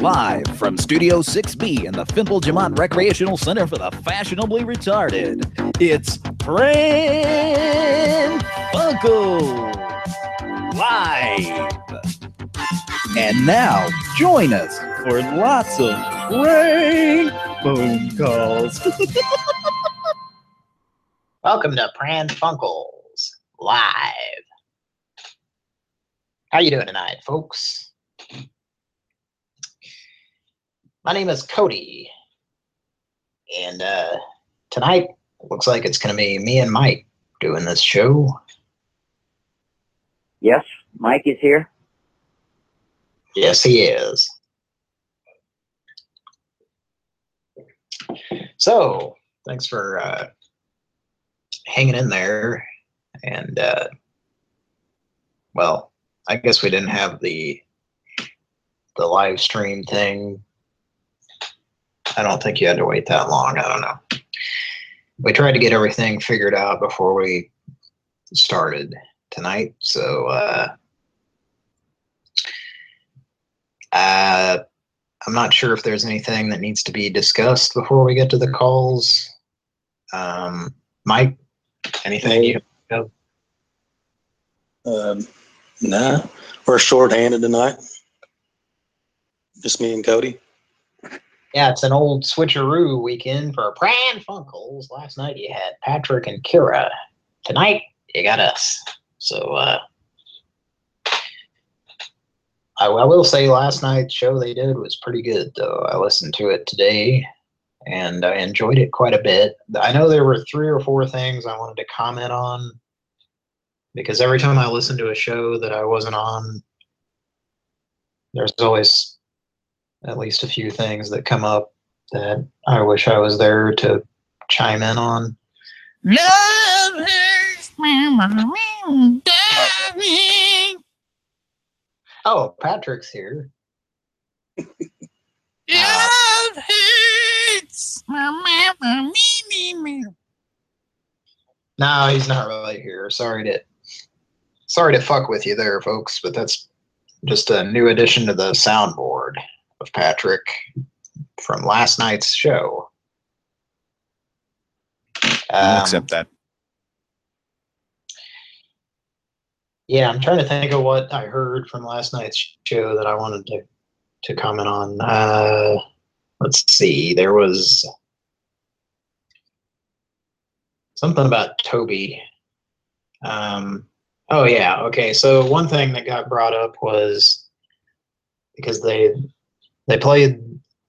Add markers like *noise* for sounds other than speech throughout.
Live from Studio 6B in the Fimple Jamont Recreational Center for the Fashionably Retarded, it's Pran Funkels Live. And now, join us for lots of prank phone calls. *laughs* Welcome to Pran Funkels Live. How you doing tonight, folks? My name is Cody, and uh, tonight looks like it's going to be me and Mike doing this show. Yes, Mike is here. Yes, he is. So, thanks for uh, hanging in there. And, uh, well, I guess we didn't have the the live stream thing I don't think you had to wait that long. I don't know. We tried to get everything figured out before we started tonight. So, uh, uh, I'm not sure if there's anything that needs to be discussed before we get to the calls. Um, Mike, anything you have? Um, nah, we're short-handed tonight. Just me and Cody. Yeah, it's an old switcheroo weekend for Pran Funkels. Last night you had Patrick and Kira. Tonight you got us. So uh, I, I will say last night's show they did was pretty good, though. I listened to it today and I enjoyed it quite a bit. I know there were three or four things I wanted to comment on because every time I listen to a show that I wasn't on, there's always at least a few things that come up that I wish I was there to chime in on. Love hurts my. Oh, Patrick's here. Love hurts my mama, me, me, me. No, he's not really here. Sorry to sorry to fuck with you there, folks, but that's just a new addition to the soundboard of Patrick from last night's show. Um, accept that. Yeah, I'm trying to think of what I heard from last night's show that I wanted to to comment on. Uh, let's see. There was something about Toby. Um, oh yeah, okay. So one thing that got brought up was because they they played.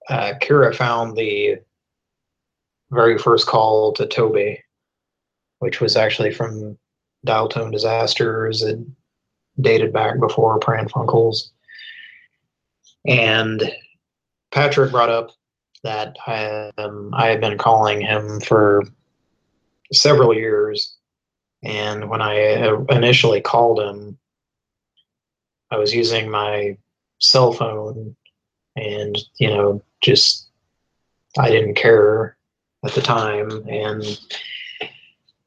Uh, Kira found the very first call to Toby, which was actually from dial tone disasters it dated back before Pran Funkels. And Patrick brought up that I, um, I had been calling him for several years. And when I uh, initially called him, I was using my cell phone and, you know, just I didn't care at the time. And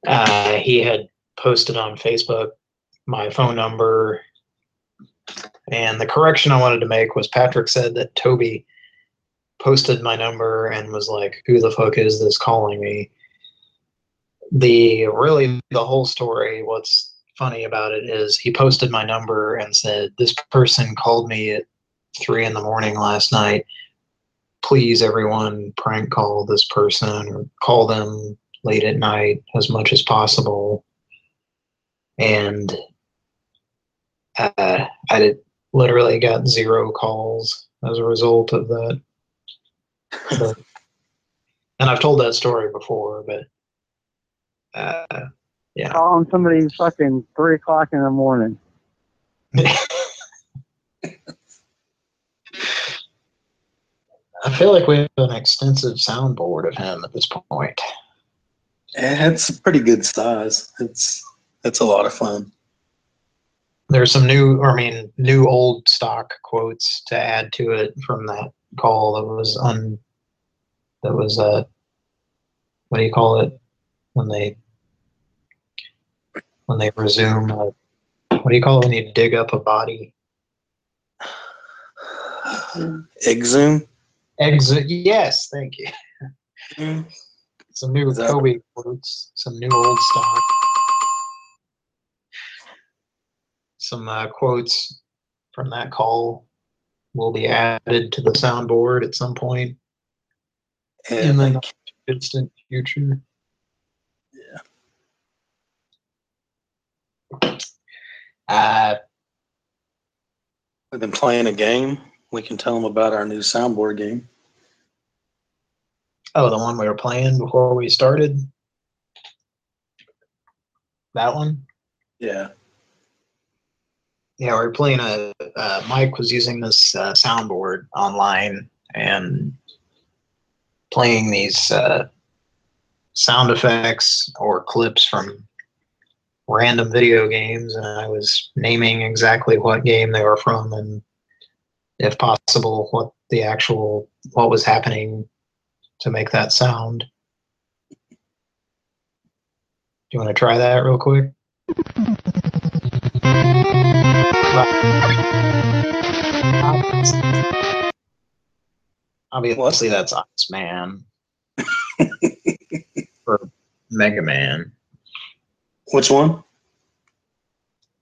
uh, he had posted on Facebook my phone number. And the correction I wanted to make was Patrick said that Toby posted my number and was like, Who the fuck is this calling me? The really, the whole story, what's funny about it is he posted my number and said, This person called me at three in the morning last night. Please, everyone, prank call this person or call them late at night as much as possible and uh, I did, literally got zero calls as a result of that. But- *laughs* and I've told that story before, but uh, yeah. calling somebody fucking three o'clock in the morning. *laughs* I feel like we have an extensive soundboard of him at this point. It's a pretty good size. It's it's a lot of fun. There's some new, or I mean, new old stock quotes to add to it from that call that was un, that was uh, what do you call it when they when they resume? Uh, what do you call it when you dig up a body? Exum. Exit. Yes, thank you. Some new Kobe quotes, some new old stock. Some uh, quotes from that call will be added to the soundboard at some point in the like, distant future. Yeah. Uh, we've been playing a game. We can tell them about our new soundboard game. oh, the one we were playing before we started. That one. Yeah. Yeah, we were playing a. Uh, Mike was using this uh, soundboard online and playing these uh, sound effects or clips from random video games, and I was naming exactly what game they were from and, if possible, what the actual what was happening to make that sound. Do you want to try that real quick? Obviously, that's Iceman. *laughs* or Mega Man. Which one?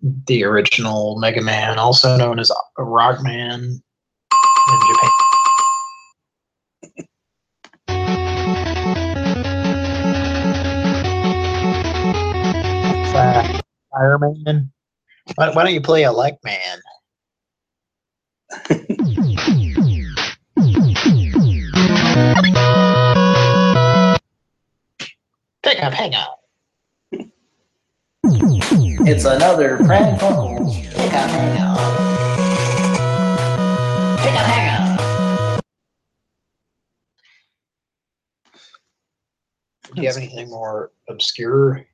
The original Mega Man, also known as Rockman in Japan. Uh, Fireman. Why, why don't you play a like man? Pick up, hang up. It's another prank phone call. Pick up, hang up. Do you have anything more obscure?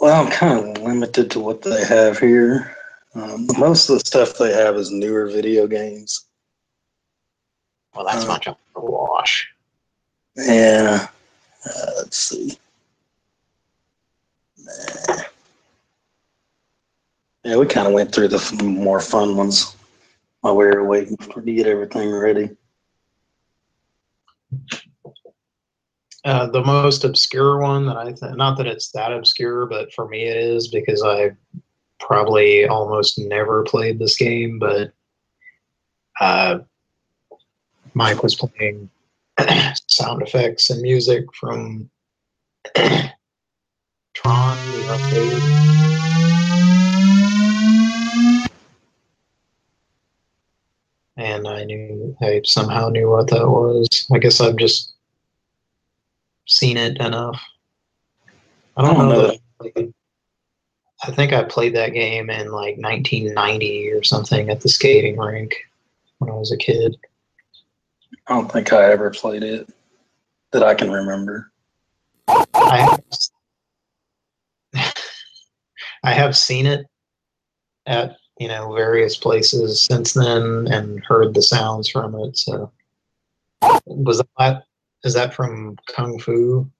Well, I'm kind of limited to what they have here. Um, most of the stuff they have is newer video games. Well, that's Uh, much of a wash. Yeah. Uh, let's see. Nah. Yeah, we kind of went through the f- more fun ones while we were waiting for to get everything ready. Uh, the most obscure one that I not that it's that obscure, but for me it is because I probably almost never played this game. But uh, Mike was playing *clears throat* sound effects and music from *clears throat* Tron, the arcade. And I knew, I somehow knew what that was. I guess I've just seen it enough. I don't, I don't know, know that. I I think I played that game in like 1990 or something at the skating rink when I was a kid. I don't think I ever played it that I can remember. I have, *laughs* I have seen it at you know various places since then and heard the sounds from it. So was that is that from Kung Fu?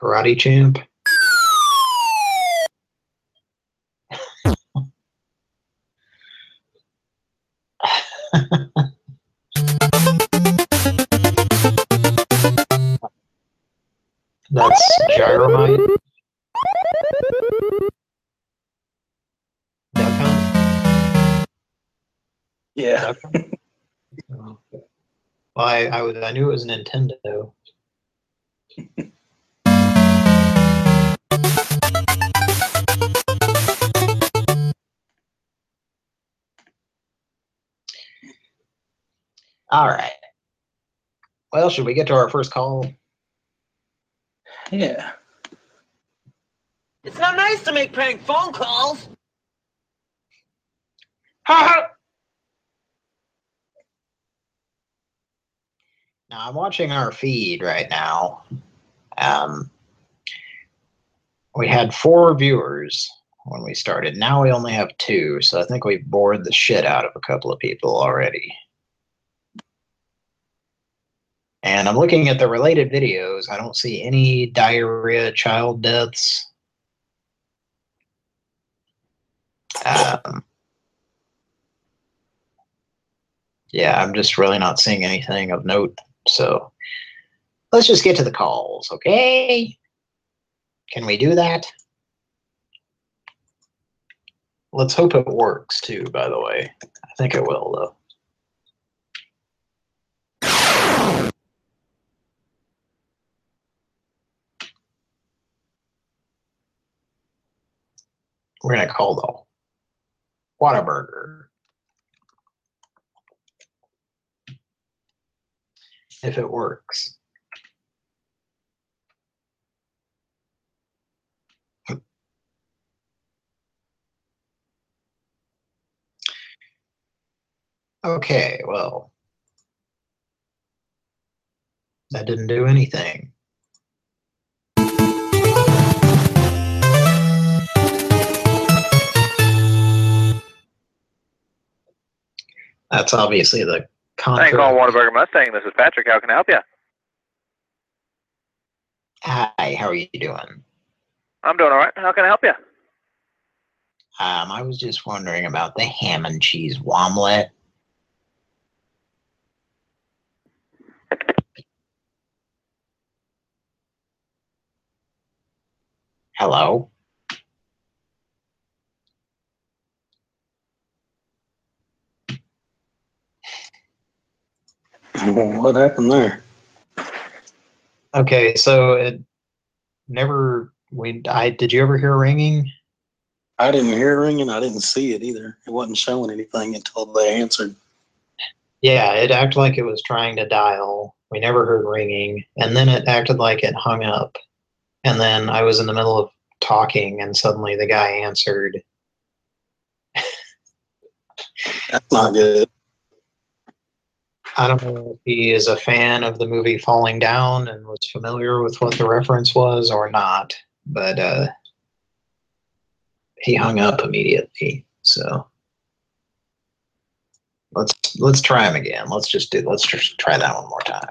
Karate Champ. *laughs* That's Gyromite. Yeah. Duck Hunt? Well, I, I, was, I knew it was Nintendo. All right. Well, should we get to our first call? Yeah. It's not nice to make prank phone calls. Now I'm watching our feed right now. Um, we had four viewers when we started. Now we only have two, so I think we've bored the shit out of a couple of people already. And I'm looking at the related videos. I don't see any diarrhea, child deaths. Um, yeah, I'm just really not seeing anything of note. So let's just get to the calls, okay? Can we do that? Let's hope it works too, by the way. I think it will, though. We're to call the Whataburger. If it works. Okay, well, that didn't do anything. That's obviously the Thank you, contrary. Whataburger Mustang. This is Patrick. How can I help you? Hi, how are you doing? I'm doing all right. How can I help you? Um, I was just wondering about the ham and cheese womlet. Hello? *laughs* What happened there? Okay, so it never we I did you ever hear ringing? I didn't hear ringing. I didn't see it either. It wasn't showing anything until they answered. Yeah, it acted like it was trying to dial. We never heard ringing, and then it acted like it hung up. And then I was in the middle of talking, and suddenly the guy answered. That's not good. I don't know if he is a fan of the movie Falling Down and was familiar with what the reference was or not, but uh, he hung up immediately. So let's let's try him again. Let's just do let's just try that one more time.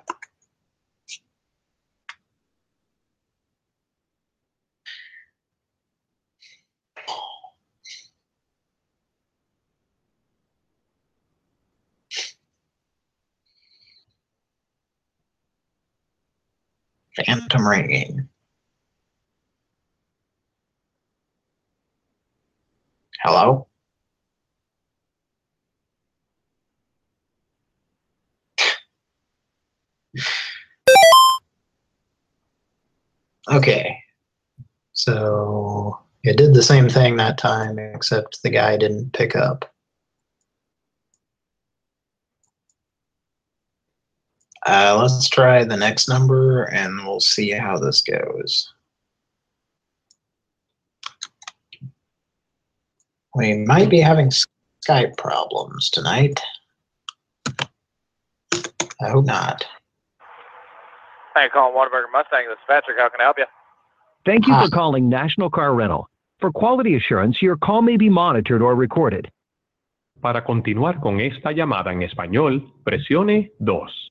Phantom ringing. Hello? Okay. So it did the same thing that time, except the guy didn't pick up. Uh, let's try the next number and we'll see how this goes. We might be having Skype problems tonight. I hope not. Thank you, calling Whataburger Mustang. This is Patrick. How can I help you? Thank you Ah. for calling National Car Rental. For quality assurance, your call may be monitored or recorded. Para continuar con esta llamada en español, presione 2.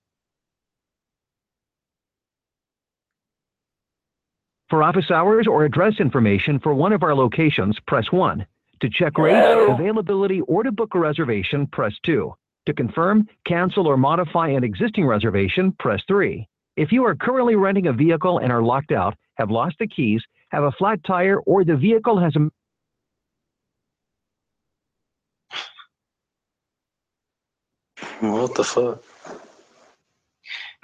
For office hours or address information for one of our locations, press 1. To check rates, availability, or to book a reservation, press 2. To confirm, cancel, or modify an existing reservation, press 3. If you are currently renting a vehicle and are locked out, have lost the keys, have a flat tire, or the vehicle has a What the fuck?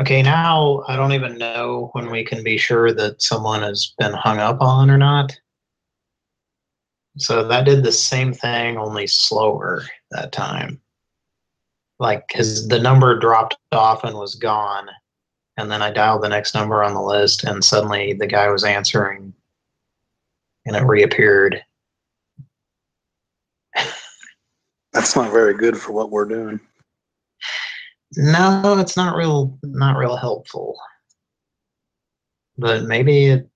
Okay, now I don't even know when we can be sure that someone has been hung up on or not. So that did the same thing, only slower that time. Like, his the number dropped off and was gone, and then I dialed the next number on the list, and suddenly the guy was answering, and it reappeared. That's not very good for what we're doing. No, it's not real not real helpful. But maybe it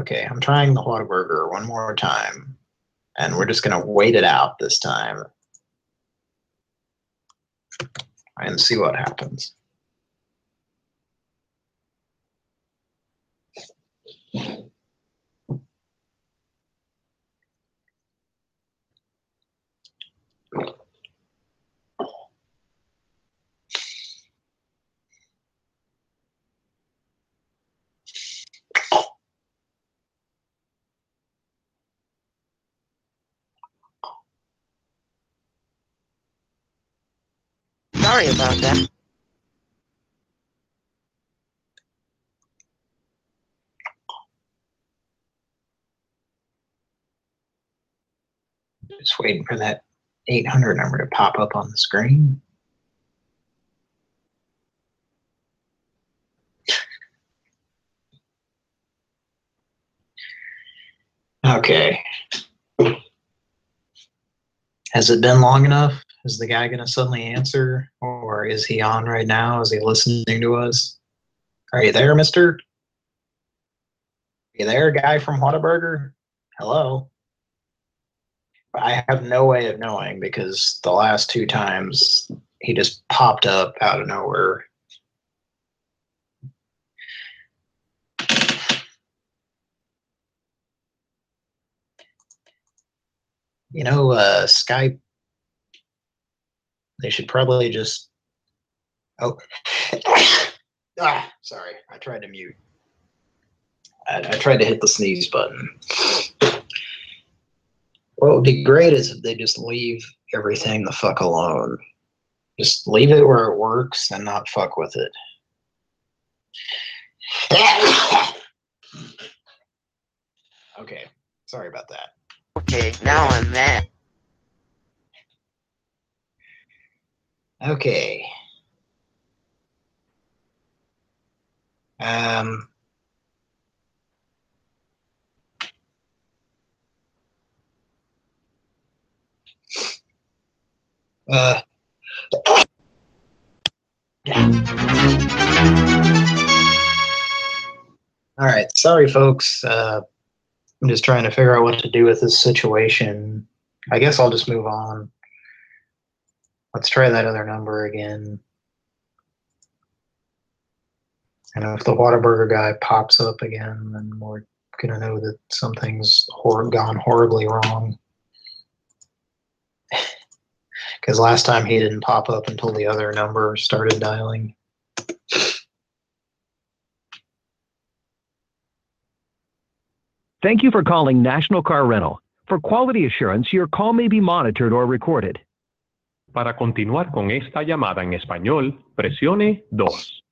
Okay, I'm trying the Whataburger one more time. And we're just gonna wait it out this time. And see what happens. Sorry about that. Just waiting for that 800 number to pop up on the screen. Okay. Has it been long enough? Is the guy going to suddenly answer? Or is he on right now? Is he listening to us? Are you there, mister? Are you there, guy from Whataburger? Hello? I have no way of knowing because the last two times he just popped up out of nowhere. You know, uh, Skype, they should probably just. Oh, *coughs* ah, sorry. I tried to mute. I, I tried to hit the sneeze button. What would be great is if they just leave everything the fuck alone. Just leave it where it works and not fuck with it. *coughs* okay, sorry about that. Okay, now I'm mad. Okay. Um. Uh. All right, sorry, folks. Uh, I'm just trying to figure out what to do with this situation. I guess I'll just move on. Let's try that other number again. And if the Whataburger guy pops up again, then we're gonna know that something's hor- gone horribly wrong. *laughs* Because last time he didn't pop up until the other number started dialing. Thank you for calling National Car Rental. For quality assurance, your call may be monitored or recorded. Para continuar con esta llamada en español, presione 2.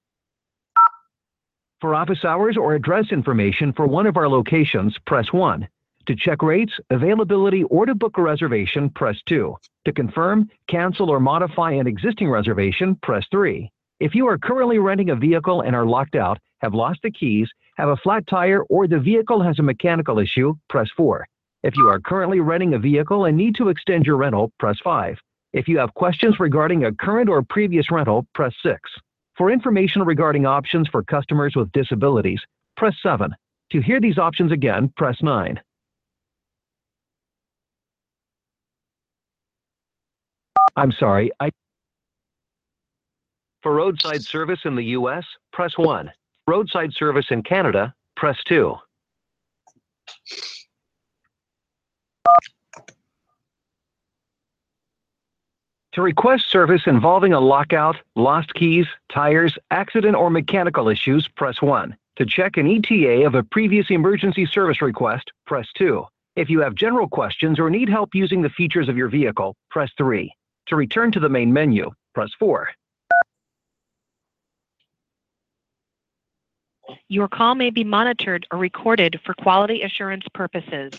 For office hours or address information for one of our locations, press 1. To check rates, availability, or to book a reservation, press 2. To confirm, cancel, or modify an existing reservation, press 3. If you are currently renting a vehicle and are locked out, have lost the keys, have a flat tire, or the vehicle has a mechanical issue, press 4. If you are currently renting a vehicle and need to extend your rental, press 5. If you have questions regarding a current or previous rental, press 6. For information regarding options for customers with disabilities, press 7. To hear these options again, press 9. I'm sorry, I. For roadside service in the U.S., press 1. Roadside service in Canada, press 2. To request service involving a lockout, lost keys, tires, accident, or mechanical issues, press 1. To check an ETA of a previous emergency service request, press 2. If you have general questions or need help using the features of your vehicle, press 3. To return to the main menu, press 4. Your call may be monitored or recorded for quality assurance purposes.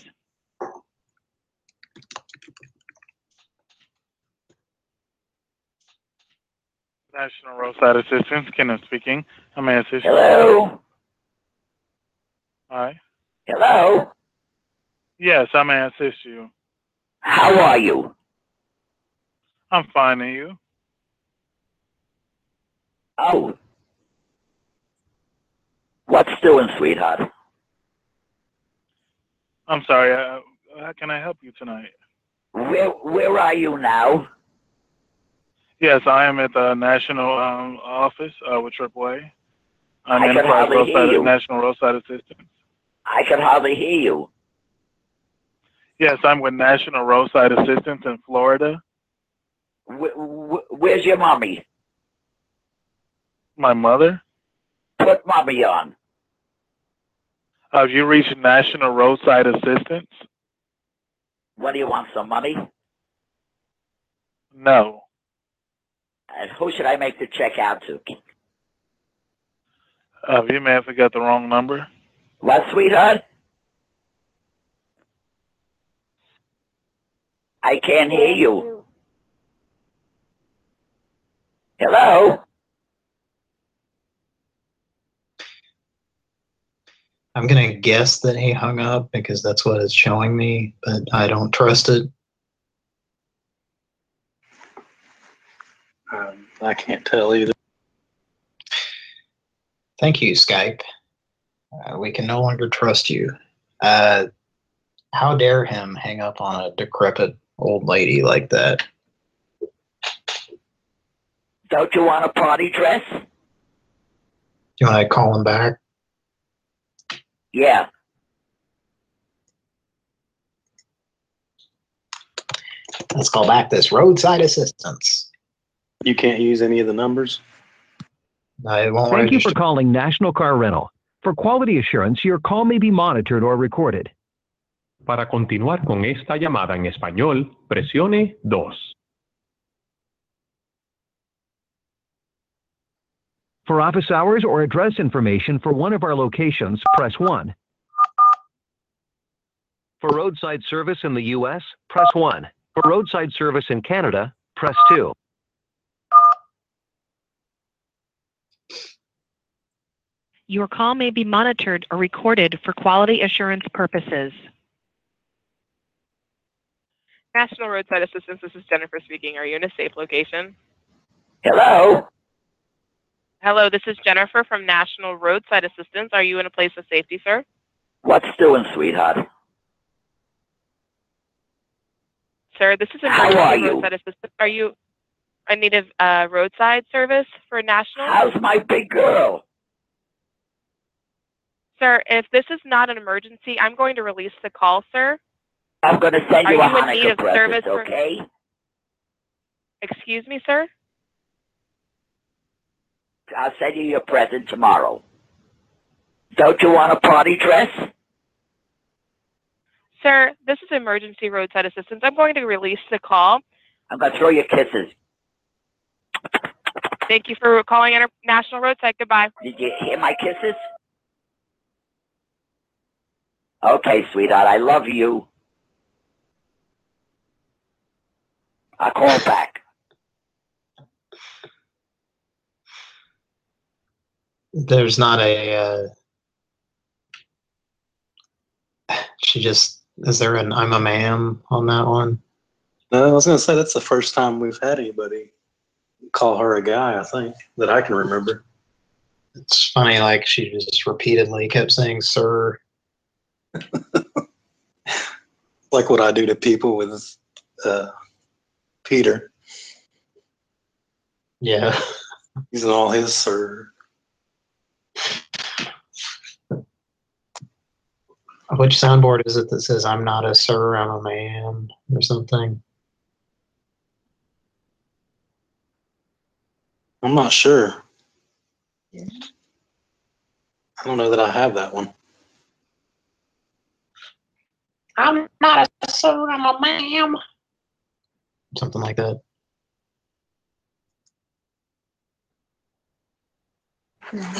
National Roadside Assistance, Kenneth speaking. How may I assist you? Hello? Hi. Hello? Yes, I may assist you? How are you? I'm fine, and you? Oh. What's doing, sweetheart? I'm sorry. Uh, how can I help you tonight? Where where are you now? Yes, I am at the national um, office uh, with AAA. I'm I can Enterprise hardly hear you. National Roadside Assistance. I can hardly hear you. Yes, I'm with National Roadside Assistance in Florida. Wh- wh- where's your mommy? My mother. Put mommy on. Have you reached National Roadside Assistance? What do you want? Some money? No. And who should I make the check out to? Uh, you may have got the wrong number. What, sweetheart? I can't hear you. Hello? I'm gonna guess that he hung up because that's what it's showing me, but I don't trust it. Um, I can't tell either. Thank you, Skype. Uh, we can no longer trust you. Uh, how dare him hang up on a decrepit old lady like that? Don't you want a party dress? Do you want to call him back? Yeah. Let's call back this roadside assistance. You can't use any of the numbers? I won't Thank you for calling National Car Rental. For quality assurance, your call may be monitored or recorded. Para continuar con esta llamada en español, presione 2. For office hours or address information for one of our locations, press 1. For roadside service in the U.S., press 1. For roadside service in Canada, press 2. Your call may be monitored or recorded for quality assurance purposes. National Roadside Assistance, this is Jennifer speaking. Are you in a safe location? Hello? Hello, this is Jennifer from National Roadside Assistance. Are you in a place of safety, sir? What's doing, sweetheart? Sir, this is a How National are you? Roadside Assistance. Are you a native uh, roadside service for National? How's my big girl? Sir, if this is not an emergency, I'm going to release the call, sir. I'm going to send Are you a you in need of service for- okay? Excuse me, sir? I'll send you your present tomorrow. Don't you want a party dress? Sir, this is emergency roadside assistance. I'm going to release the call. I'm going to throw you kisses. Thank you for calling International Roadside. Goodbye. Did you hear my kisses? Okay, sweetheart, I love you. I'll call back. There's not a. Uh, she just is there an I'm a ma'am on that one? No, I was going to say that's the first time we've had anybody call her a guy, I think, that I can remember. It's funny, like she just repeatedly kept saying "sir." *laughs* Like what I do to people with uh, Peter. Yeah. Using all his sir. Which soundboard is it that says "I'm not a sir, I'm a man" or something? I'm not sure. I don't know that I have that one. I'm not a sir, I'm a ma'am. Something like that.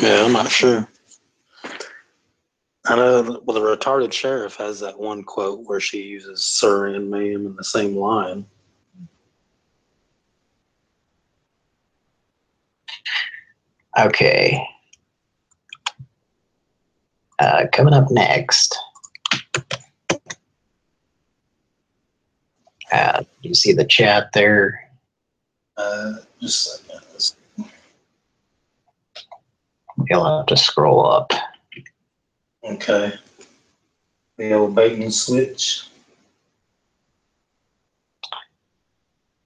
Yeah, I'm not sure. I know, well, the retarded sheriff has that one quote where she uses sir and ma'am in the same line. Okay. Uh, coming up next. You see the chat there? Uh, just a second. You'll have to scroll up. Okay. The old bait and switch.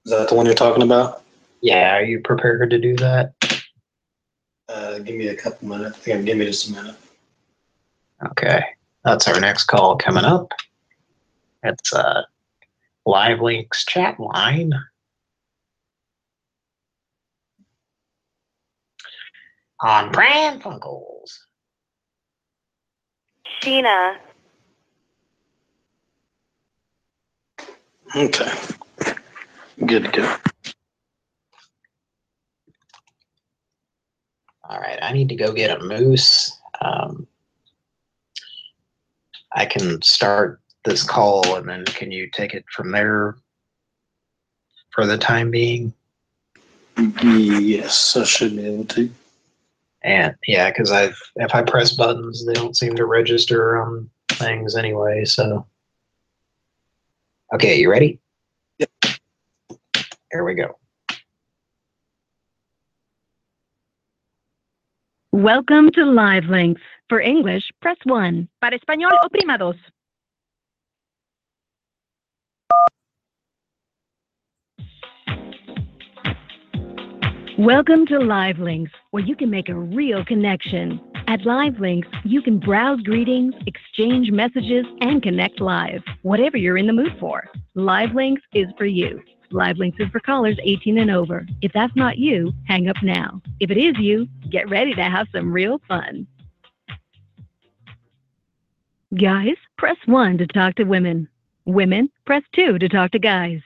Is that the one you're talking about? Yeah, are you prepared to do that? Uh, give me a couple minutes. Give me just a minute. Okay. That's our next call coming up. It's uh, Live Links chat line. On Pran Funkels. Sheena. Okay. Good to go. All right, I need to go get a moose. Um, I can start this call and then can you take it from there for the time being? Yes, I should be able to. And yeah, because I if I press buttons, they don't seem to register on things anyway. So okay, you ready? Yep. Here we go. Welcome to Live Links. For English, press 1. Para español, oprima dos. Welcome to Live Links, where you can make a real connection. At Live Links, you can browse greetings, exchange messages, and connect live, whatever you're in the mood for. Live Links is for you. Live Links is for callers 18 and over. If that's not you, hang up now. If it is you, get ready to have some real fun. Guys, press 1 to talk to women. Women, press 2 to talk to guys.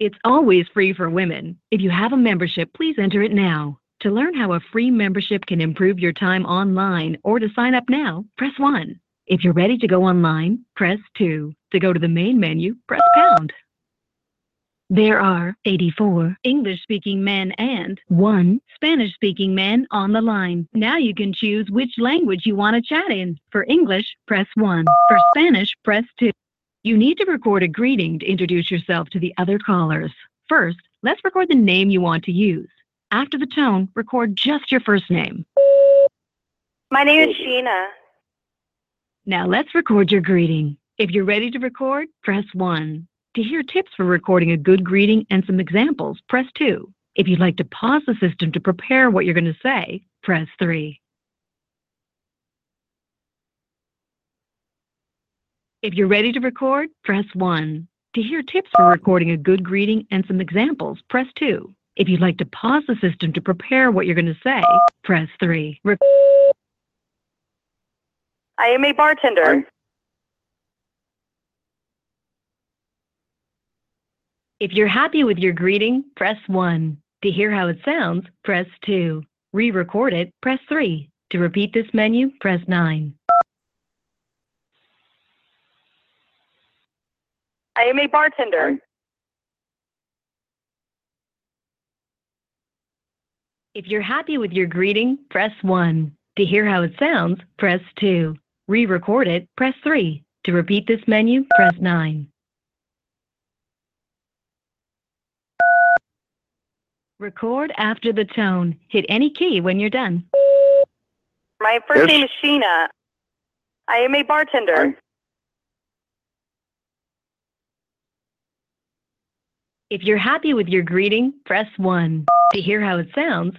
It's always free for women. If you have a membership, please enter it now. To learn how a free membership can improve your time online or to sign up now, press 1. If you're ready to go online, press 2. To go to the main menu, press pound. There are 84 English speaking men and one Spanish speaking man on the line. Now you can choose which language you want to chat in. For English, press 1. For Spanish, press 2. You need to record a greeting to introduce yourself to the other callers. First, let's record the name you want to use. After the tone, record just your first name. My name is Sheena. Now let's record your greeting. If you're ready to record, press 1. To hear tips for recording a good greeting and some examples, press 2. If you'd like to pause the system to prepare what you're going to say, press 3. If you're ready to record, press 1. To hear tips for recording a good greeting and some examples, press 2. If you'd like to pause the system to prepare what you're going to say, press 3. Re- I am a bartender. If you're happy with your greeting, press 1. To hear how it sounds, press 2. Re-record it, press 3. To repeat this menu, press 9. I am a bartender. If you're happy with your greeting, press 1. To hear how it sounds, press 2. Re-record it, press 3. To repeat this menu, press 9. Record after the tone. Hit any key when you're done. My first Yes. name is Sheena. I am a bartender. If you're happy with your greeting, press 1. To hear how it sounds,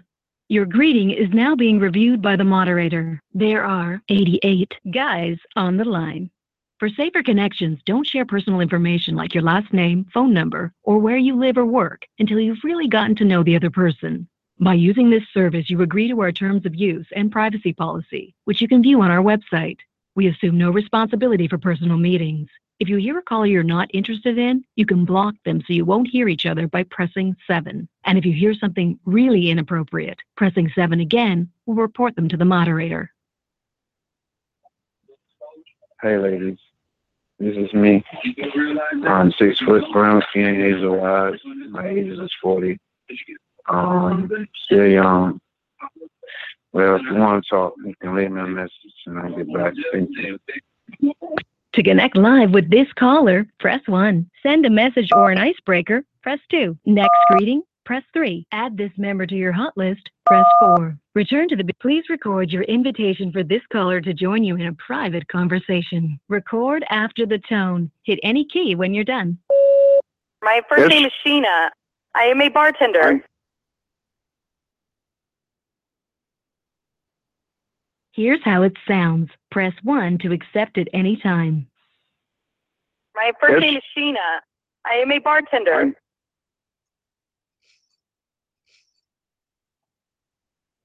your greeting is now being reviewed by the moderator. There are 88 guys on the line. For safer connections, don't share personal information like your last name, phone number, or where you live or work until you've really gotten to know the other person. By using this service, you agree to our terms of use and privacy policy, which you can view on our website. We assume no responsibility for personal meetings. If you hear a caller you're not interested in, you can block them so you won't hear each other by pressing 7. And if you hear something really inappropriate, pressing 7 again will report them to the moderator. Hey, ladies. This is me. I'm six foot, brown skin, hazel eyes. My age is 40. Um, still young. Well, if you want to talk, you can leave me a message and I'll get back. Thank you. To connect live with this caller, press 1. Send a message or an icebreaker, press 2. Next greeting, press 3. Add this member to your hot list, press 4. Return to the please record your invitation for this caller to join you in a private conversation. Record after the tone. Hit any key when you're done. My first Yes. name is Sheena. I am a bartender. Here's how it sounds. Press 1 to accept at any time. My first Yes. name is Sheena. I am a bartender.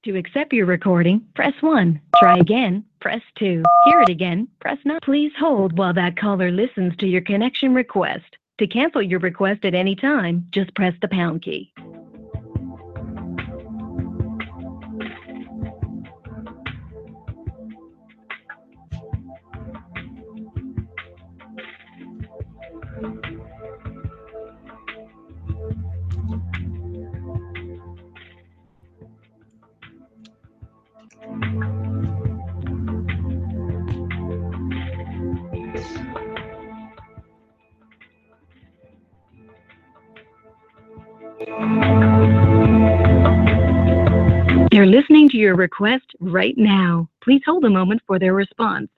To accept your recording, press 1. Try again, press 2. Hear it again, press 9. Please hold while that caller listens to your connection request. To cancel your request at any time, just press the pound key. To your request right now. Please hold a moment for their response.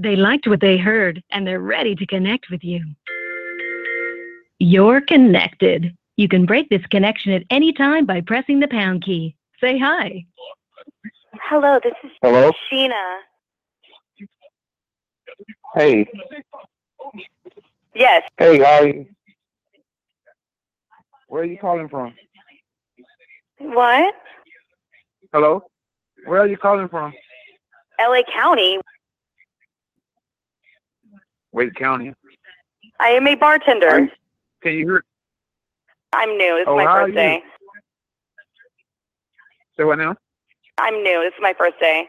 They liked what they heard and they're ready to connect with you. You're connected. You can break this connection at any time by pressing the pound key. Say hi. Hello, this is Hello? Sheena. Hey, Yes. hey, how are you? Where are you calling from? What? Hello? Where are you calling from? LA County. Wake County. I am a bartender. Can you hear? I'm new. It's Oh, my how are first day. you? Say what now? I'm new. This is my first day.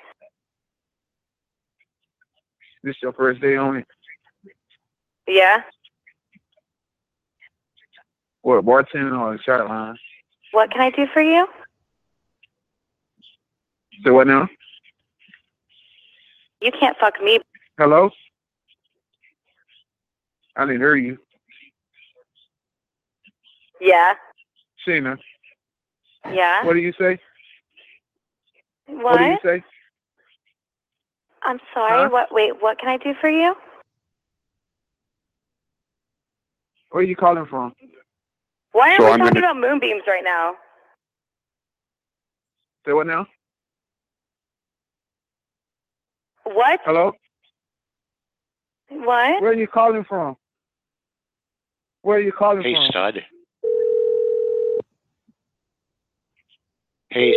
This is your first day on it? Yeah. What, bartending or shot line? What can I do for you? Say what now? You can't fuck me. Hello? I didn't hear you. Yeah. Sheena, Yeah. what do you say? What? What do you say? I'm sorry. Huh? What? Wait. What can I do for you? Where are you calling from? Why are So we I'm talking gonna- about moonbeams right now? Say what now? What? Hello? What? Where are you calling from? Where are you calling Hey, from? stud. Hey.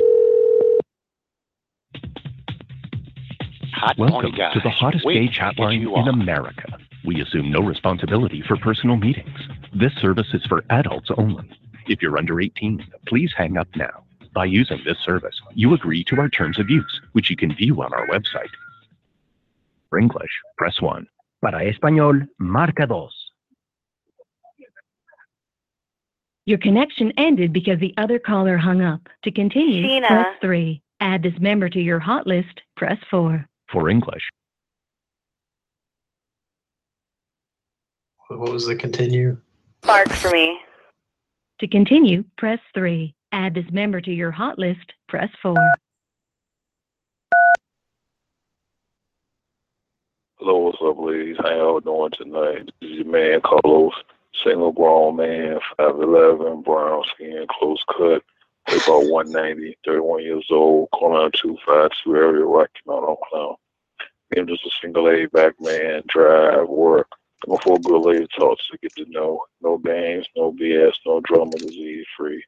Hot Welcome horny guys. to the hottest Wait, gay I chat line you in. America. We assume no responsibility for personal meetings. This service is for adults only. If you're under 18, please hang up now. By using this service, you agree to our terms of use, which you can view on our website. For English, press 1. Para español, marca dos. Your connection ended because the other caller hung up. To continue, Sheena. press 3. Add this member to your hot list, press 4. For English, What was the continue? Bark for me. To continue, press 3. Add this member to your hot list, press 4. Hello, what's up, ladies? How y'all doing tonight? This is your man Carlos, single grown man, 5'11, brown skin, close cut, about 190, 31 years old, calling out 252 area, Rocky Mount on Clown. I'm just a single laid back man, drive, work. Looking for a good lady talk to, get to know. No games, no BS, no drama, disease free.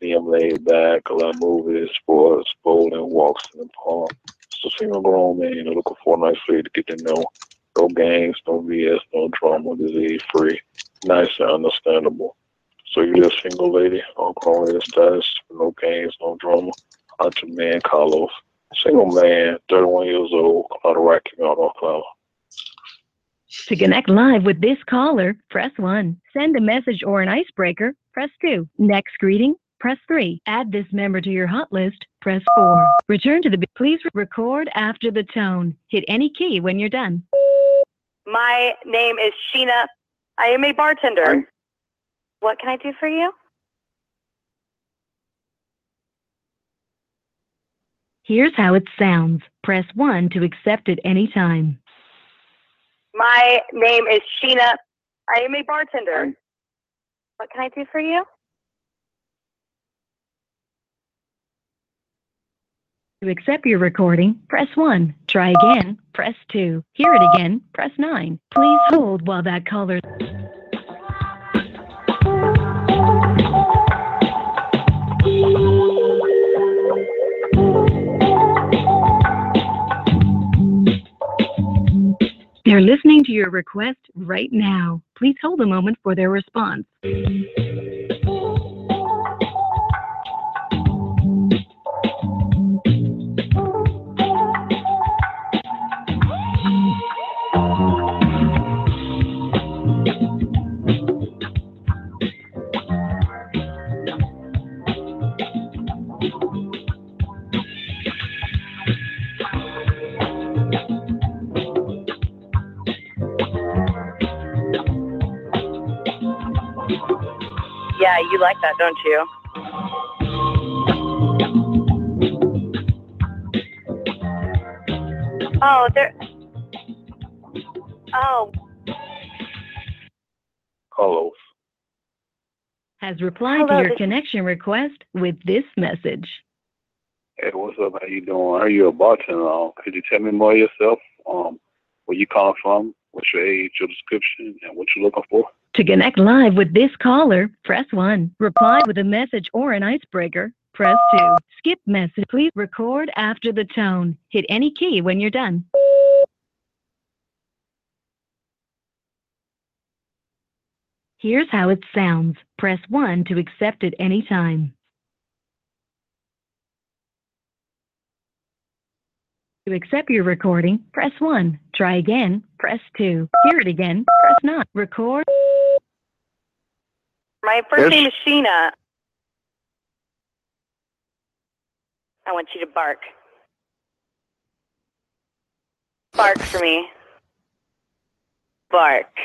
Me, I'm laid back, I love movies, sports, bowling, walks in the park. Just a single grown man, looking for a nice lady to get to know. No games, no BS, no drama, disease free. Nice and understandable. So you're a single lady, on grown lady status, no games, no drama. Out to man Carlos. Single man, 31 years old, out of Rocky Mount, Oklahoma. To connect live with this caller, press 1. Send a message or an icebreaker, press 2. Next greeting, press 3. Add this member to your hot list, press 4. Return to the please record after the tone. Hit any key when you're done. My name is Sheena. I am a bartender. What can I do for you? Here's how it sounds. Press 1 to accept at any time. My name is Sheena. I am a bartender. What can I do for you? To accept your recording, press 1. Try again, press 2. Hear it again, press 9. Please hold while that caller. They're listening to your request right now. Please hold a moment for their response. Yeah, you like that, don't you? Oh, there. Oh, Carlos. Has replied Hello, to your connection request with this message. Hey, what's up? How you doing? Are you a bartender? Um, could you tell me more of yourself? Um, where you calling from? What's your age, your description, and what you looking for? To connect live with this caller, press 1. Reply with a message or an icebreaker, press 2. Skip message. Please record after the tone. Hit any key when you're done. Here's how it sounds. Press 1 to accept at any time. To accept your recording, press 1. Try again, press 2. Hear it again, press 9. Record. My first Yes. name is Sheena. I want you to bark. Bark for me. Bark.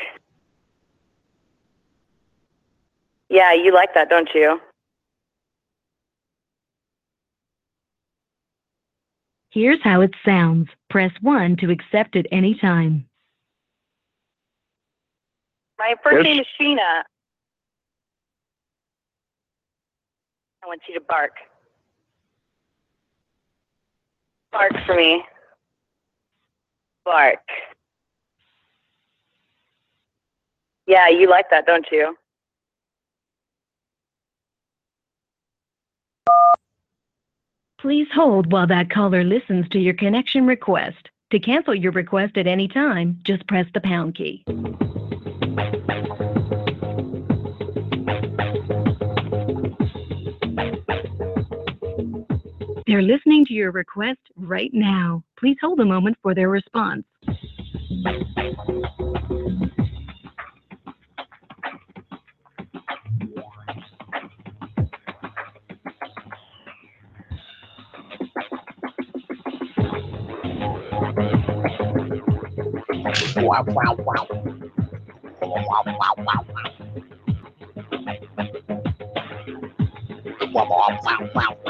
Yeah, you like that, don't you? Here's how it sounds. Press 1 to accept at any time. My first Yes. name is Sheena. I want you to bark. Bark for me. Bark. Yeah, you like that, don't you? Please hold while that caller listens to your connection request. To cancel your request at any time, just press the pound key. They're listening to your request right now. Please hold a moment for their response. Wow, wow, wow. Wow, wow, wow, wow.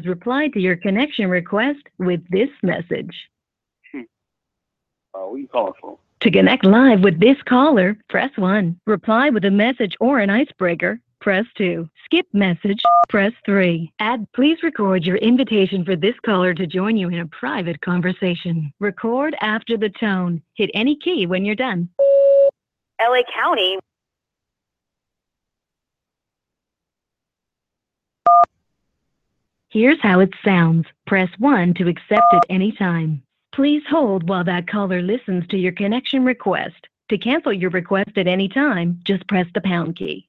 Has replied to your connection request with this message. Uh, where you calling from? To connect live with this caller, press 1. Reply with a message or an icebreaker, press 2. Skip message, press 3. Add, please record your invitation for this caller to join you in a private conversation. Record after the tone. Hit any key when you're done. LA County. Here's how it sounds. Press 1 to accept at any time. Please hold while that caller listens to your connection request. To cancel your request at any time, just press the pound key.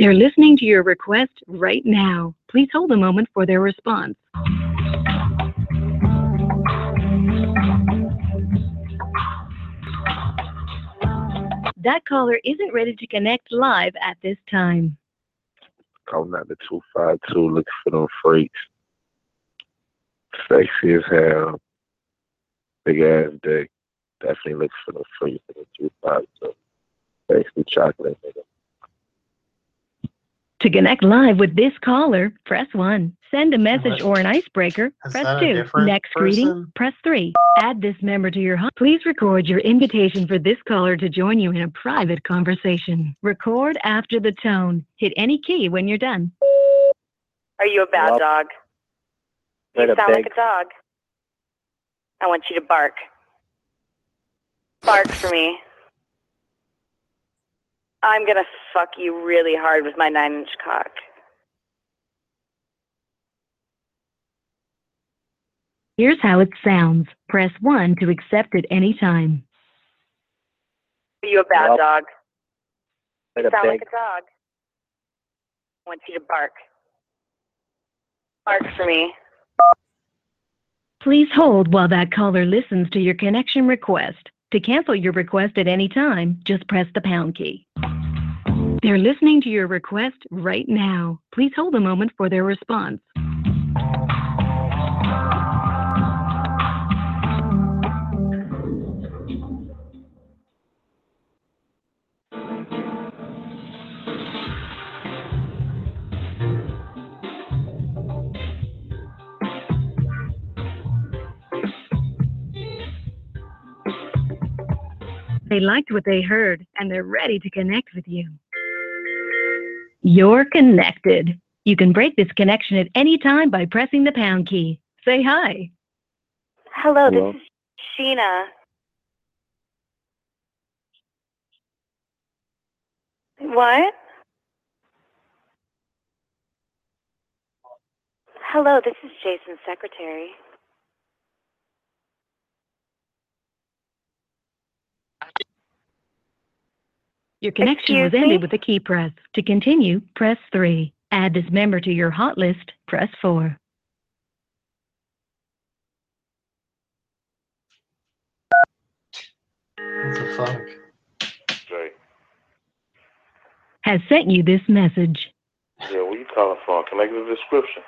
They're listening to your request right now. Please hold a moment for their response. That caller isn't ready to connect live at this time. Calling out the 252 looking for them freaks. Sexy as hell. Big ass dick. Definitely looking for them freaks in the 252. Basically chocolate nigga. To connect live with this caller, press 1. Send a message or an icebreaker, Is press 2. different Next greeting, press 3. Add this member to your home. Please record your invitation for this caller to join you in a private conversation. Record after the tone. Hit any key when you're done. Are you a bad Well, dog? You sound beg. like a dog. I want you to bark. Bark for me. I'm gonna fuck you really hard with my nine inch cock. Here's how it sounds. Press 1 to accept at any time. Are you a bad Well, dog? Let You a sound beg. like a dog. I want you to bark. Bark for me. Please hold while that caller listens to your connection request. To cancel your request at any time, just press the pound key. They're listening to your request right now. Please hold a moment for their response. They liked what they heard and they're ready to connect with you. You're connected. You can break this connection at any time by pressing the pound key. Say hi. Hello, Hello. this is Sheena. What? Hello, this is Jason's secretary. Your connection was Excuse me? ended with a key press. To continue, press 3. Add this member to your hot list, press 4. What the fuck? Jay. Has sent you this message. Yeah, what you calling for? Can I get a description?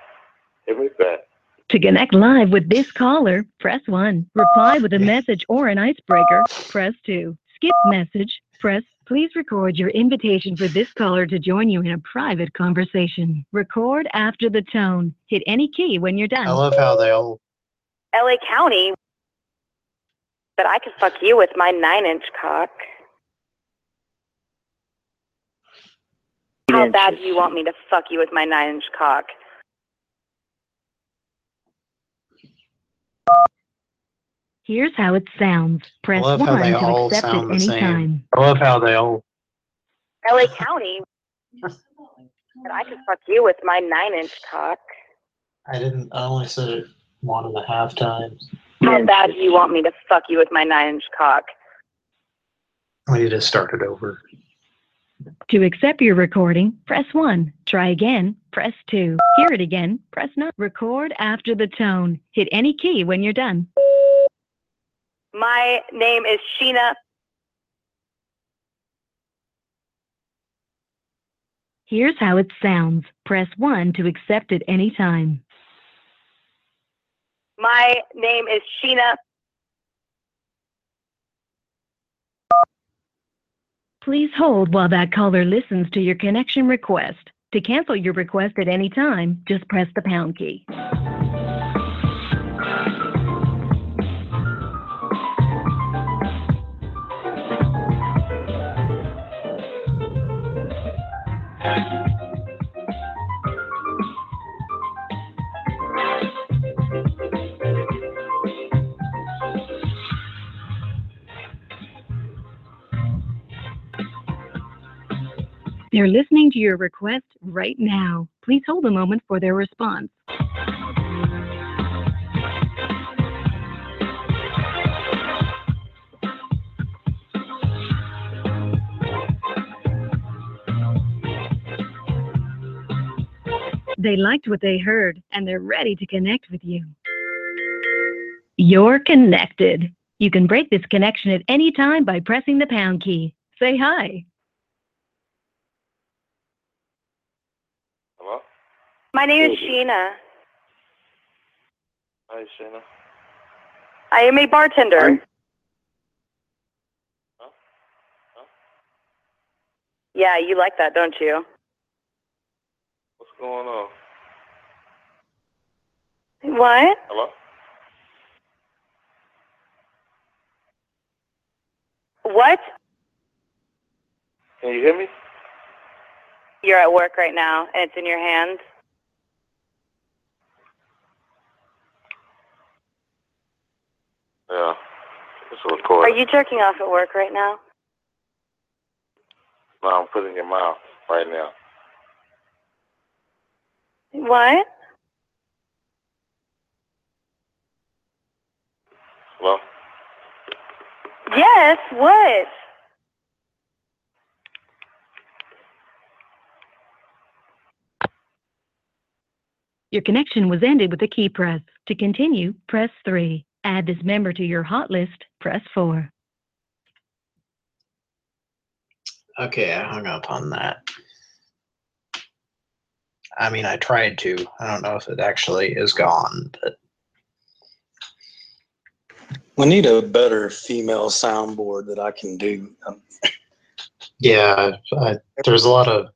Hit me back. To connect live with this caller, press 1. Reply with a message or an icebreaker, press 2. Skip message, press. Please record your invitation for this caller to join you in a private conversation. Record after the tone. Hit any key when you're done. I love how they all. LA County. But I could fuck you with my nine inch cock. How bad do you want me to fuck you with my nine inch cock? Here's how it sounds. Press I love 1 they to all accept sound at the any same. time. I love how they all. LA County. But I could fuck you with my nine inch cock. I didn't. I only said it one and a half times. How bad do you want me to fuck you with my nine inch cock? We need to start it over. To accept your recording, press 1. Try again, press 2. Hear it again, press 9. Record after the tone. Hit any key when you're done. My name is Sheena. Here's how it sounds. Press 1 to accept at any time. My name is Sheena. Please hold while that caller listens to your connection request. To cancel your request at any time, just press the pound key. They're listening to your request right now. Please hold a moment for their response. They liked what they heard and they're ready to connect with you. You're connected. You can break this connection at any time by pressing the pound key. Say hi. Hello? My name is Sheena. Hi, Sheena. I am a bartender. Yeah, you like that, don't you? What's going on? What? Hello? What? Can you hear me? You're at work right now and it's in your hands. Yeah. It's a Are you jerking off at work right now? No, I'm putting it in your mouth right now. What? Hello? Yes, what? Your connection was ended with a key press. To continue, press 3. Add this member to your hot list, press 4. Okay, I hung up on that. I mean, I tried to. I don't know if it actually is gone, but We need a better female soundboard that I can do. Um, yeah, I, there's a lot of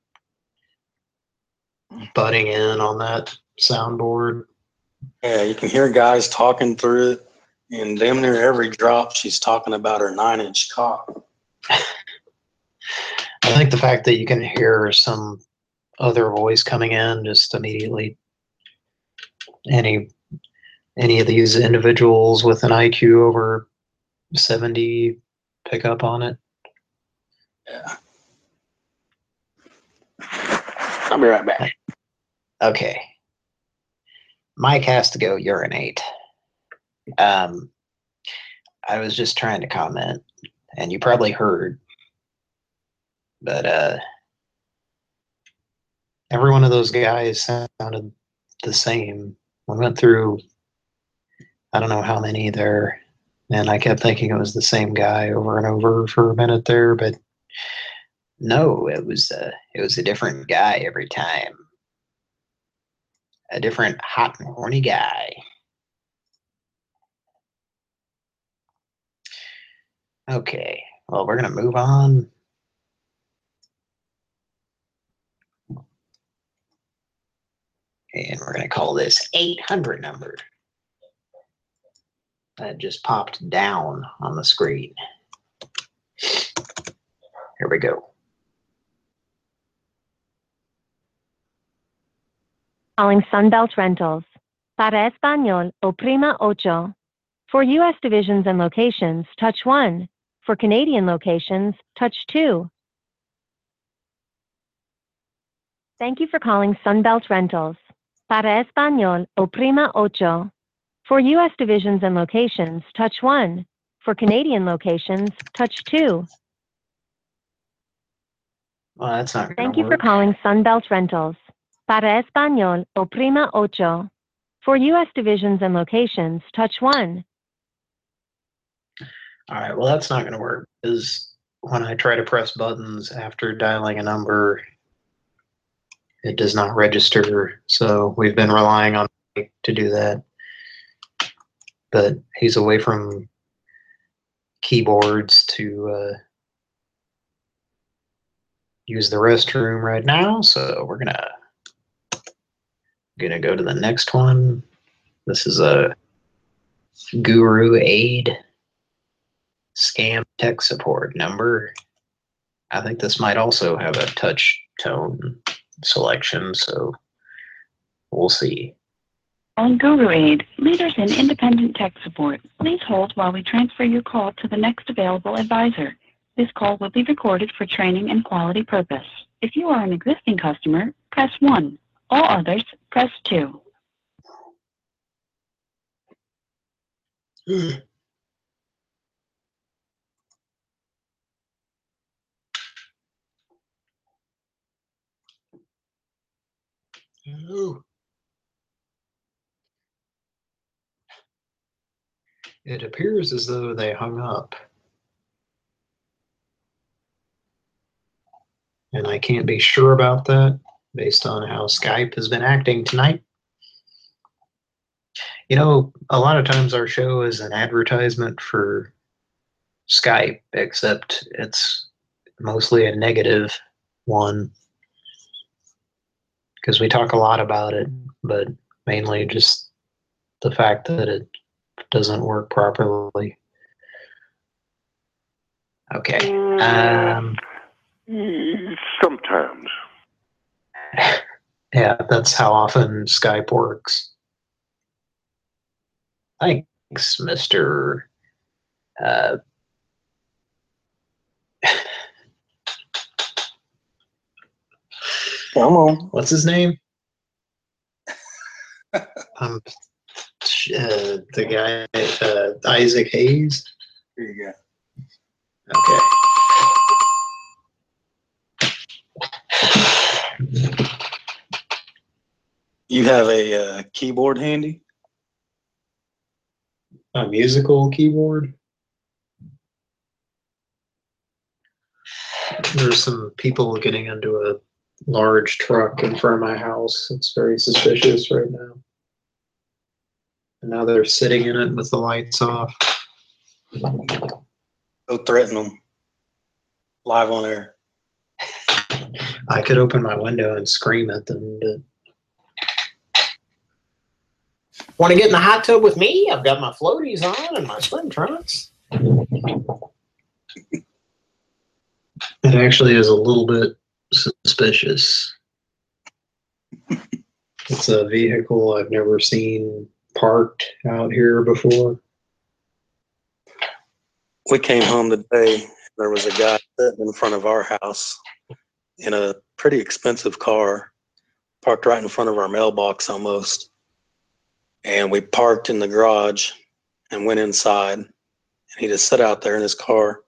butting in on that soundboard. Yeah, you can hear guys talking through it, and damn near every drop, she's talking about her nine-inch cock. I think the fact that you can hear some other voice coming in just immediately any any of these individuals with an IQ over 70 pick up on it. Yeah. I'll be right back. Okay. Mike has to go urinate. Um, I was just trying to comment, and you probably heard, but uh, every one of those guys sounded the same. We went through, I don't know how many there, and I kept thinking it was the same guy over and over for a minute there, but no, it was uh, it was a different guy every time a different hot and horny guy. Okay, well, we're going to move on. And we're going to call this 800 number. That just popped down on the screen. Here we go. Calling Sunbelt Rentals. Para Español, oprima ocho. For U.S. divisions and locations, touch 1. For Canadian locations, touch 2. Thank you for calling Sunbelt Rentals. Para Español, oprima ocho. For U.S. divisions and locations, touch 1. For Canadian locations, touch 2. Well, that's not Thank you for calling Sunbelt Rentals. Para Español, oprima ocho. For U.S. divisions and locations, touch 1. All right, well, that's not going to work because when I try to press buttons after dialing a number, it does not register. So we've been relying on Mike to do that. But he's away from keyboards to uh, use the restroom right now. So we're gonna gonna go to the next one. This is a Guru Aid scam tech support number. I think this might also have a touch tone selection, so we'll see. On Guru Aid, leaders in independent tech support. Please hold while we transfer your call to the next available advisor. This call will be recorded for training and quality purpose. If you are an existing customer, press 1. All others, press 2. *sighs* *sighs* *sighs* Ooh. It appears as though they hung up. And I can't be sure about that based on how Skype has been acting tonight. You know, a lot of times our show is an advertisement for Skype, except it's mostly a negative one because we talk a lot about it, but mainly just the fact that it doesn't work properly. Okay. Um, Sometimes. *laughs* yeah, that's how often Skype works. Thanks, Mr. Uh, *laughs* Come on. what's his name? *laughs* um, uh, the guy, uh, Isaac Hayes. There you go. Okay. You have a uh, keyboard handy? A musical keyboard. There's some people getting into a large truck in front of my house. It's very suspicious right now. And now they're sitting in it with the lights off. Go threaten them. Live on air. I could open my window and scream at them, but Want to get in the hot tub with me? I've got my floaties on and my swim trunks. It actually is a little bit suspicious. It's a vehicle I've never seen parked out here before. We came home today. There was a guy sitting in front of our house in a pretty expensive car, parked right in front of our mailbox almost. And we parked in the garage and went inside. And he just sat out there in his car.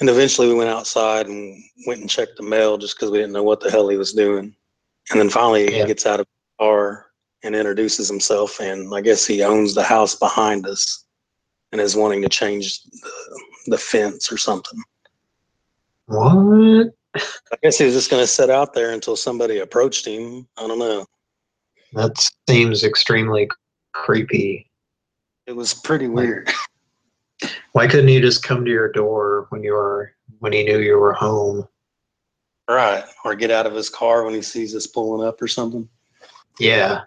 And eventually we went outside and went and checked the mail just because we didn't know what the hell he was doing. And then finally he gets out of the car and introduces himself. And I guess he owns the house behind us and is wanting to change the, the fence or something. What? I guess he was just going to sit out there until somebody approached him. I don't know. That seems extremely creepy. It was pretty weird. *laughs* Why couldn't he just come to your door when you were when he knew you were home? Right. Or get out of his car when he sees us pulling up or something. Yeah.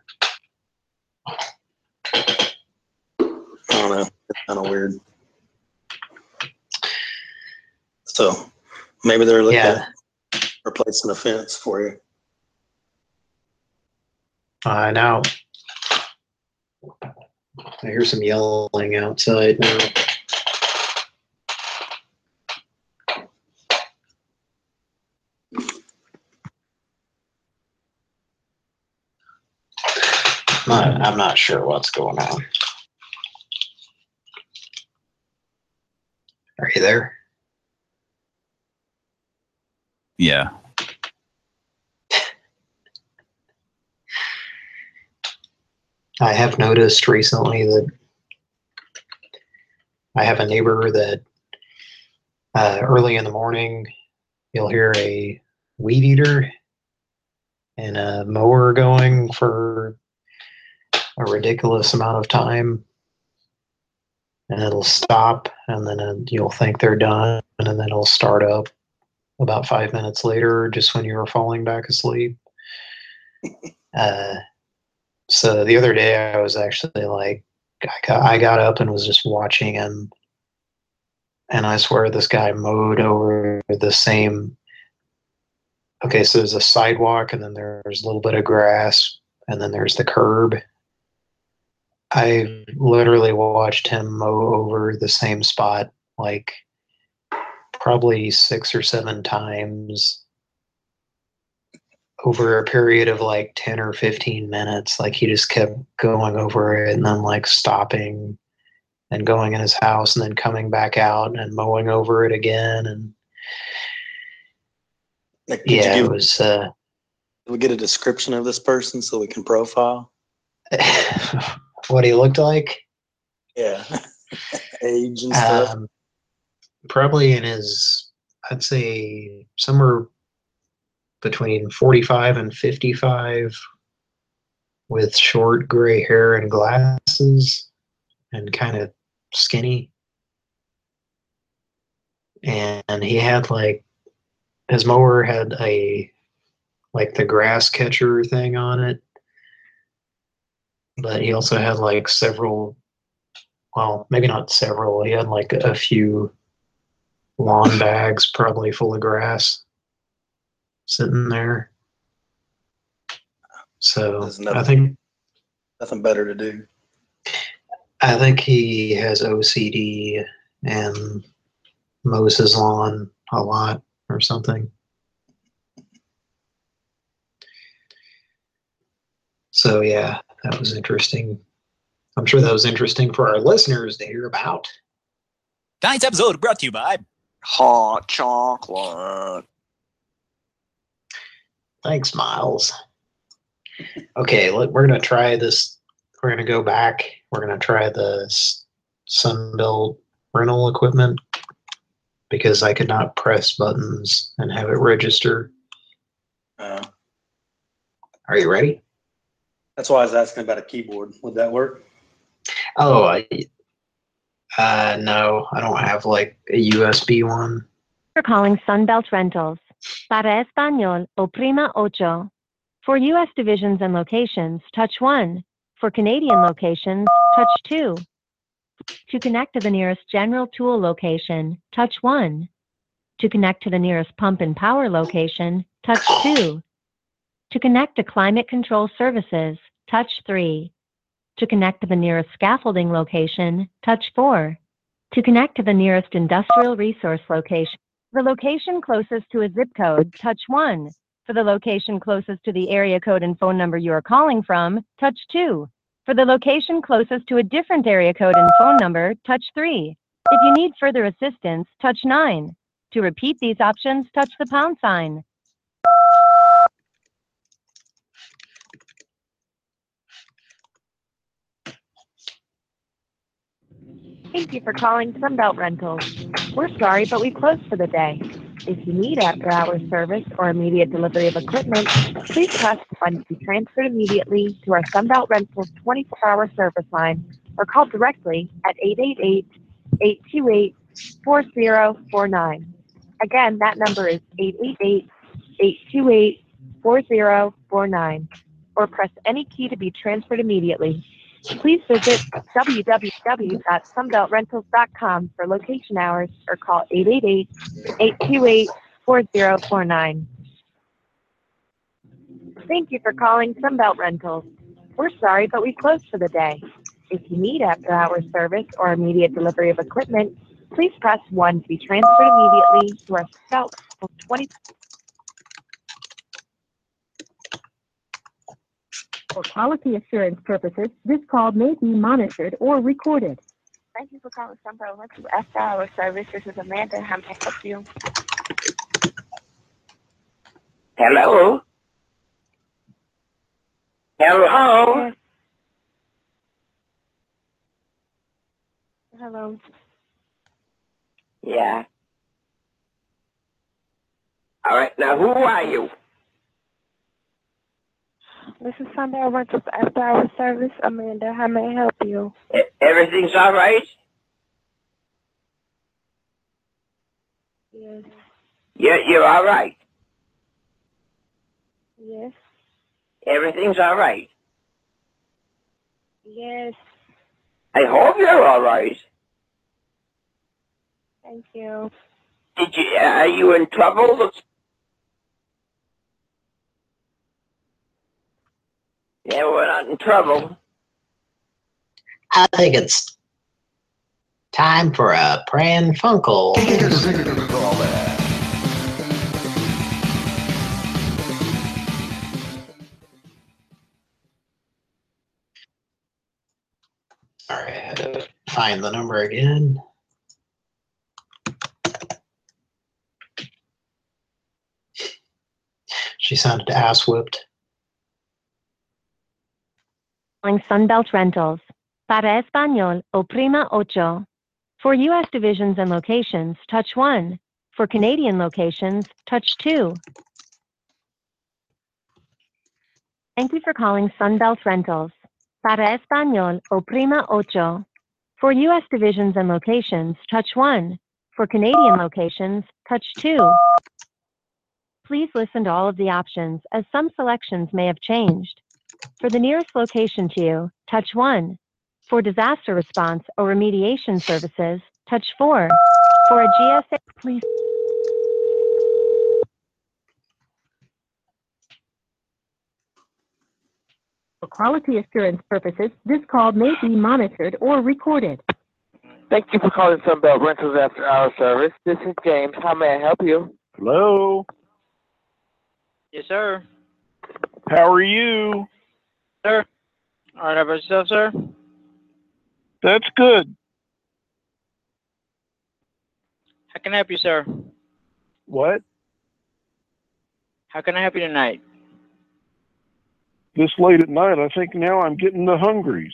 I don't know. It's kind of weird. So maybe they're looking Yeah. at replacing a fence for you. I know. I hear some yelling outside now. Not, I'm not sure what's going on. Are you there? Yeah. *laughs* I have noticed recently that I have a neighbor that uh, early in the morning you'll hear a weed eater and a mower going for a ridiculous amount of time. And it'll stop, and then uh, you'll think they're done, and then it'll start up about five minutes later, just when you were falling back asleep. *laughs* Uh, so the other day, I was actually like, I got, I got up and was just watching him, and I swear this guy mowed over the same. Okay, so there's a sidewalk, and then there's a little bit of grass, and then there's the curb. I literally watched him mow over the same spot like probably six or seven times over a period of like 10 or 15 minutes. Like he just kept going over it and then like stopping and going in his house and then coming back out and mowing over it again. And you yeah, give- it was, uh, we get a description of this person so we can profile? *laughs* what he looked like. Yeah. *laughs* Age and stuff. Um, probably in his, I'd say somewhere between 45 and 55 with short gray hair and glasses and kind of skinny. And he had like, his mower had a, like the grass catcher thing on it. But he also had like several, well, maybe not several, he had like a few lawn bags probably full of grass sitting there. So nothing- I think Nothing better to do. I think he has OCD and mows his lawn a lot or something. So yeah, that was interesting. I'm sure that was interesting for our listeners to hear about. Tonight's episode brought to you by Hot chocolate. Thanks, Miles. Okay, look, we're gonna try this. We're gonna go back. We're gonna try the S- Sunbelt rental equipment because I could not press buttons and have it register. Uh, Are you ready? That's why I was asking about a keyboard. Would that work? Oh, I, uh, no, I don't have like a USB one. For calling Sunbelt Rentals. Para Español, oprima ocho. For U.S. divisions and locations, touch 1. For Canadian locations, touch 2. To connect to the nearest general tool location, touch 1. To connect to the nearest pump and power location, touch 2. To connect to climate control services, touch 3. To connect to the nearest scaffolding location, touch 4. To connect to the nearest industrial resource location, the location closest to a zip code, touch 1. For the location closest to the area code and phone number you are calling from, touch 2. For the location closest to a different area code and phone number, touch 3. If you need further assistance, touch 9. To repeat these options, touch the pound sign. Thank you for calling Sunbelt Rentals. We're sorry, but we closed for the day. If you need after-hours service or immediate delivery of equipment, please press 1 to be transferred immediately to our Sunbelt Rentals 24-hour service line or call directly at 888-828-4049. Again, that number is 888-828-4049 or press any key to be transferred immediately. Please visit www.sunbeltrentals.com for location hours or call 888-828-4049. Thank you for calling Sunbelt Rentals. We're sorry, but we closed for the day. If you need after-hours service or immediate delivery of equipment, please press 1 to be transferred immediately to our Sunbelt 20 For quality assurance purposes, this call may be monitored or recorded. Thank you for calling Sunbelt Rentals after hour service. This is Amanda. How may I help you? Hello? Hello? Hello. Yeah. All right, now who are you? This is Sunbelt Rentals after hour service. Amanda, how may I help you? Everything's all right? Yes. You're, you're all right. Yes. Everything's all right. Yes. I hope you're all right. Thank you. Did you, are you in trouble? Yeah, we're not in trouble. I think it's time for a Pran Funkel. All right, I had to find the number again. She sounded ass whipped. Calling Sunbelt Rentals. Para Español, oprima ocho. For U.S. divisions and locations, touch 1. For Canadian locations, touch 2. Thank you for calling Sunbelt Rentals. Para Español, oprima ocho. For U.S. divisions and locations, touch 1. For Canadian locations, touch 2. Please listen to all of the options, as some selections may have changed. For the nearest location to you, touch 1. For disaster response or remediation services, touch 4. For a GSA, please. For quality assurance purposes, this call may be monitored or recorded. Thank you for calling Sunbelt Rentals after hour service. This is James. How may I help you? Hello. Yes, sir. How are you? Sir. All right, how about yourself, sir? That's good. How can I help you, sir? What? How can I help you tonight? This late at night, I think now I'm getting the hungries.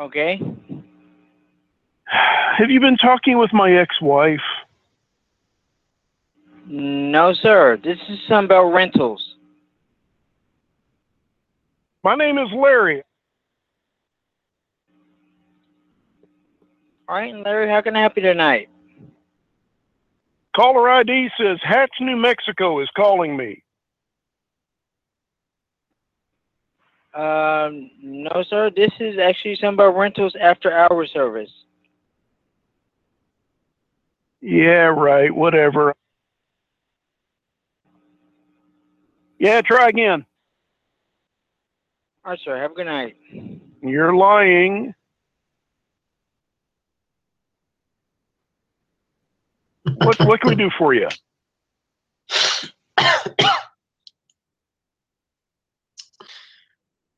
Okay. *sighs* Have you been talking with my ex-wife? No, sir. This is Sunbelt Rentals. My name is Larry. All right, Larry, how can I help you tonight? Caller ID says Hatch, New Mexico is calling me. Um, no, sir. This is actually Sunbelt Rentals after hour service. Yeah, right. Whatever. Yeah, try again. All right, sir. Have a good night. You're lying. What what can we do for you? *coughs*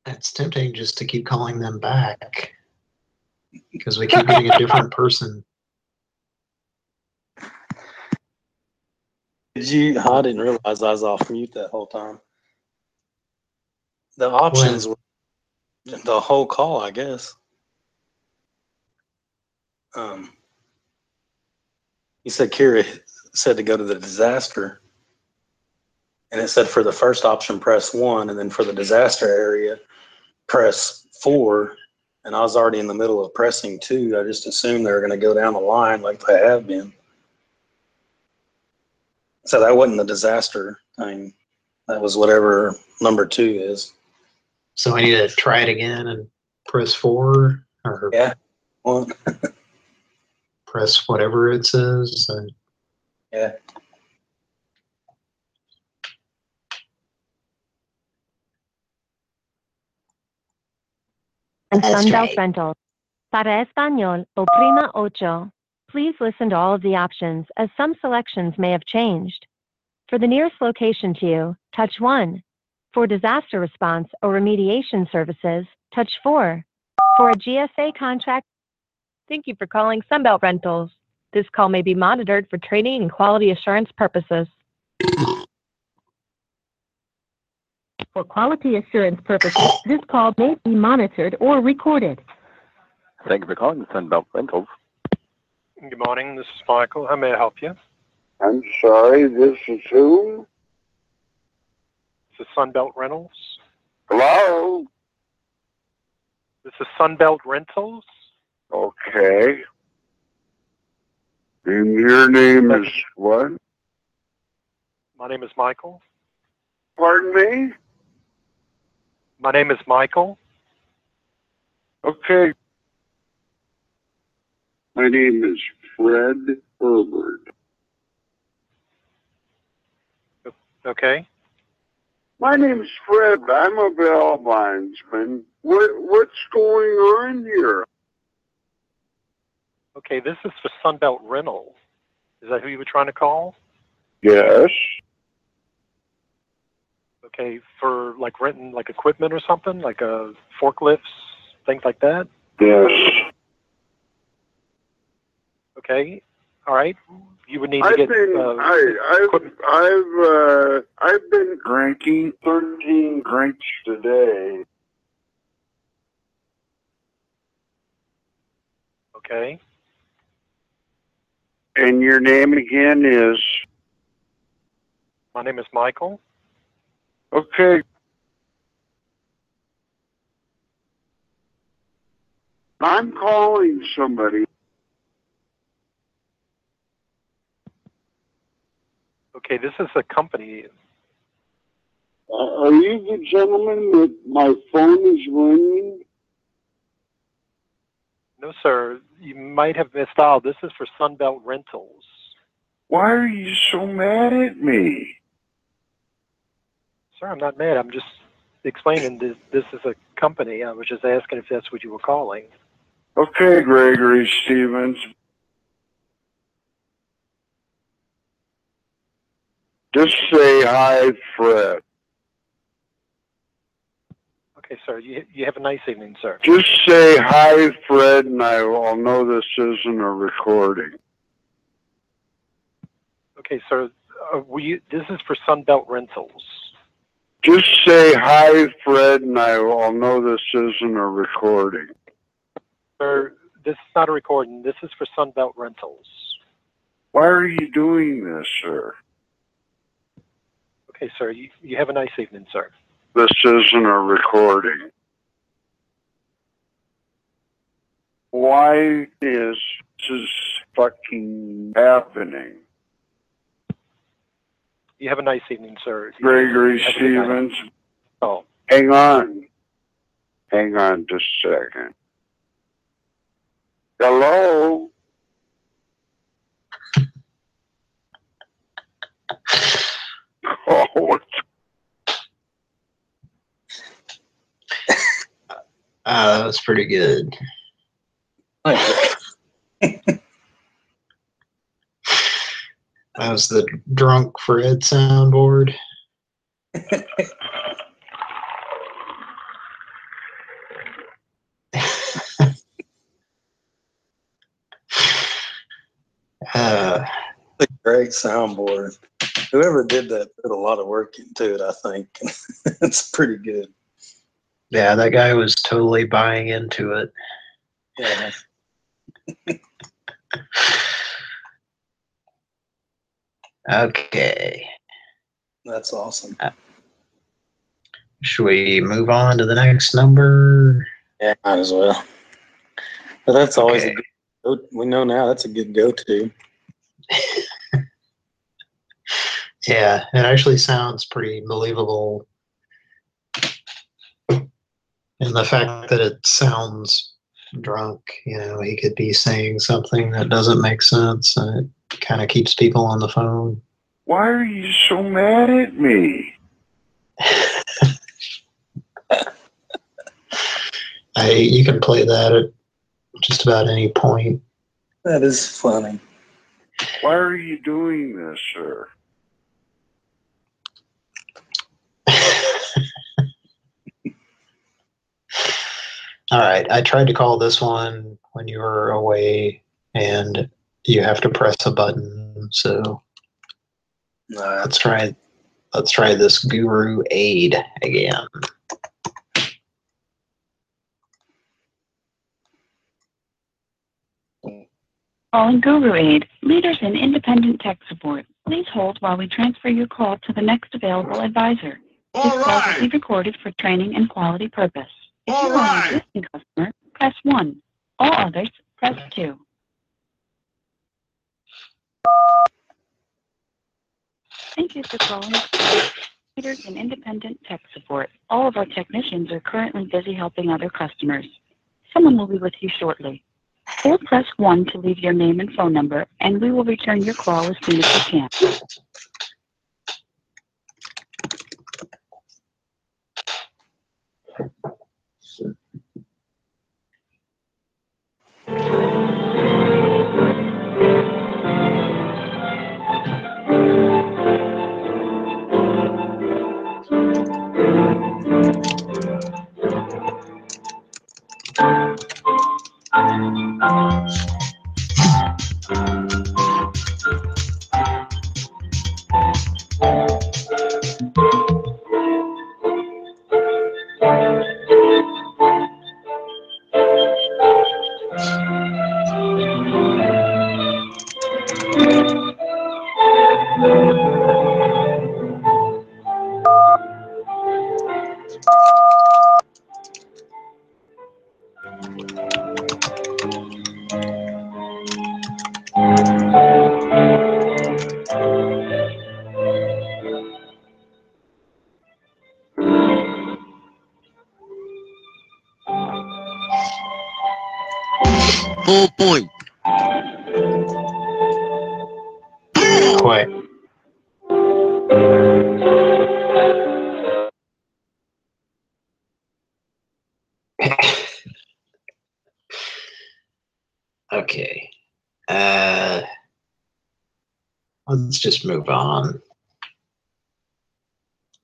It's tempting just to keep calling them back because we keep getting a different *laughs* person. Did you? I didn't realize I was off mute that whole time. The options were the whole call, I guess. Um, you said Kira said to go to the disaster, and it said for the first option press one, and then for the disaster area press four. And I was already in the middle of pressing two. I just assumed they were going to go down the line like they have been. So that wasn't a disaster thing. That was whatever number two is. So I need to try it again and press four or Yeah. Well, *laughs* press whatever it says. and- yeah. and That's Sunbelt right. Rentals. Para Español, oprima ocho. Please listen to all of the options as some selections may have changed. For the nearest location to you, touch 1. For disaster response or remediation services, touch 4. For a GSA contract, thank you for calling Sunbelt Rentals. This call may be monitored for training and quality assurance purposes. For quality assurance purposes, this call may be monitored or recorded. Thank you for calling Sunbelt Rentals. Good morning. This is Michael. How may I help you? I'm sorry, this is who? This is Sunbelt Rentals. Hello? This is Sunbelt Rentals. Okay. And your name is what? My name is Michael. Pardon me? My name is Michael. Okay. My name is Fred Herbert. Okay. My name is Fred. I'm a bell bondsman. What what's going on here? Okay. This is for Sunbelt Rentals. Is that who you were trying to call? Yes. Okay. For like renting like equipment or something, like uh, forklifts, things like that. Yes. Okay. All right. You would need to I've get. been uh, I, I've I've uh, I've been drinking thirteen drinks today. okay. And your name again is My name is Michael. okay. I'm calling somebody. Okay. This is a company. Uh, are you the gentleman that my phone is ringing? No, sir. You might have misdialed. This is for Sunbelt Rentals. Why are you so mad at me? Sir, I'm not mad. I'm just explaining this, this is a company. I was just asking if that's what you were calling. Okay, Gregory Stevens. Just say hi, Fred. Okay, sir. You, you have a nice evening, sir. Just say hi, Fred, and I will know this isn't a recording. Okay, sir. Uh, we, this is for Sunbelt Rentals. Just say hi, Fred, and I will know this isn't a recording. Sir, this is not a recording. This is for Sunbelt Rentals. Why are you doing this, sir? Okay, sir. You, you have a nice evening, sir. This isn't a recording. Why is this fucking happening? You have a nice evening, sir. Gregory you have a good night. Stevens. Oh. Hang on. Hang on just a second. Hello? Oh, what's *laughs* Ah, that was pretty good. That was the drunk Fred soundboard. *laughs* Uh, a great soundboard. Whoever did that put a lot of work into it, I think. *laughs* it's pretty good. yeah, that guy was totally buying into it. Yeah. *laughs* Okay. That's awesome. Uh, should we move on to the next number? Yeah, might as well. But that's always a good we know now that's a good go to. Yeah, it actually sounds pretty believable. And the fact that it sounds drunk, you know, he could be saying something that doesn't make sense and it kind of keeps people on the phone. Why are you so mad at me? *laughs* I, you can play that at just about any point. That is funny. Why are you doing this, sir? All right, I tried to call this one when you were away, and you have to press a button. So let's try. Let's try this Guru Aid again. Calling Guru Aid, leaders in independent tech support. Please hold while we transfer your call to the next available advisor. This call will be recorded for training and quality purpose. If you are an existing customer, press 1. All others, press 2. Thank you for calling leaders in independent tech support. All of our technicians are currently busy helping other customers. Someone will be with you shortly. Or press 1 to leave your name and phone number, and we will return your call as soon as we can. Move on.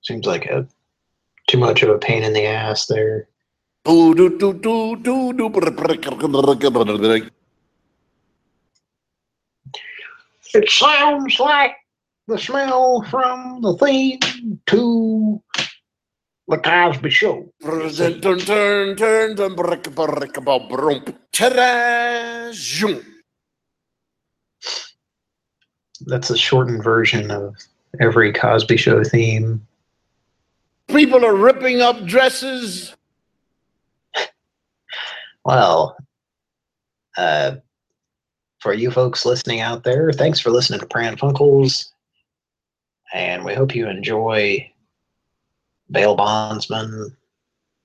Seems like a too much of a pain in the ass there. It sounds like the smell from the theme to the Cosby Show. Turn, turn, turn, turn, That's a shortened version of every Cosby Show theme. People are ripping up dresses. *laughs* Well, uh, for you folks listening out there, thanks for listening to Pran Funkels. And we hope you enjoy bail bondsman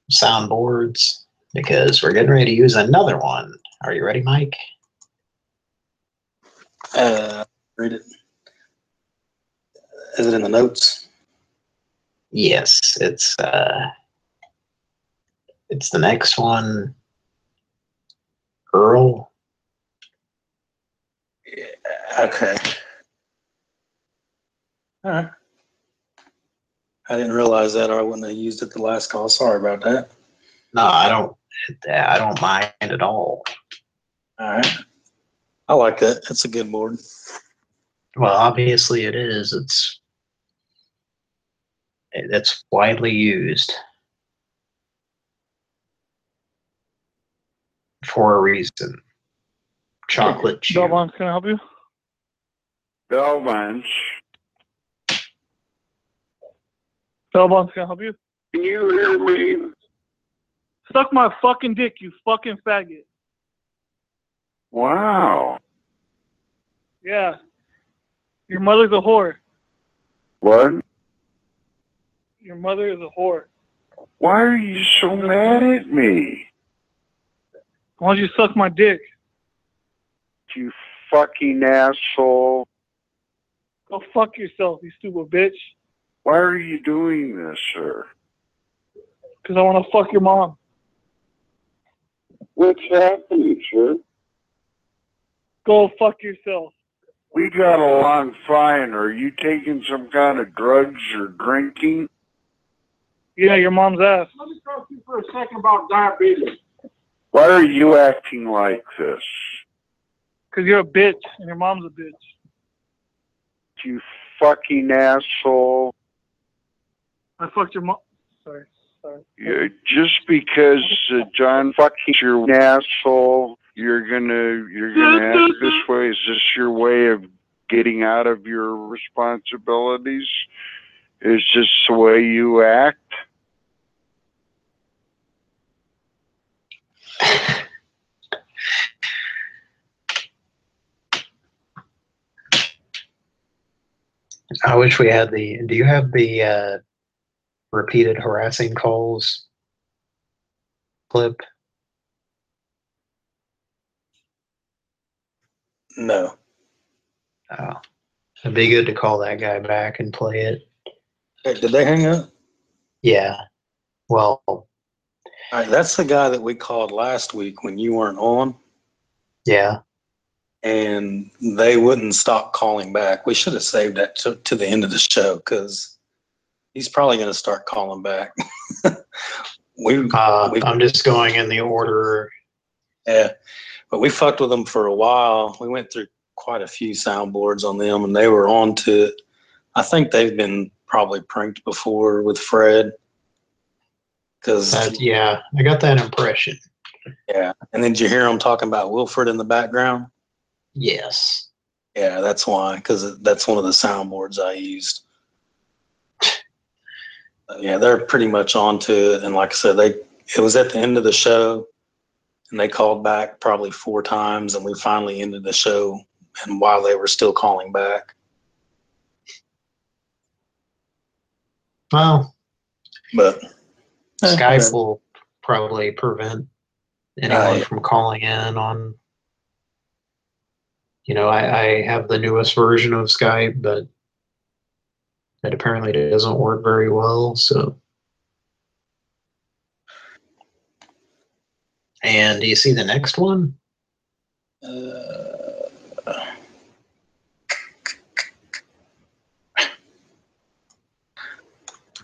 soundboards because we're getting ready to use another one. Are you ready, Mike? Uh, read it. Is it in the notes? Yes, it's uh it's the next one. Earl. Okay. All right. I didn't realize that, or I wouldn't have used it the last call. Sorry about that. No, I don't I don't mind at all. All right. I like that. It's a good board. Well, obviously it is. It's eh, it's widely used for a reason. Chocolate chip. Belmont, can I help you? Belmont. Belmont, can I help you? Can you hear me? Suck my fucking dick, you fucking faggot. Wow. Yeah. Your mother's a whore. What? Your mother is a whore. Why are you so mad at me? Why don't you suck my dick? You fucking asshole. Go fuck yourself, you stupid bitch. Why are you doing this, sir? Because I want to fuck your mom. What's happening, sir? Go fuck yourself. We got along fine. Are you taking some kind of drugs or drinking? Yeah, your mom's ass. Let me talk to you for a second about diabetes. Why are you acting like this? Because you're a bitch and your mom's a bitch. You fucking asshole. I fucked your mom. Sorry. Sorry. Yeah, just because uh, John fucking your asshole, you're gonna you're gonna act this way. Is this your way of getting out of your responsibilities? Is this the way you act? I wish we had the. Do you have the uh, repeated harassing calls clip? No. Oh, it'd be good to call that guy back and play it. Hey, did they hang up? Yeah. Well, right, that's the guy that we called last week when you weren't on, yeah. and they wouldn't stop calling back. We should have saved that to, to the end of the show because he's probably going to start calling back. *laughs* we, Uh, we, I'm just going in the order. yeah, but we fucked with them for a while. We went through quite a few soundboards on them, and they were on to it. I think they've been probably pranked before with Fred. Because That, yeah, I got that impression. yeah, and then did you hear them talking about Wilfred in the background? Yes. Yeah, that's why, because that's one of the soundboards I used. Yeah, they're pretty much on to it, and like I said, they it was at the end of the show, and they called back probably four times, and we finally ended the show, and while they were still calling back, Well, but Skype will probably prevent anyone Uh, from calling in on. You know, I, I have the newest version of Skype, but it apparently doesn't work very well. So, and do you see the next one? Uh,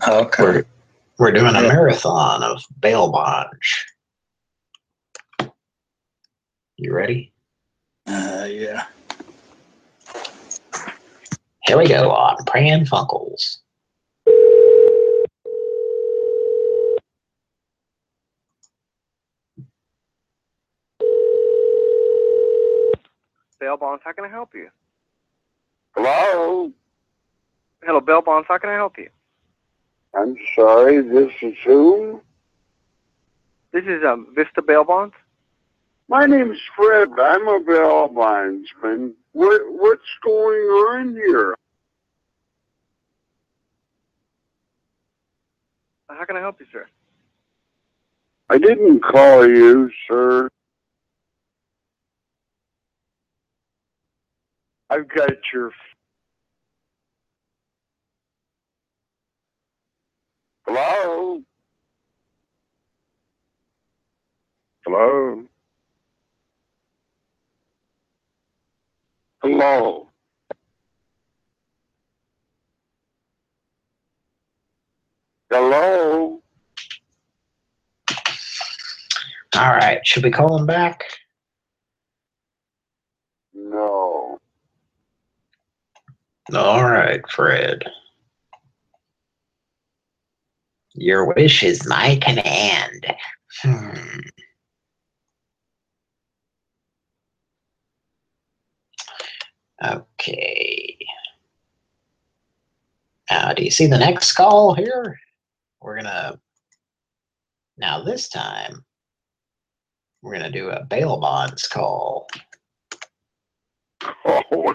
okay. We're, we're doing a marathon of bail bonds. You ready? Uh, yeah. Here we go on Pran Funkels. Bail bonds, how can I help you? Hello? Hello, Bell bonds, how can I help you? I'm sorry, this is who? This is um, Vista Bell Bonds. My name's Fred. I'm a bell bondsman. What, what's going on here? How can I help you, sir? I didn't call you, sir. I've got your. Hello? Hello? Hello? Hello? All right, should we call him back? No. All right, Fred. Your wish is my command. Hmm. Okay. Now, do you see the next call here? We're gonna, now this time, we're gonna do a bail bonds call. Oh,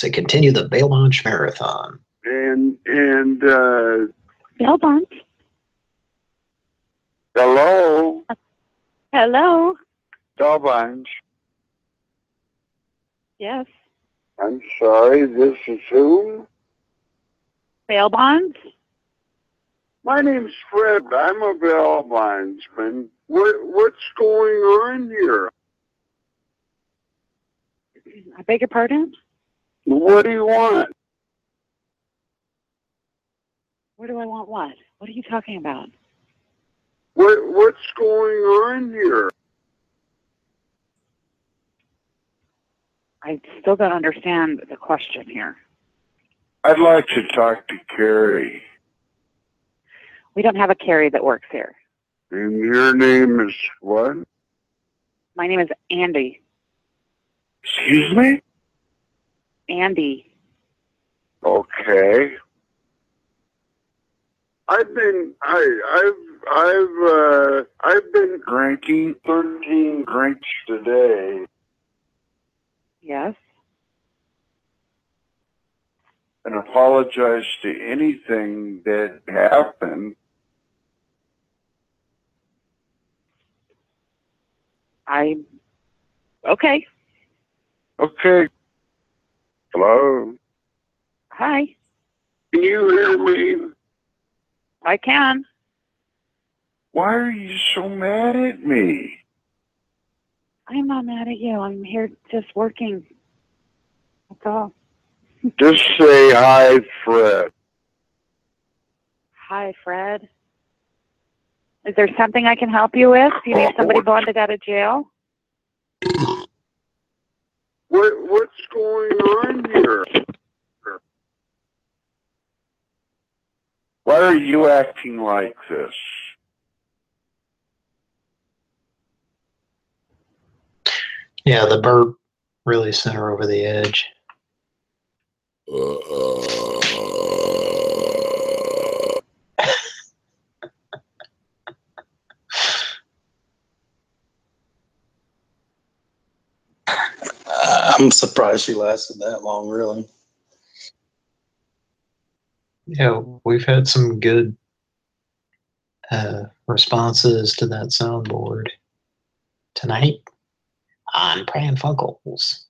to continue the bail bonds marathon. and and uh Bail bonds. hello Hello. Dobbins. Yes. I'm sorry, this is who? Bail bonds. My name's Fred. I'm a bail bondsman. What what's going on here? I beg your pardon. What do you want? What do I want? What? What are you talking about? What what's going on here? I still don't understand the question here. I'd like to talk to Carrie. We don't have a Carrie that works here. And your name is what? My name is Andy. Excuse me? Andy. Okay. I've been I I've I've uh I've been drinking thirteen drinks today Yes. and apologize to anything that happened. I. Okay. Okay. Hello. Hi. Can you hear me? I can. Why are you so mad at me? I'm not mad at you. I'm here just working. That's all. Just say hi, Fred. Hi, Fred. Is there something I can help you with? Do you need somebody bonded out of jail? *laughs* What what's going on here? Why are you acting like this? Yeah, the burp really sent her over the edge. Uh, I'm surprised she lasted that long, really. Yeah, we've had some good uh, responses to that soundboard tonight on Pran Funkels.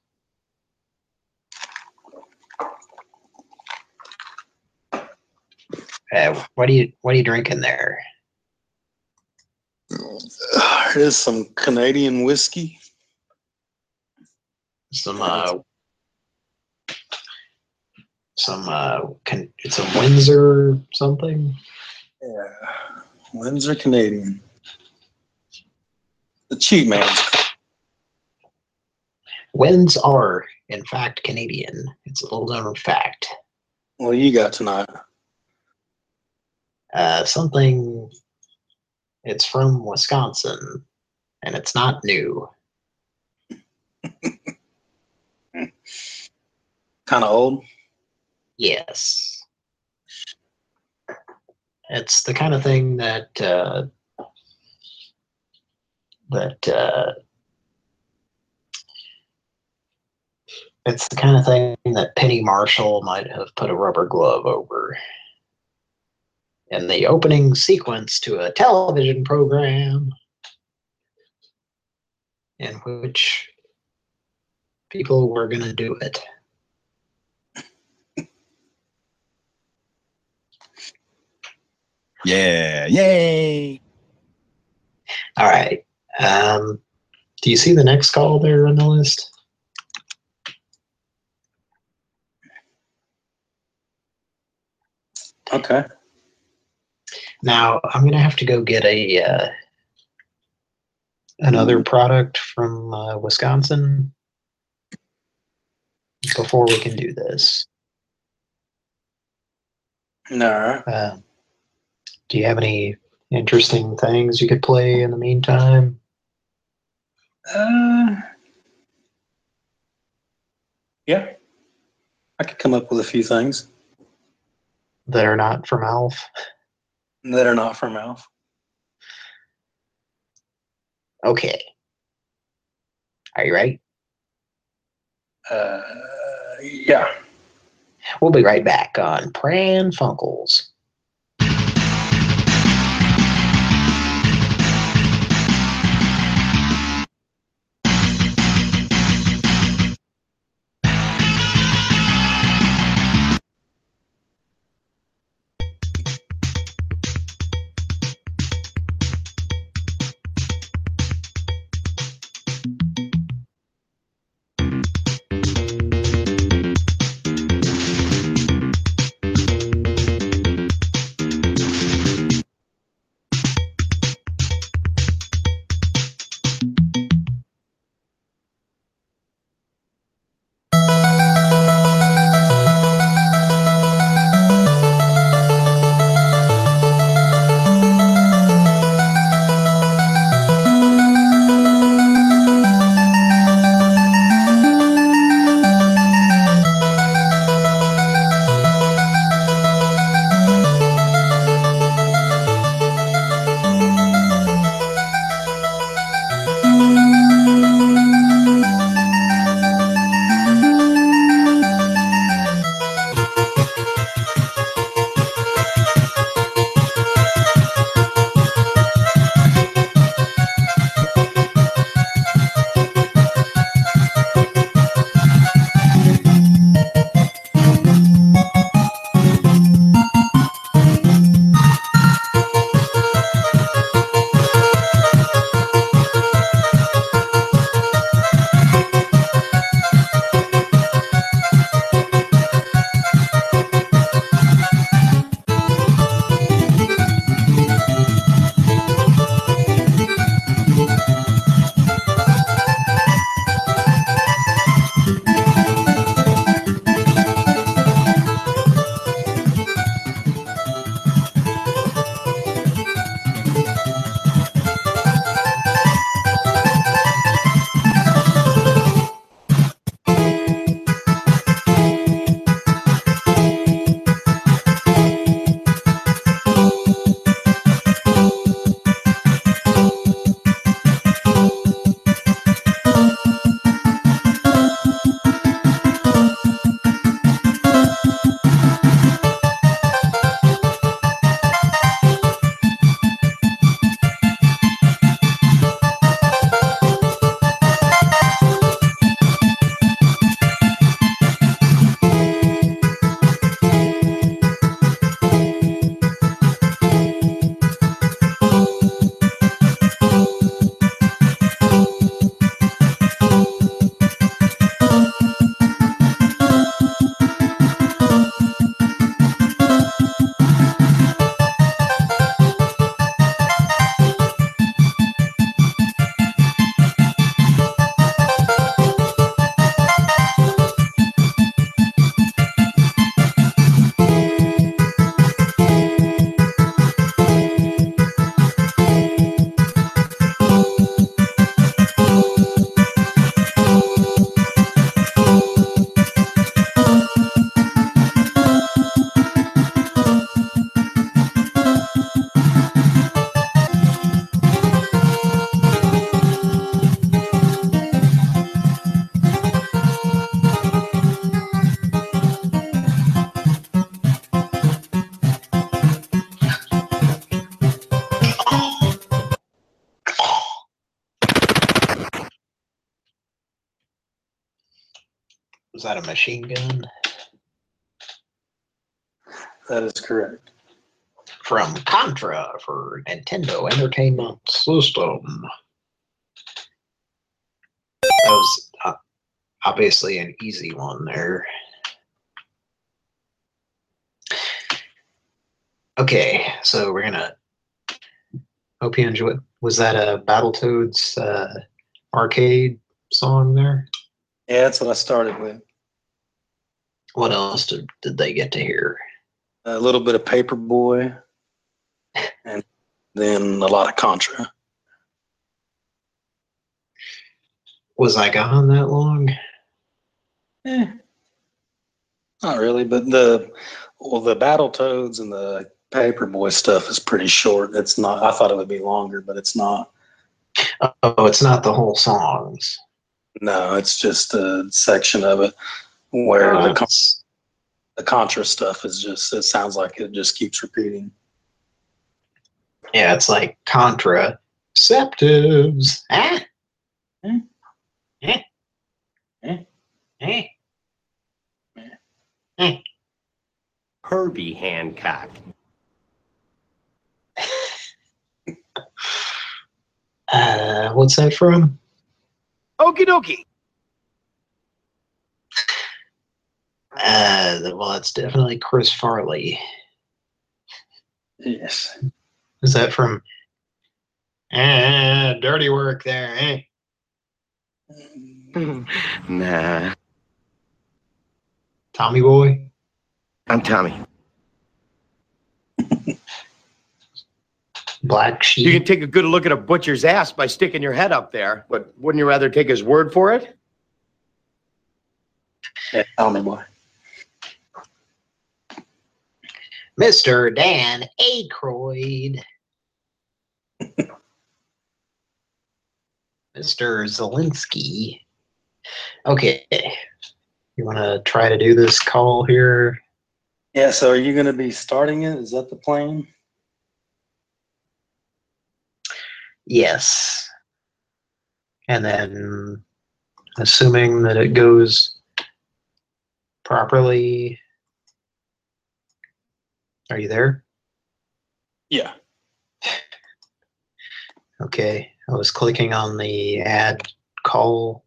Uh, what are you What are you drinking there? There is some Canadian whiskey. Some uh, some uh, can, it's a Windsor something. Yeah, Windsor Canadian. The cheap man. Winds are in fact Canadian. It's a little known fact. What you got tonight? Uh, something. It's from Wisconsin, and it's not new. *laughs* Kind of old. Yes. It's the kind of thing that uh, that uh, it's the kind of thing that Penny Marshall might have put a rubber glove over. In the opening sequence to a television program in which people were going to do it. Yeah, yay! All right. Um, do you see the next call there on the list? Okay. Now I'm gonna have to go get a uh, another product from uh, Wisconsin before we can do this. No. Uh, do you have any interesting things you could play in the meantime? Uh, yeah. I could come up with a few things that are not from Alf. that are not from Alf. Okay. Are you ready? Uh, yeah. We'll be right back on Pran Funkels. Was that a machine gun? That is correct. From Contra for Nintendo Entertainment System. That was uh, obviously an easy one there. Okay, so we're gonna hope you enjoy. Was that a Battletoads uh, arcade song there? Yeah, that's what I started with. What else did, did they get to hear? A little bit of Paperboy, and then a lot of Contra. Was I gone that long? Eh, not really, but the well, the Battletoads and the Paperboy stuff is pretty short. It's not. I thought it would be longer, but it's not. Oh, it's not the whole songs. No, it's just a section of it where the con- the Contra stuff is just. It sounds like it just keeps repeating. Yeah, it's like contraceptives. Ah? Eh? Eh? Eh? Eh? Herbie Hancock. *laughs* Uh, what's that from? Okie dokie. Uh, well, that's definitely Chris Farley. Yes. Is that from? Ah, dirty work there, eh? nah. Tommy Boy. I'm Tommy. *laughs* Black sheep. You can take a good look at a butcher's ass by sticking your head up there, but wouldn't you rather take his word for it? Yeah, Tommy Boy. Mr. Dan Aykroyd. *laughs* Mr. Zelensky. Okay. You want to try to do this call here? Yeah. So, are you going to be starting it? Is that the plan? Yes. And then, assuming that it goes properly. Are you there? Yeah. Okay. I was clicking on the add call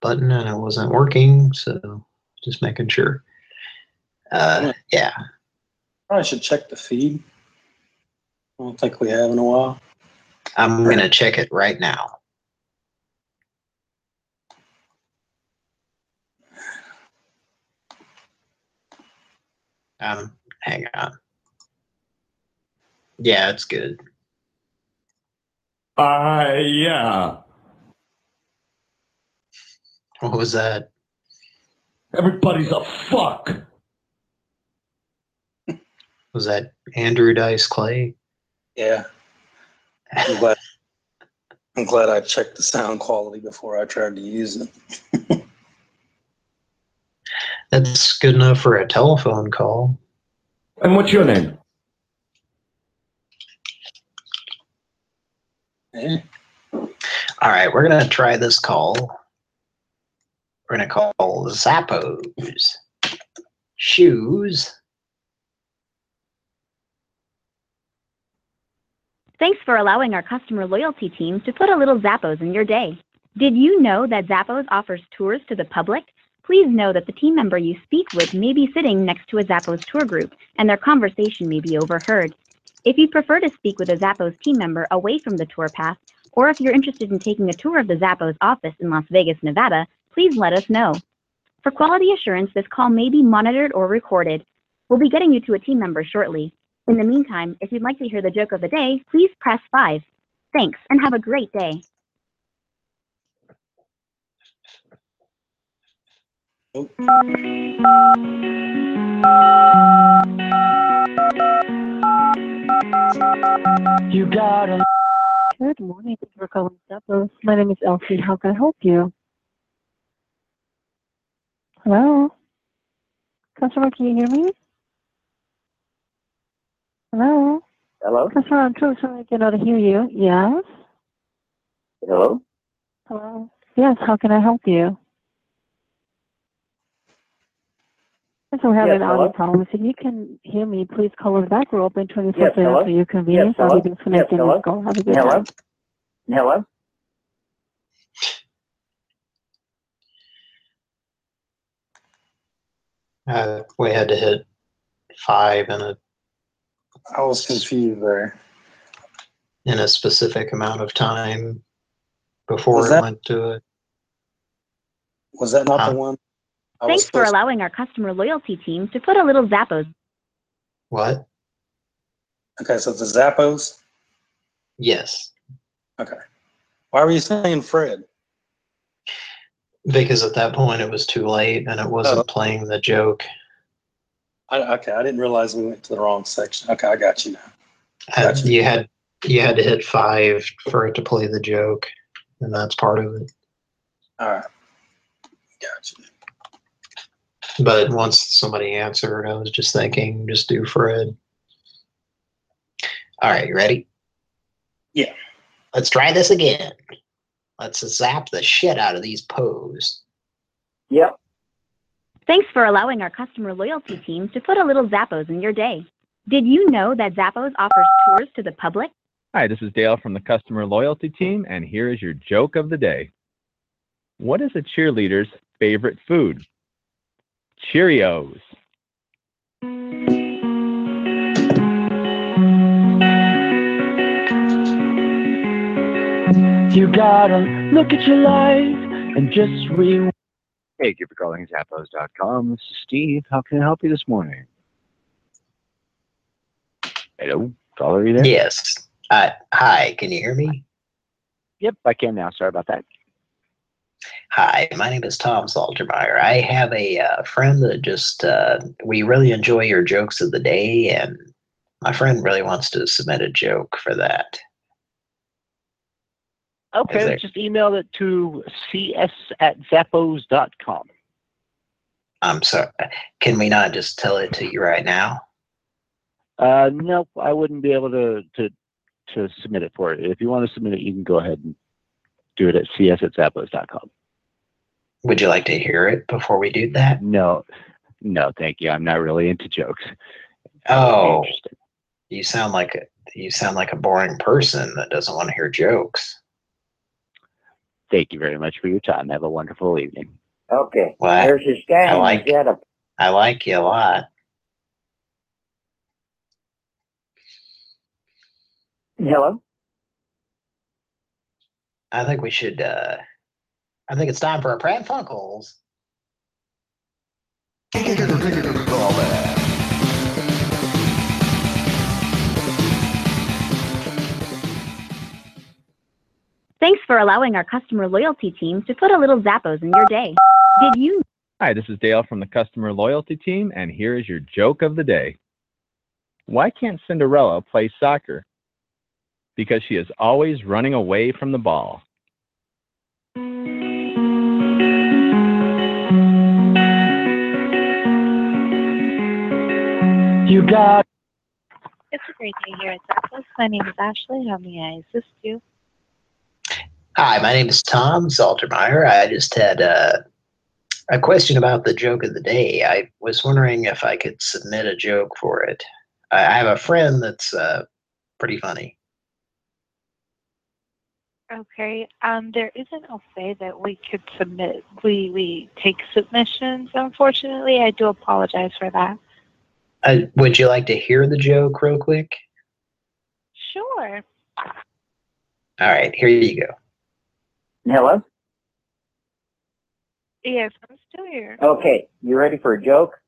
button and it wasn't working, so just making sure. Uh, yeah. I should check the feed. I don't think we have in a while. I'm going to check it right now. Um, hang on. Yeah, it's good. Uh, yeah. What was that? Everybody's a fuck. Was that Andrew Dice Clay? Yeah. I'm glad. I'm glad I checked the sound quality before I tried to use it. *laughs* That's good enough for a telephone call. And what's your name? Eh? All right, we're gonna try this call. We're gonna call Zappos shoes. Thanks for allowing our customer loyalty team to put a little Zappos in your day. Did you know that Zappos offers tours to the public? Please know that the team member you speak with may be sitting next to a Zappos tour group, and their conversation may be overheard. If you prefer to speak with a Zappos team member away from the tour path, or if you're interested in taking a tour of the Zappos office in Las Vegas, Nevada, please let us know. For quality assurance, this call may be monitored or recorded. We'll be getting you to a team member shortly. In the meantime, if you'd like to hear the joke of the day, please press 5. Thanks, and have a great day. Oh. You got it. Good morning. Thank you for calling Zappos. My name is Elsie. How can I help you? Hello? Customer, can you hear me? Hello? Hello? Customer, I'm so sorry I cannot hear you. Yes? Hello? Hello? Yes, how can I help you? If we're having Yes, audio hello? problems, if you can hear me, please call us back. We're open 24 Yes, 7 for your convenience. Yes, I'll hello? be disconnecting Yes, hello? this call. Have a good Hello? time. Hello? Uh, we had to hit five in a I was confused there. in a specific amount of time before Was it that- went to it. Was that not Huh? the one? I was Thanks for allowing our customer loyalty team to put a little Zappos. What? Okay, so the Zappos. Yes, Okay. Why were you saying Fred? because at that point it was too late and it wasn't Oh. playing the joke. I, okay, I didn't realize we went to the wrong section. Okay, I got you now. Uh, You had you had to hit five for it to play the joke, and that's part of it. All right. Gotcha. But mm-hmm. once somebody answered, I was just thinking, just do Fred. All right, you ready? Yeah. Let's try this again. Let's zap the shit out of these pose. Yep. Thanks for allowing our customer loyalty team to put a little Zappos in your day. Did you know that Zappos offers tours to the public? Hi, this is Dale from the Customer Loyalty Team, and here is your joke of the day. What is a cheerleader's favorite food? Cheerios. You gotta look at your life and just re. Thank you for calling Zappos.com. This is Steve. How can I help you this morning? Hello, caller, are you there? Yes. Uh, hi, can you hear me? Yep, I can now. Sorry about that. Hi, my name is Tom Saltermeyer. I have a uh, friend that just, uh, we really enjoy your jokes of the day, and my friend really wants to submit a joke for that. Okay, there- just email it to cs at zappos.com. I'm sorry. Can we not just tell it to you right now? Uh, nope, I wouldn't be able to, to, to submit it for it. If you want to submit it, you can go ahead and do it at cs at zappos.com. Would you like to hear it before we do that? No, no, thank you. I'm not really into jokes. Oh, you sound like a, you sound like a boring person that doesn't want to hear jokes. Thank you very much for your time. Have a wonderful evening. Okay. What? There's this guy. I like he's got a I like you a lot. hello. I think we should. uh I think it's time for our Pran Funkels. Thanks for allowing our customer loyalty team to put a little Zappos in your day. Did you Hi, this is Dale from the Customer Loyalty Team, and here is your joke of the day. Why can't Cinderella play soccer? Because she is always running away from the ball. You got. It's a great day here at Zappos. My name is Ashley. How may I assist you? Hi, my name is Tom Saltermeyer. I just had uh, a question about the joke of the day. I was wondering if I could submit a joke for it. I I have a friend that's uh, pretty funny. Okay. Um, there isn't a way that we could submit. We we take submissions. Unfortunately, I do apologize for that. Uh, would you like to hear the joke real quick? Sure. All right, here you go. Hello. Yes, I'm still here. Okay. You ready for a joke?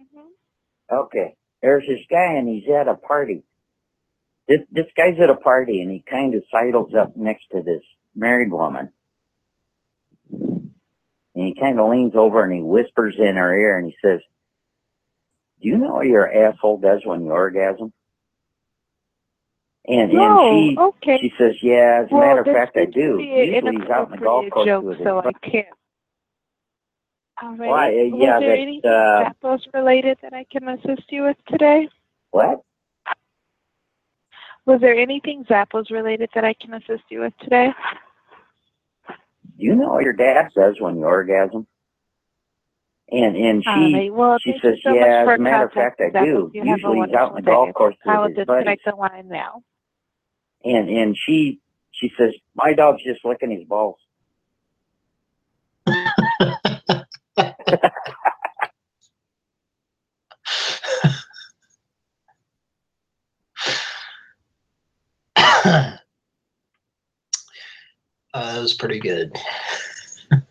Mm-hmm. Okay. There's this guy and he's at a party. This this guy's at a party and he kind of sidles up next to this married woman. And he kind of leans over and he whispers in her ear and he says, "Do you know what your asshole does when you orgasm?" And No, and she okay. she says, "Yeah, as a Well, matter of fact, I do. Usually he's out in the golf course joke, with his so I can't. Alrighty. Why, uh, Was yeah, there that, anything uh, related that I can assist you with today? What? Was there anything Zappos related that I can assist you with today? Do you know what your dad says when you orgasm? And and she All right. Well, she says, so yeah, as a matter of fact, I contacting do. us. You have a Usually he's out in the wonderful golf day. course I will with his buddies. disconnect the line now. And and she she says, my dog's just licking his balls. *laughs* Uh, that was pretty good. *laughs*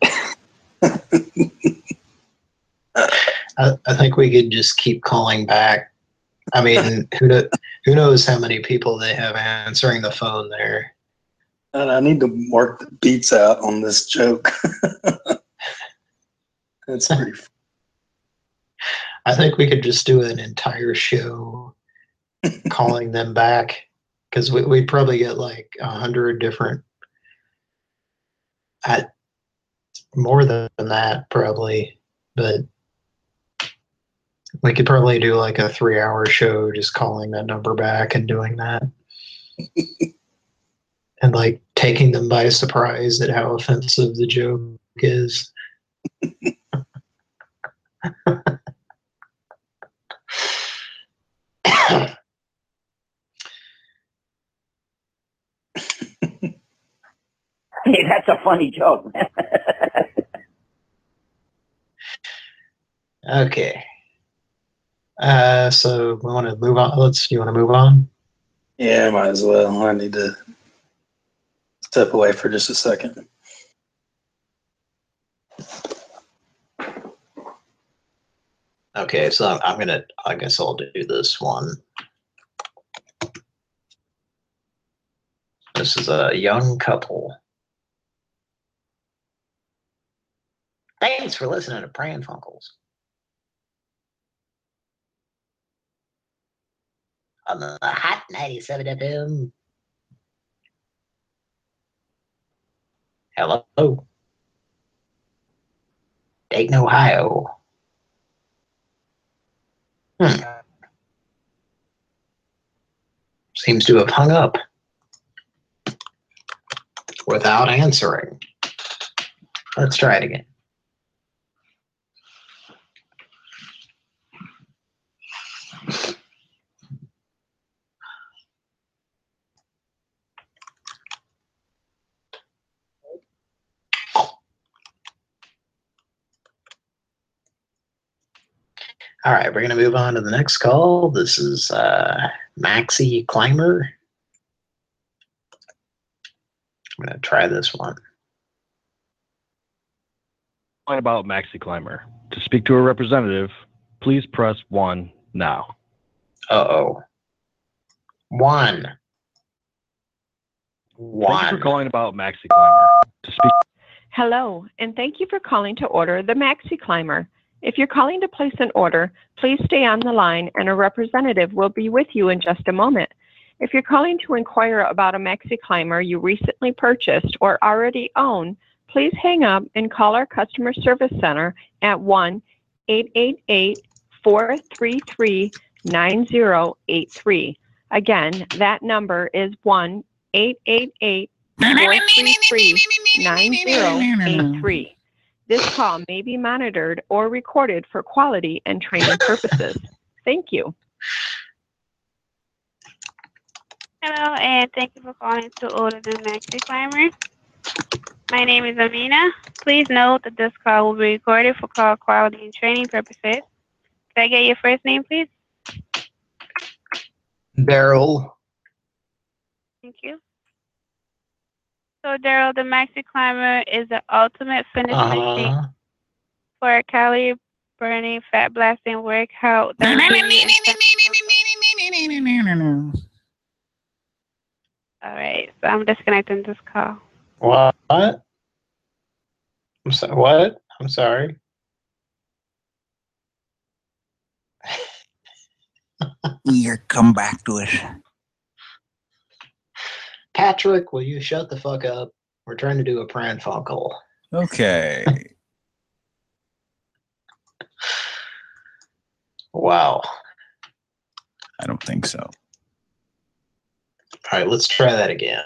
I, I think we could just keep calling back. I mean, *laughs* who kno- who knows how many people they have answering the phone there? And I need to work the beats out on this joke. *laughs* That's pretty. I think we could just do an entire show calling them back because we, we'd probably get like a hundred different, at more than that probably, but we could probably do like a three hour show just calling that number back and doing that. *laughs* and like taking them by surprise at how offensive the joke is. *laughs* *laughs* Hey, that's a funny joke. *laughs* Okay. Uh, so we want to move on. Let's. You want to move on? Yeah, might as well. I need to step away for just a second. Okay, so I'm, I'm gonna. I guess I'll do this one. This is a young couple. Thanks for listening to Pran Funkels. On the Hot 97 FM. Hello. Dayton, Ohio. Hmm. Seems to have hung up without answering. Let's try it again. All right, we're going to move on to the next call. This is uh, Maxi Climber. I'm going to try this one. Point about Maxi Climber. To speak to a representative, please press one now. Uh oh. One. Thank you for calling about Maxi Climber. To speak Hello, and thank you for calling to order the Maxi Climber. If you're calling to place an order, please stay on the line and a representative will be with you in just a moment. If you're calling to inquire about a Maxi Climber you recently purchased or already own, please hang up and call our customer service center at 1 888 433 9083. Again, that number is 1 888 433 9083. This call may be monitored or recorded for quality and training *laughs* purposes. Thank you. Hello, and thank you for calling to order the Maxi Climber. My name is Amina. Please note that this call will be recorded for call quality and training purposes. Can I get your first name, please? Daryl. Thank you. So, Daryl, the Maxi Climber is the ultimate fitness machine Uh, for calorie burning, fat blasting workout. that will give you All right, so I'm disconnecting this call. what? I'm so, what? I'm sorry. You come back to us. Patrick, will you shut the fuck up? We're trying to do a pran call. Okay. Wow. I don't think so. All right, let's try that again.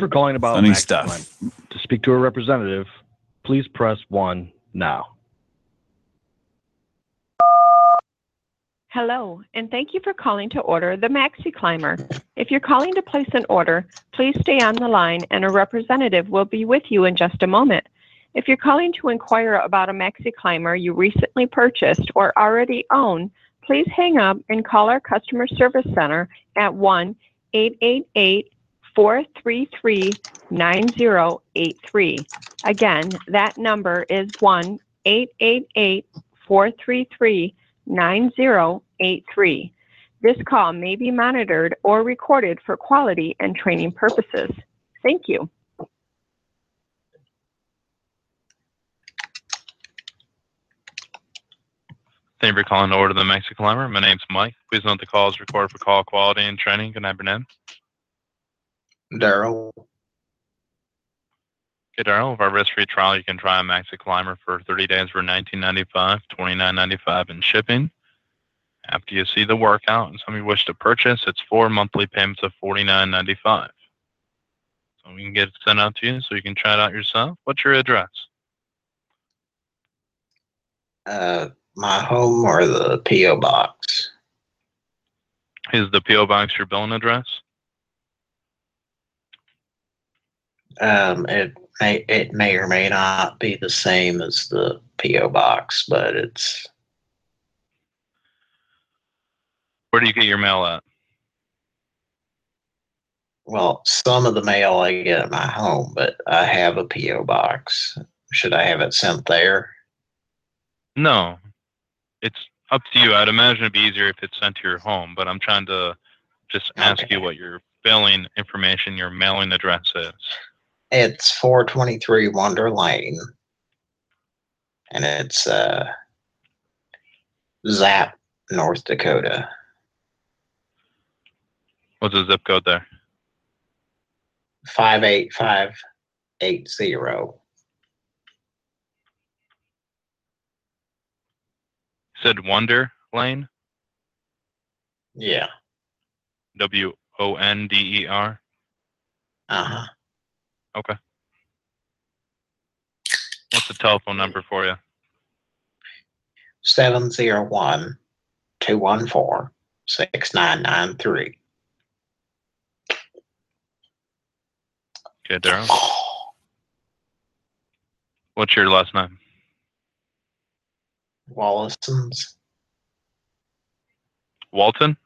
We're calling about Funny stuff. To speak speak to a representative, please press 1 now. Hello, and thank you for calling to order the Maxi Climber. If you're calling to place an order, please stay on the line and a representative will be with you in just a moment. If you're calling to inquire about a Maxi Climber you recently purchased or already own, please hang up and call our customer service center at 1 888 433 9083. Again, that number is 1 888 433 9083. This call may be monitored or recorded for quality and training purposes. Thank you. Thank you for calling to order the Maxi Climber. My name's Mike. Please note the call is recorded for call quality and training. Can I have? Daryl. Okay, Daryl, with our risk-free trial, you can try a Maxi Climber for 30 days for $19.95, $29.95 in shipping. After you see the workout and some you wish to purchase, it's four monthly payments of $49.95. So we can get it sent out to you so you can try it out yourself. What's your address? Uh, my home or the PO box? Is the P.O. Box your billing address? Um, it may it may or may not be the same as the PO box, but it's Where do you get your mail at? well, some of the mail I get at my home, but I have a PO box. Should I have it sent there? No, it's up to you. I'd imagine it'd be easier if it's sent to your home, but I'm trying to just ask you what your billing information, your mailing address is. It's four twenty three Wonder Lane, and it's uh, Zap, North Dakota. What's the zip code there? 58580. Said Wonder Lane? Yeah. W O N D E R? Uh huh. Okay. What's the telephone number for you? 701 214 6993. Okay, Daryl. What's your last name? Wallisons. Walton?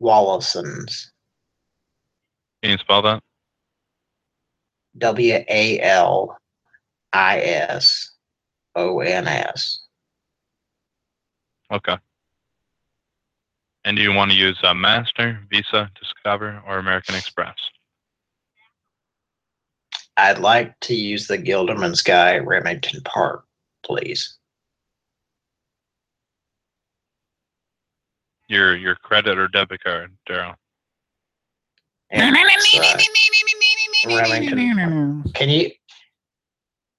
Wallisons. Can you spell that? W A L I S O N S. Okay. And do you want to use uh, Master, Visa, Discover, or American Express? I'd like to use the Gilderman Sky Remington Park, please. Your your credit or debit card, Daryl? It's, uh, Remington. Can you?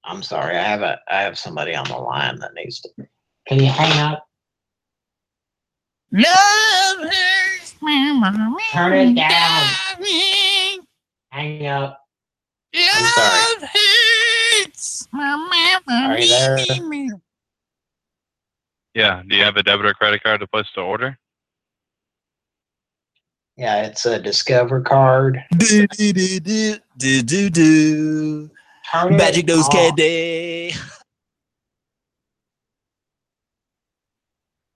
I'm sorry. I have a. I have somebody on the line that needs to. Can you hang up? Love hurts mama. Turn it down. Hang up. I'm sorry. hurts. Are you there? Yeah. Do you have a debit or credit card to place the order? Yeah, it's a Discover card. Do do do do do do do. Turn Magic nose candy.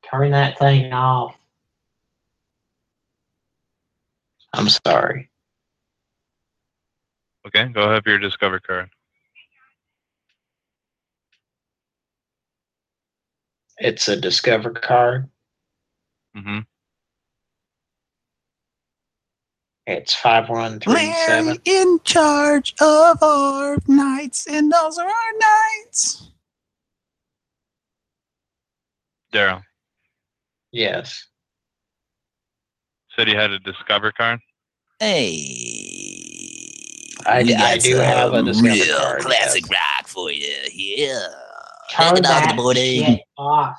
Turn that thing off. I'm sorry. Okay, go ahead for your Discover card. It's a Discover card. Mm-hmm. It's five one three Larry seven. in charge of our nights, and those are our nights. Daryl Yes. said you had a Discover card. Hey, I, we I do have a some real card. classic yes. rock for you. Yeah. Turn Take it off that the morning. shit off.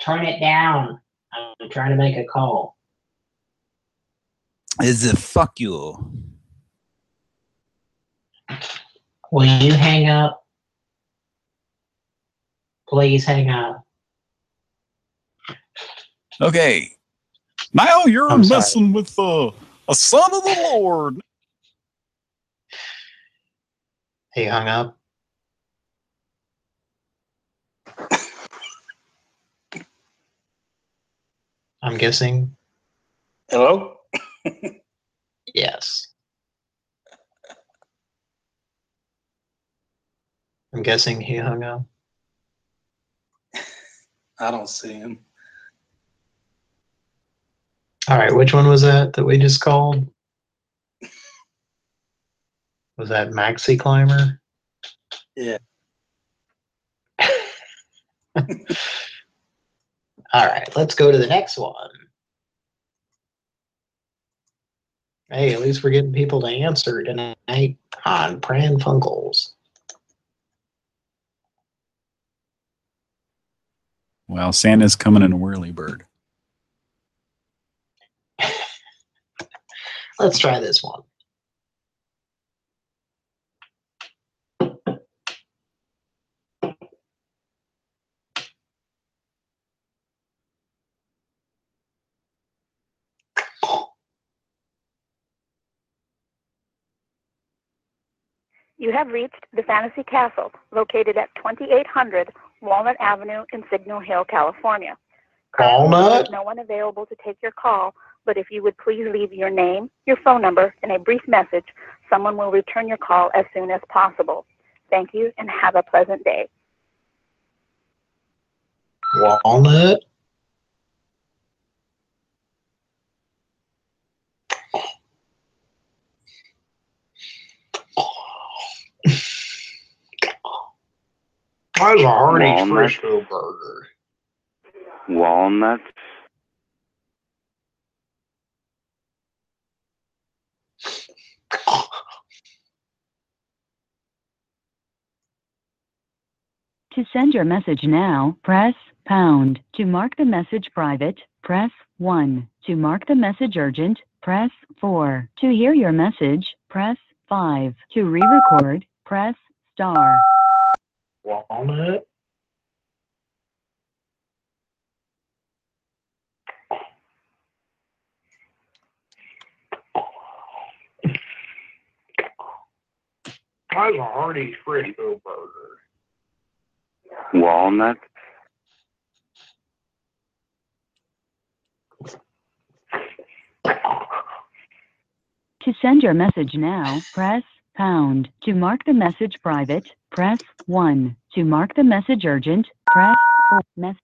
Turn it down. I'm trying to make a call. Is it fuck you? Will you hang up? Please hang up. Okay. Now you're I'm sorry. messing with uh, a son of the Lord. He hung up. I'm guessing Hello? yes. I'm guessing he hung up. I don't see him. All right, which one was that that we just called? Was that Maxi Climber? Yeah. *laughs* All right, let's go to the next one. Hey, at least we're getting people to answer tonight on Pran Funkels. Well, Santa's coming in a whirly bird. *laughs* Let's try this one. You have reached the Fantasy Castle, located at 2800 Walnut Avenue in Signal Hill, California. Walnut? No one available to take your call, but if you would please leave your name, your phone number, and a brief message, someone will return your call as soon as possible. Thank you and have a pleasant day. Walnut? How's a hearty Walnut. Frisco burger? Walnuts. To send your message now, press pound. To mark the message private, press 1. To mark the message urgent, press 4. To hear your message, press 5. To re-record, press star. Walnut? How's a hearty Frisco burger? Walnuts. To send your message now, press pound. To mark the message private, press 1. To mark the message urgent, press 4.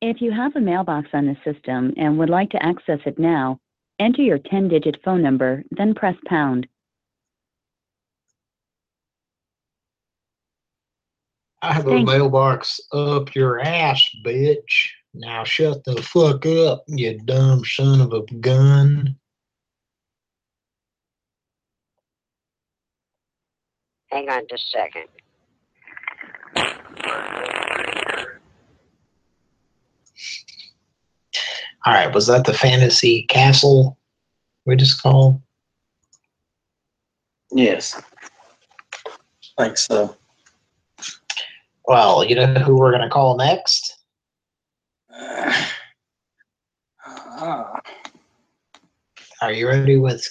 If you have a mailbox on the system and would like to access it now, enter your 10-digit phone number, then press pound. I have a Thank- mailbox up your ass, bitch. Now shut the fuck up, you dumb son of a gun. Hang on just a second. All right, was that the fantasy castle we just called? Yes. Thanks so. Well, you know who we're gonna call next? *sighs* Ah, Are you ready with?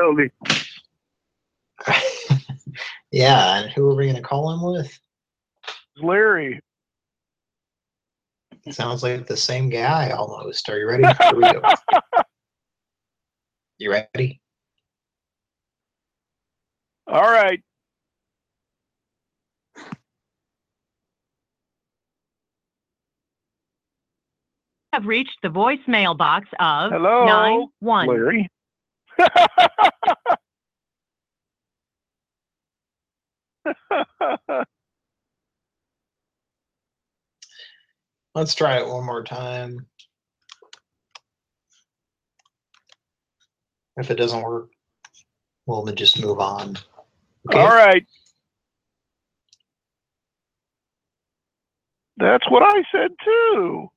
Toby. Yeah, and who are we gonna call him with? Larry. Sounds like the same guy almost. Are you ready? Here we go. *laughs* You ready? All right. have reached the voicemail box of Hello, nine one. Larry. *laughs* Let's try it one more time. If it doesn't work, we'll then just move on. Okay. All right. That's what I said too.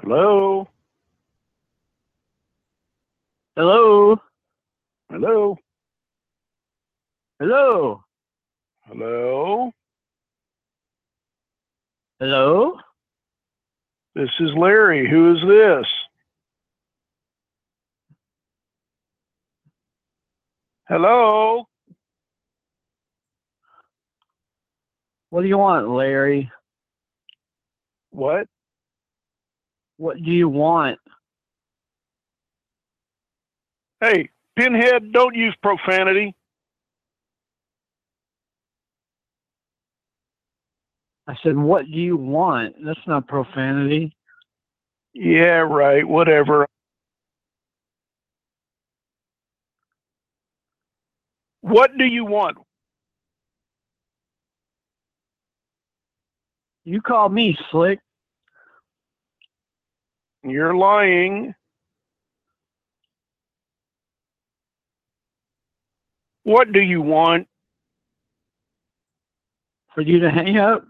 Hello. Hello. Hello? Hello? Hello? Hello? This is Larry. Who is this? Hello? What do you want, Larry? What? What do you want? Hey, Pinhead, don't use profanity. I said, what do you want? That's not profanity. Yeah, right. Whatever. What do you want? You call me slick. You're lying. What do you want? For you to hang up?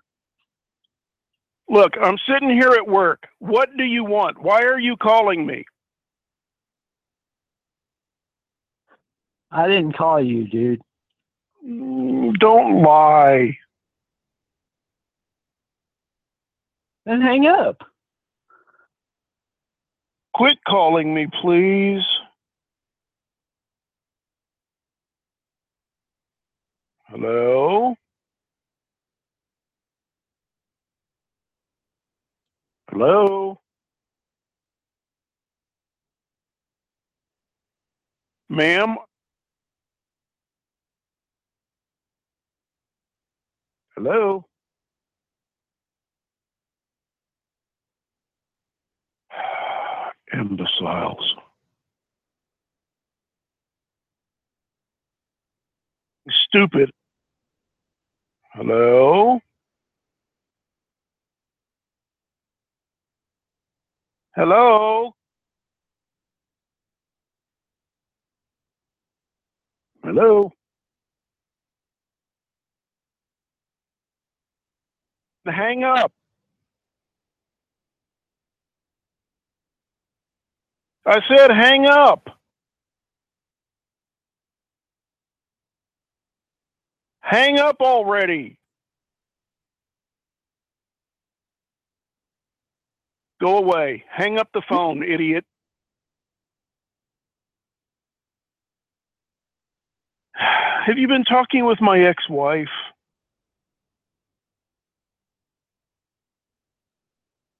Look, I'm sitting here at work. What do you want? Why are you calling me? I didn't call you, dude. Mm, Don't lie. Then hang up. Quit calling me, please. Hello? Hello? Ma'am? Hello? *sighs* Imbeciles. Stupid. Hello? Hello? Hello? Hang up. I said hang up. Hang up already. Go away. Hang up the phone, idiot. *sighs* Have you been talking with my ex wife?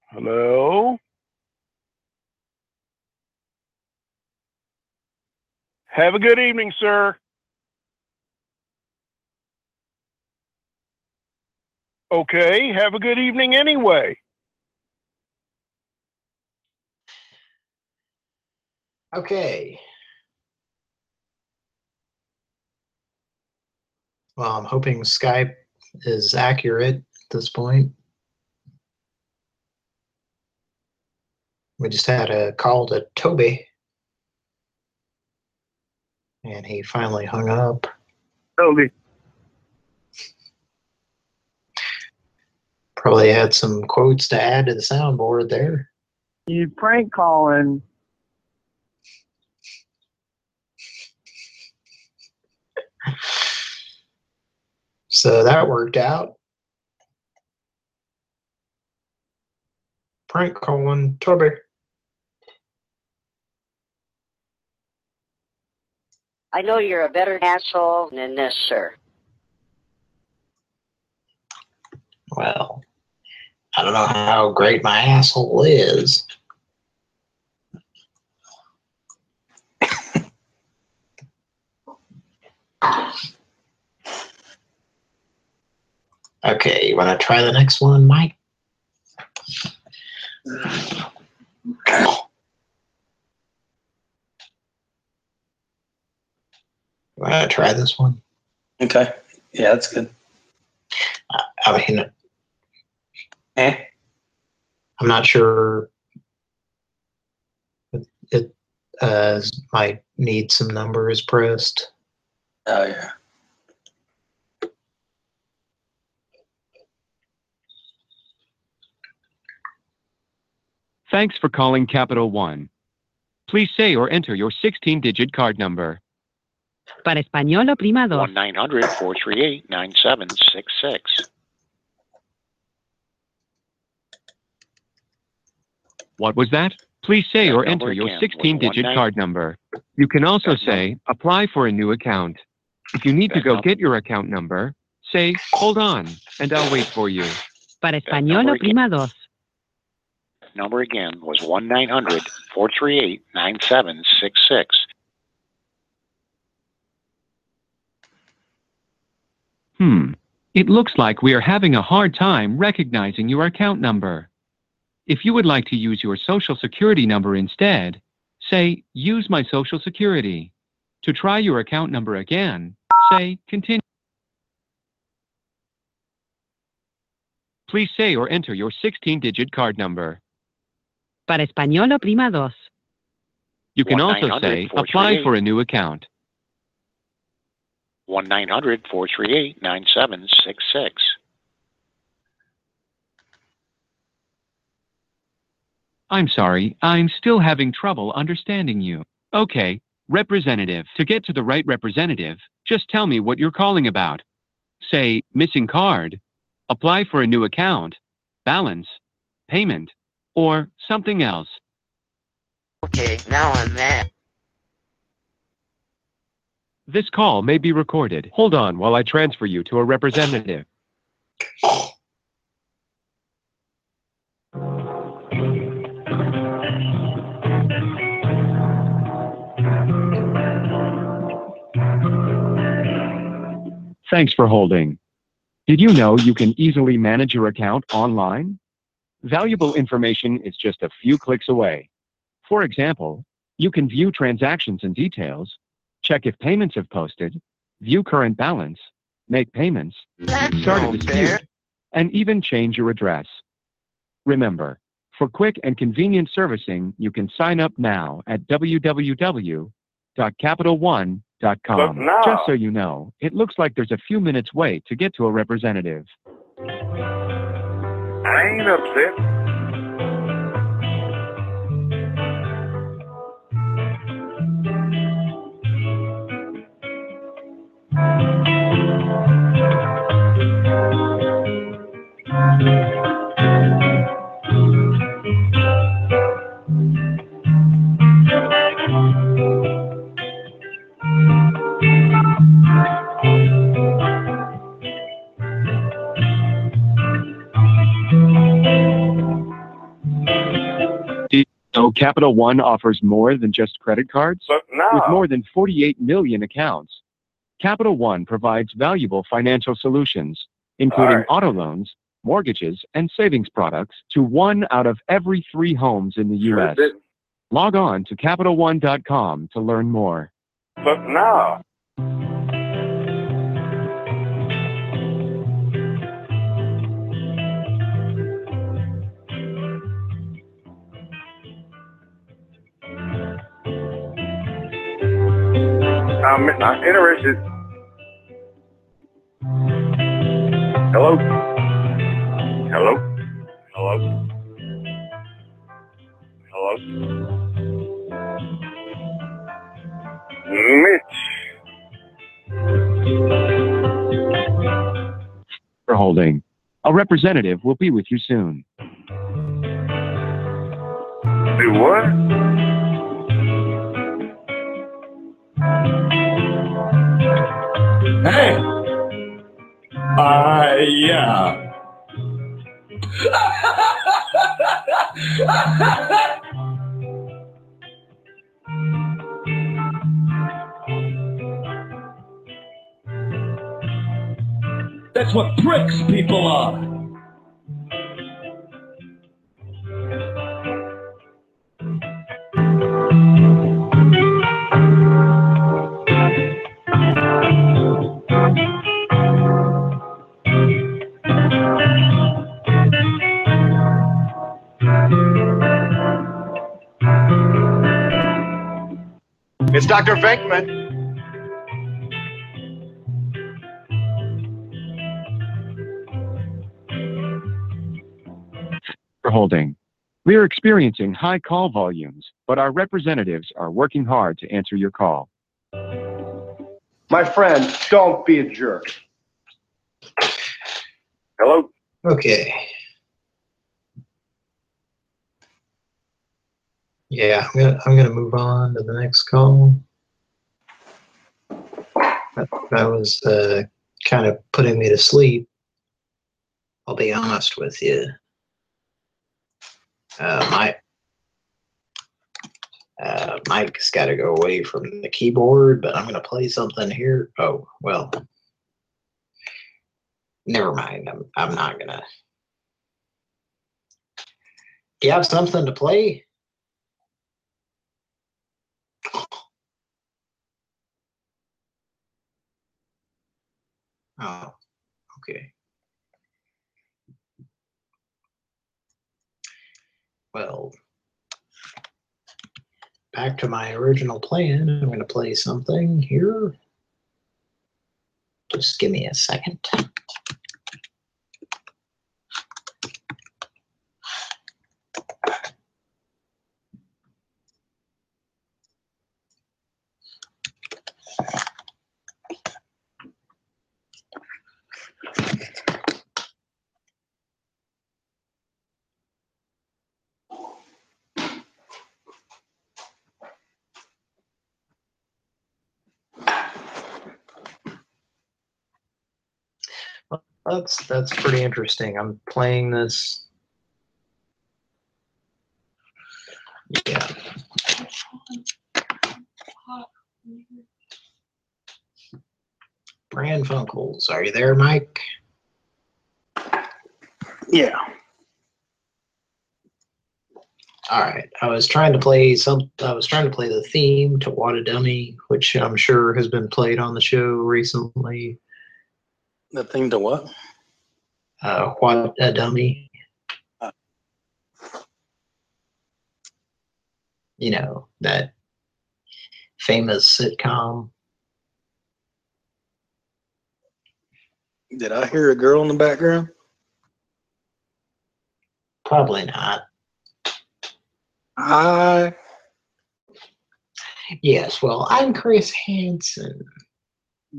Hello? Have a good evening, sir. Okay, have a good evening anyway. Okay. Well, I'm hoping Skype is accurate at this point. We just had a call to Toby. And he finally hung up. Toby. Probably had some quotes to add to the soundboard there. You prank calling. So that worked out. Prank calling Toby. I know you're a better asshole than this, sir. Well, I don't know how great my asshole is. okay, you want to try the next one, Mike? You want to try this one? Okay. Yeah, that's good. I mean, Eh? I'm not sure. It, it uh, might need some numbers pressed. Oh, yeah. Thanks for calling Capital One. Please say or enter your 16 digit card number. Para español, oprima dos. 1 900 438 9766. What was that? Please say That or enter your 16-digit card number. You can also say, apply for a new account. If you need to go num- get your account number, say, hold on, and I'll wait for you. Para español, number again. dos. Number again was 1 900 438 9766. Hmm. It looks like we are having a hard time recognizing your account number. If you would like to use your social security number instead, say, use my social security. To try your account number again, say, continue. Please say or enter your 16-digit card number. Para español, oprima dos. You can also say, apply for a new account. 1 900 438 9766. I'm sorry, I'm still having trouble understanding you. Okay, representative. To get to the right representative, just tell me what you're calling about. Say, missing card, apply for a new account, balance, payment, or something else. Okay, now I'm mad. This call may be recorded. Hold on while I transfer you to a representative. *laughs* Thanks for holding. Did you know you can easily manage your account online? Valuable information is just a few clicks away. For example, you can view transactions and details, check if payments have posted, view current balance, make payments, That's start a dispute, fair. and even change your address. Remember, for quick and convenient servicing, you can sign up now at www capital one dot com. Just so you know, it looks like there's a few minutes wait to get to a representative. I ain't upset. Thank you. Capital One offers more than just credit cards? But now- With more than 48 million accounts, Capital One provides valuable financial solutions, including Alright. auto loans, mortgages, and savings products to one out of every three homes in the U.S. Log on to CapitalOne.com to learn more. But now, I'm, I'm interested. Hello? Hello? Hello? Hello? Mitch. For holding. A representative will be with you soon. Do what? Hey! Uh, yeah. That's what pricks people are. Dr. Venkman. For holding. We are experiencing high call volumes, but our representatives are working hard to answer your call. My friend, don't be a jerk. Hello? Okay. Yeah, I'm gonna, I'm gonna move on to the next call. That, that was uh, kind of putting me to sleep. I'll be honest with you. Uh, my uh, Mike's got to go away from the keyboard, but I'm gonna play something here. Oh well, never mind. I'm I'm not gonna. Do you have something to play? Oh, okay. Well, back to my original plan. I'm going to play something here. Just give me a second. That's that's pretty interesting. I'm playing this. Yeah. Pran Funkels, are you there, Mike? Yeah. All right. I was trying to play some. I was trying to play the theme to What a Dummy, which I'm sure has been played on the show recently. The theme to what? Uh, what a Dummy. You know that famous sitcom. Did I hear a girl in the background? Probably not. Hi. Yes. Well, I'm Chris Hansen.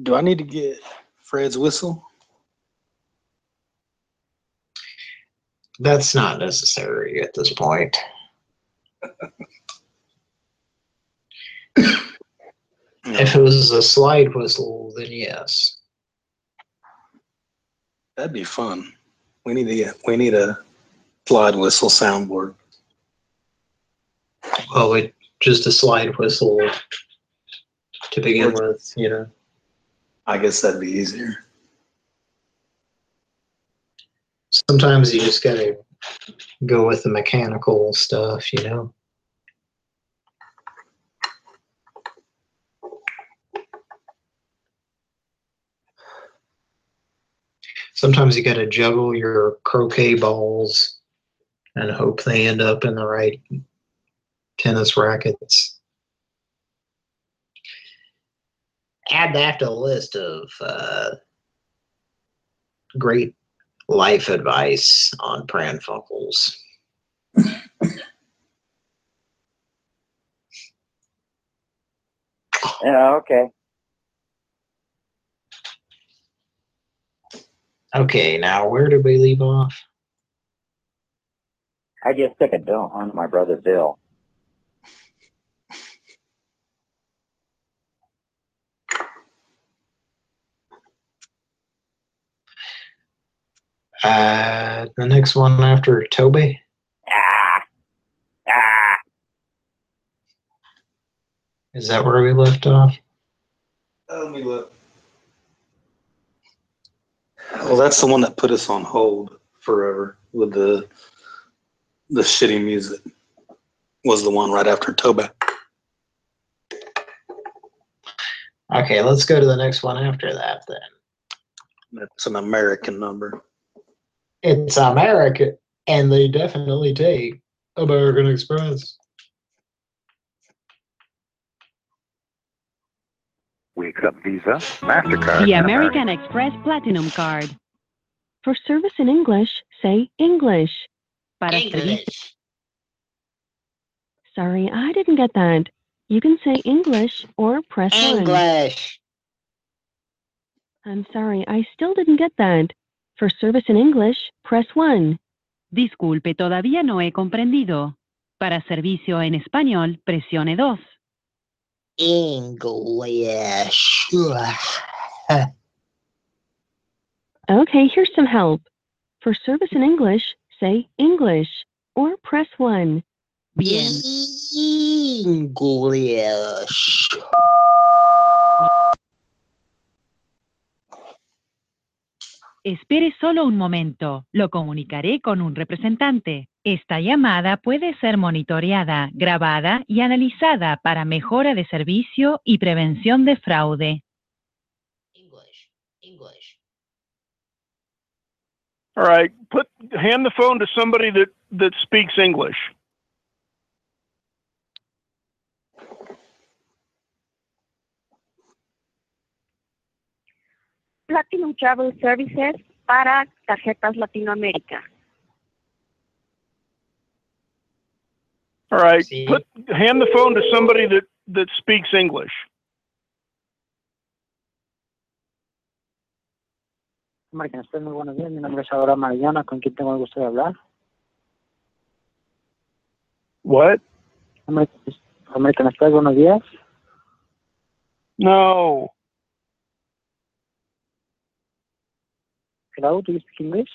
Do I need to get Fred's whistle? That's not necessary at this point. If it was a slide whistle, then yes. That'd be fun. We need to get we need a slide whistle soundboard. Well, it just a slide whistle to begin with, you know. I guess that'd be easier. Sometimes you just gotta go with the mechanical stuff, you know. Sometimes you gotta juggle your croquet balls and hope they end up in the right tennis rackets. Add that to the list of uh, great life advice on Pran Funkels. Yeah, okay. Okay, now where did we leave off? I just took a dump on my brother Bill. Uh, the next one after Toby. Ah, ah. Is that where we left off? Let me look. Well, that's the one that put us on hold forever with the the shitty music. Was the one right after Toba. Okay, let's go to the next one after that then. That's an American number. It's America, and they definitely take American Express. We accept Visa, MasterCard. The and American Express Platinum Card. For service in English, say English. Para servicio. Sorry, I didn't get that. You can say English or press one. English. I'm sorry, I still didn't get that. For service in English, press 1. Disculpe, todavía no he comprendido. Para servicio en español, presione 2. English. *laughs* Okay, here's some help. For service in English, say English or press 1. Bien. English. Espere solo un momento. Lo comunicaré con un representante. Esta llamada puede ser monitoreada, grabada y analizada para mejora de servicio y prevención de fraude. English. All right, put hand the phone to somebody that that speaks English. Platinum Travel Services para tarjetas Latinoamérica. All right, put hand the phone to somebody that that speaks English. Express, muy buenos días. Mi nombre es Abraham Mariana. ¿Con quién tengo el gusto de hablar? What? American, American Express, buenos días. No. Hello, do you speak English?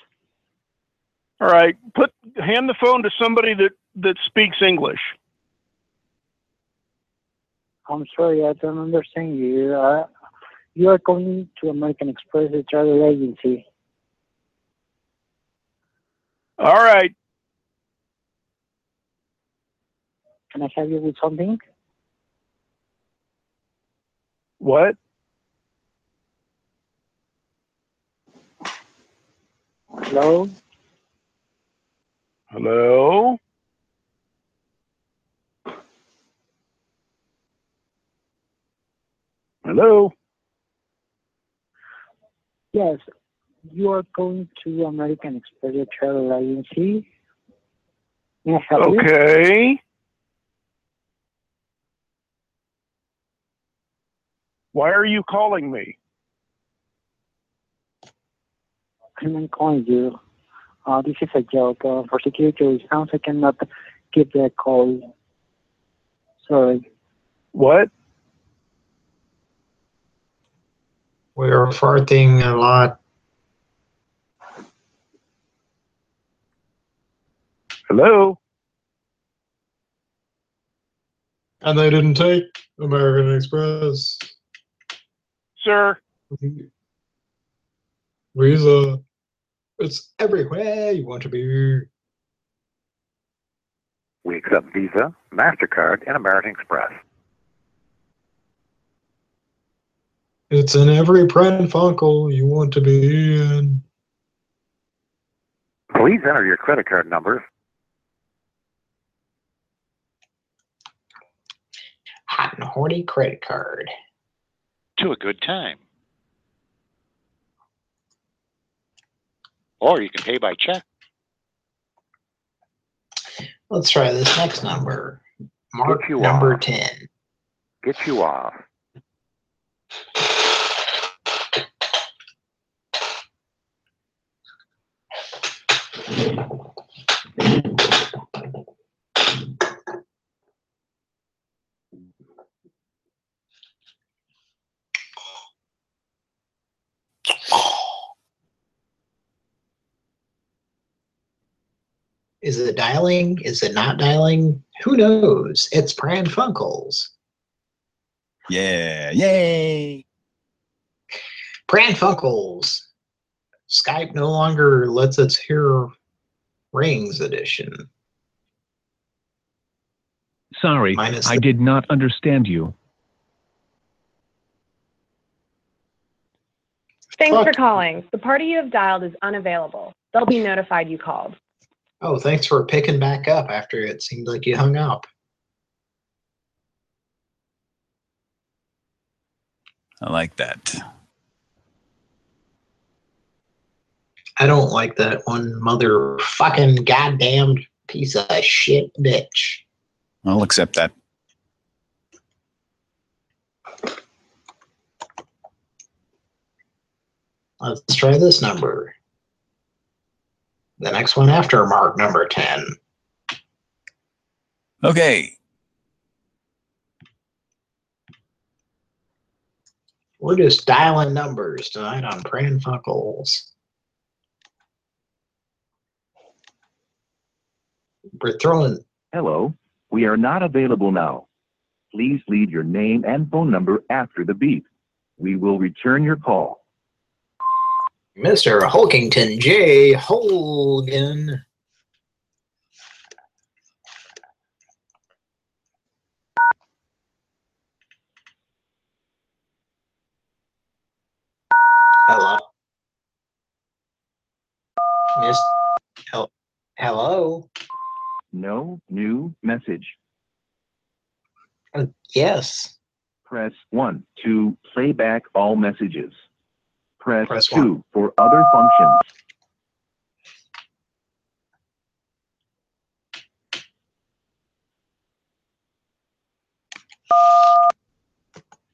All right, put hand the phone to somebody that that speaks English. I'm sorry, I don't understand you. Uh, you are calling to American Express, the travel agency. All right. Can I help you with something? What? Hello? Hello? Hello? Yes, you are going to American Express, travel agency. May I help you? Okay. Why are you calling me? I'm not calling you. Uh, this is a joke. Uh, for security reasons, I cannot give the call. Sorry. What? We are farting a lot. Hello? And they didn't take American Express. Sir? Visa. It's everywhere you want to be. We accept Visa, MasterCard, and American Express. It's in every Pran Funkel you want to be in. Please enter your credit card numbers. Hot and horny credit card. To a good time. Or you can pay by check. Let's try this next number. Mark Get you number off. 10. Get you off. Is it dialing? Is it not dialing? Who knows? It's Pran Funkels. Yeah, yay! Pran Funkels. Skype no longer lets us hear rings edition. Sorry, Minus I did not understand you. Thanks Fuck. for calling. The party you have dialed is unavailable. They'll be notified you called. Oh, thanks for picking back up after it seemed like you hung up. I like that. I don't like that one motherfucking goddamn piece of shit bitch. I'll accept that. let's try this number. The next one after mark number 10. Okay. We're just dialing numbers tonight on Pran Funkels. We're throwing Hello, we are not available now. Please leave your name and phone number after the beep. We will return your call. Mr. Hulkington J. Holgan. Hello. Miss. hel- Hello. No new message. Uh, yes. Press 1 to play back all messages. Press, Press 2 one. for other functions.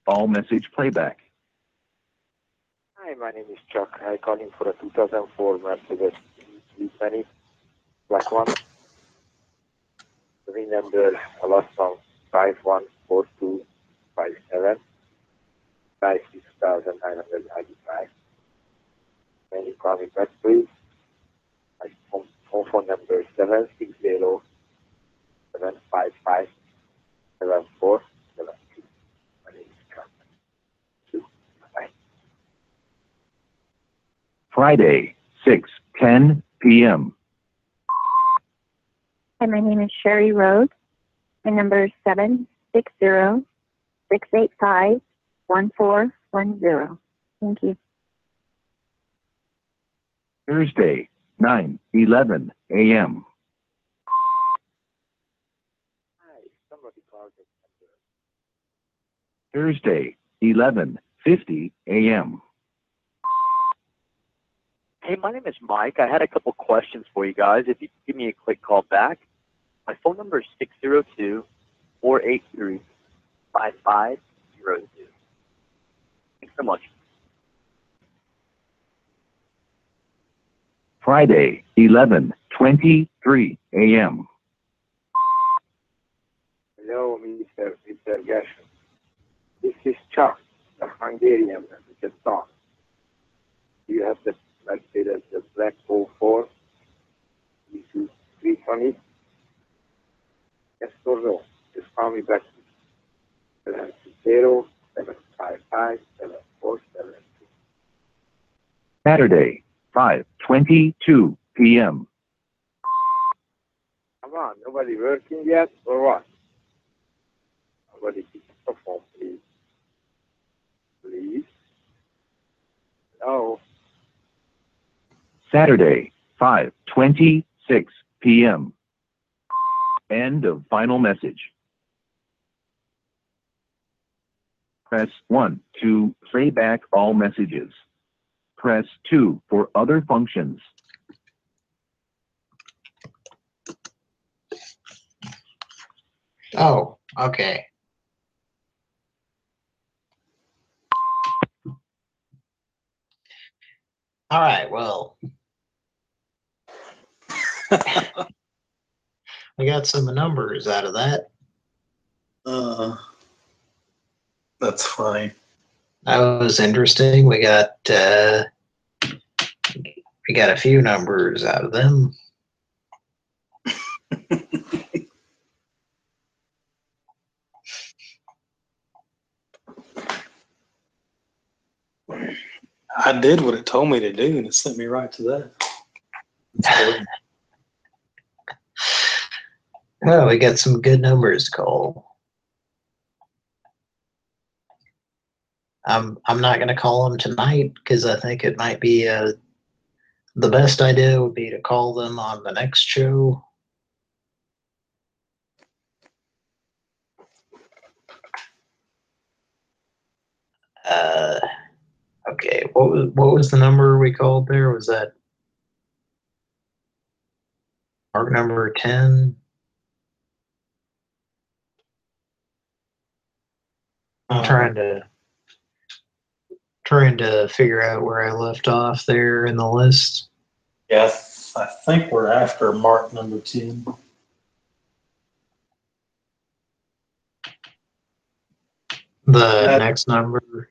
All message playback. Hi, my name is Chuck. I'm calling for a 2004 Mercedes E320 black one. Remember a last song 514257 by 6995 mainly private factories. My phone, phone, phone number is 760 755 7472. My name is Carmen. Bye. Friday, 6 10 p.m. Hi, my name is Sherry Rhodes. My number is 760 685 1410. Thank you. Thursday, 9:11 a.m. Somebody called this Thursday, 11:50 a.m. Hey, my name is Mike. I had a couple questions for you guys. If you could give me a quick call back, my phone number is 602 483 5502. Thanks so much. Friday, 11:23 a.m. Hello, Mr. Mr. Gershon. This is Chuck, the Hungarian that we can talk. Do you have the Mercedes, the Black 04? E2 320? Yes or no? Just call me back. 760 755 7472. Saturday, 5:22 p.m. Come on, nobody working yet or what? Nobody pick up the phone, please. Please. Hello. Saturday, 5:26 p.m. End of final message. Press 1 to play back all messages. Press 2 for other functions. Oh, okay. All right, well. *laughs* we got some numbers out of that. Uh, that's funny. That was interesting. We got uh we got a few numbers out of them. *laughs* I did what it told me to do, and it sent me right to that. *laughs* Oh, we got some good numbers to I'm I'm not gonna call them tonight because I think it might be uh the best idea would be to call them on the next show. Uh, okay. What was what was the number we called there? Was that mark number ten? I'm trying to trying to figure out where I left off there in the list. Yeah, I think we're after mark number 10. The Uh, next number.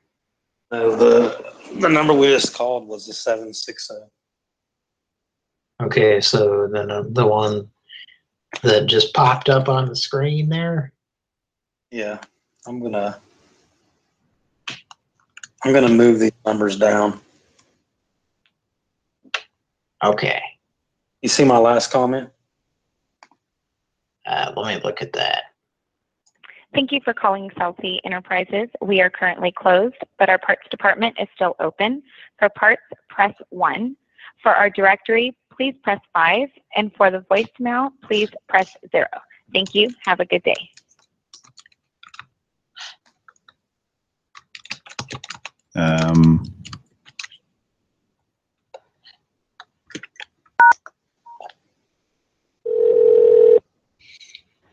No, the the number we just called was the seven six zero. Okay, so then uh, the one that just popped up on the screen there. Yeah, I'm gonna I'm gonna move these numbers down. Okay. You see my last comment? Uh, let me look at that. Thank you for calling Southie Enterprises. We are currently closed, but our parts department is still open. For parts, press 1. For our directory, please press 5. And for the voicemail, please press 0. Thank you. Have a good day. Um,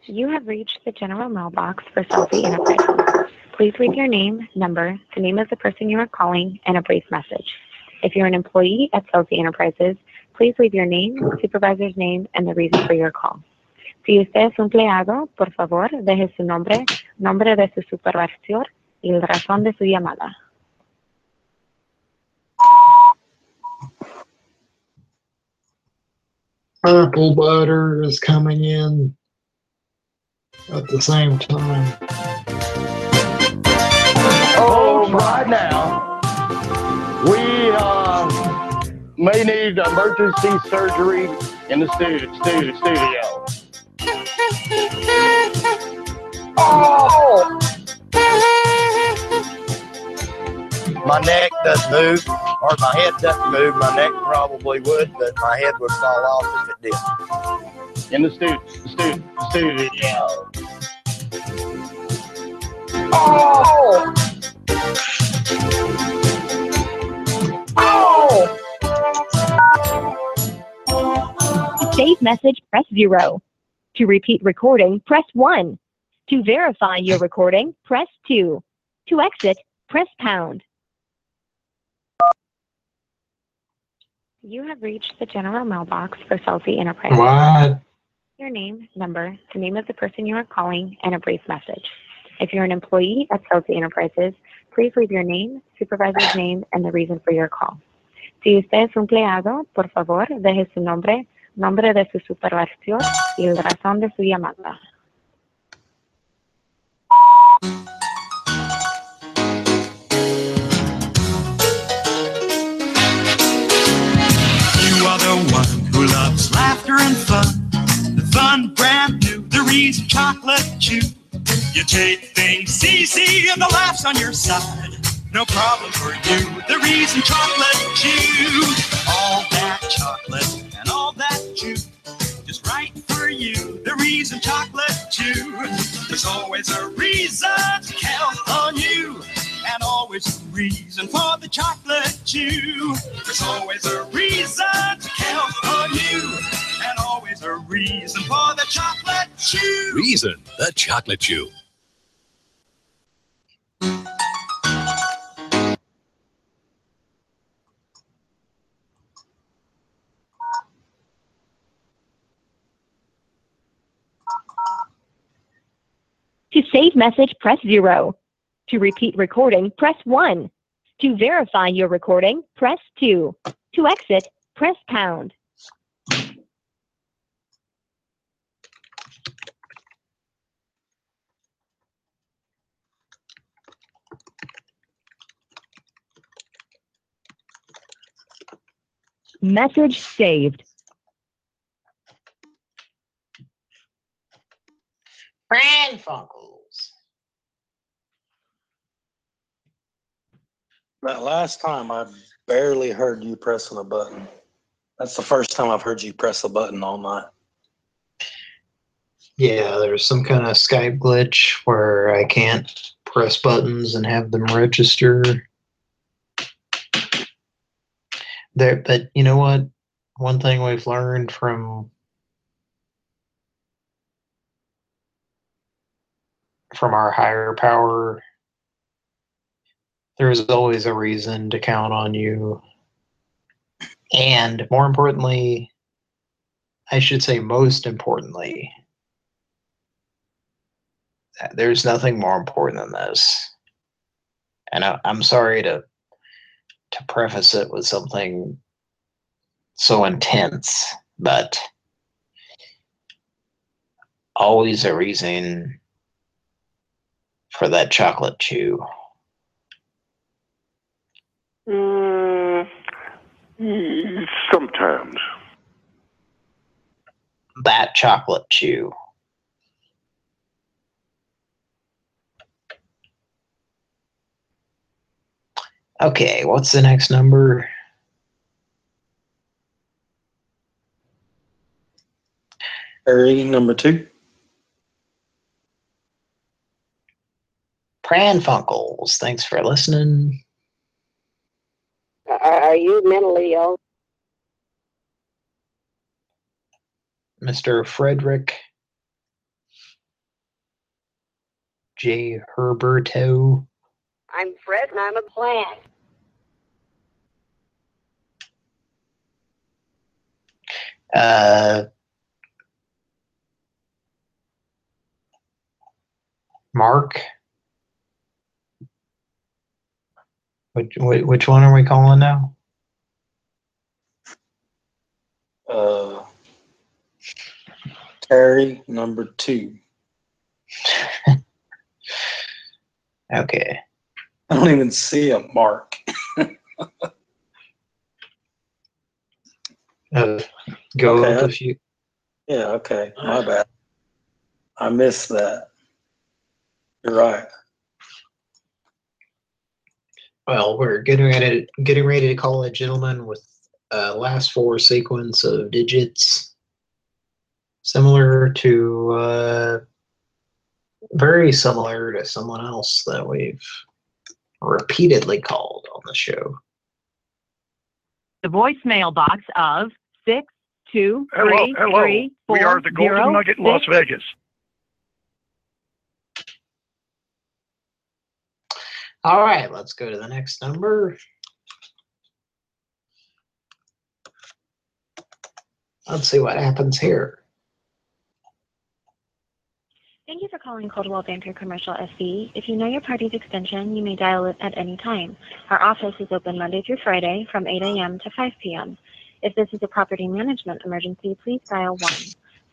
You have reached the general mailbox for Southie Enterprises. Please leave your name, number, the name of the person you are calling, and a brief message. If you're an employee at Southie Enterprises, please leave your name, supervisor's name, and the reason for your call. Si usted es un empleado, por favor, deje su nombre, nombre de su supervisor y la razón de su llamada. Purple butter is coming in at the same time. Oh, right now, we uh, may need emergency surgery in the studio. studio, studio. My neck doesn't move, or my head doesn't move. My neck probably would, but my head would fall off if it did. In the studio, studio, studio. Oh! Oh! To save message, press 0. To repeat recording, press 1. To verify your recording, press 2. To exit, press pound. You have reached the general mailbox for Southie Enterprises. What? Your name, number, the name of the person you are calling, and a brief message. If you're an employee at Southie Enterprises, please leave your name, supervisor's name, and the reason for your call. Si usted es un empleado, por favor, deje su nombre, nombre de su supervisor y la razón de su llamada. Loves laughter and fun. The fun, brand new, the reason chocolate chew. You take things easy and the laughs on your side. No problem for you, the reason chocolate chew. All that chocolate and all that chew. Just right for you, the reason chocolate chew. There's always a reason to count on you. And always a reason for the chocolate chew. There's always a reason to count on you. And always a reason for the chocolate chew. Reason, the chocolate chew. To save message, press 0. To repeat recording, press 1. To verify your recording, press 2. To exit, press pound. Message saved. Pran Funkels. That last time I barely heard you pressing a button. That's the first time I've heard you press a button all night. Yeah, there's some kind of Skype glitch where I can't press buttons and have them register. There, but you know what? One thing we've learned from from our higher power there's always a reason to count on you. And more importantly, I should say most importantly, there's nothing more important than this. And I, I'm sorry to to preface it with something so intense, but always a reason for that chocolate chew. Mm, sometimes. That chocolate chew. Okay, what's the next number? Harry, number two. Pran Funkels, thanks for listening. Are, are you mentally ill? Mr. Frederick J. Herberto. I'm Fred and I'm a plant. Uh, Mark. Which which one are we calling now? Uh, Terry, number two. *laughs* Okay. I don't even see a mark. *laughs* Uh, go Okay, a few. Yeah, okay. My bad. I missed that. You're right. Well, we're getting ready getting ready to call a gentleman with uh, last four sequence of digits, similar to uh, very similar to someone else that we've repeatedly called on the show. The voicemail box of six two Hello, three hello. three we are the Golden zero Nugget in Las Vegas. All right, let's go to the next number. Let's see what happens here. Thank you for calling Coldwell Banker Commercial SC. If you know your party's extension, you may dial it at any time. Our office is open Monday through Friday from 8 a.m. to 5 p.m. If this is a property management emergency, please dial 1.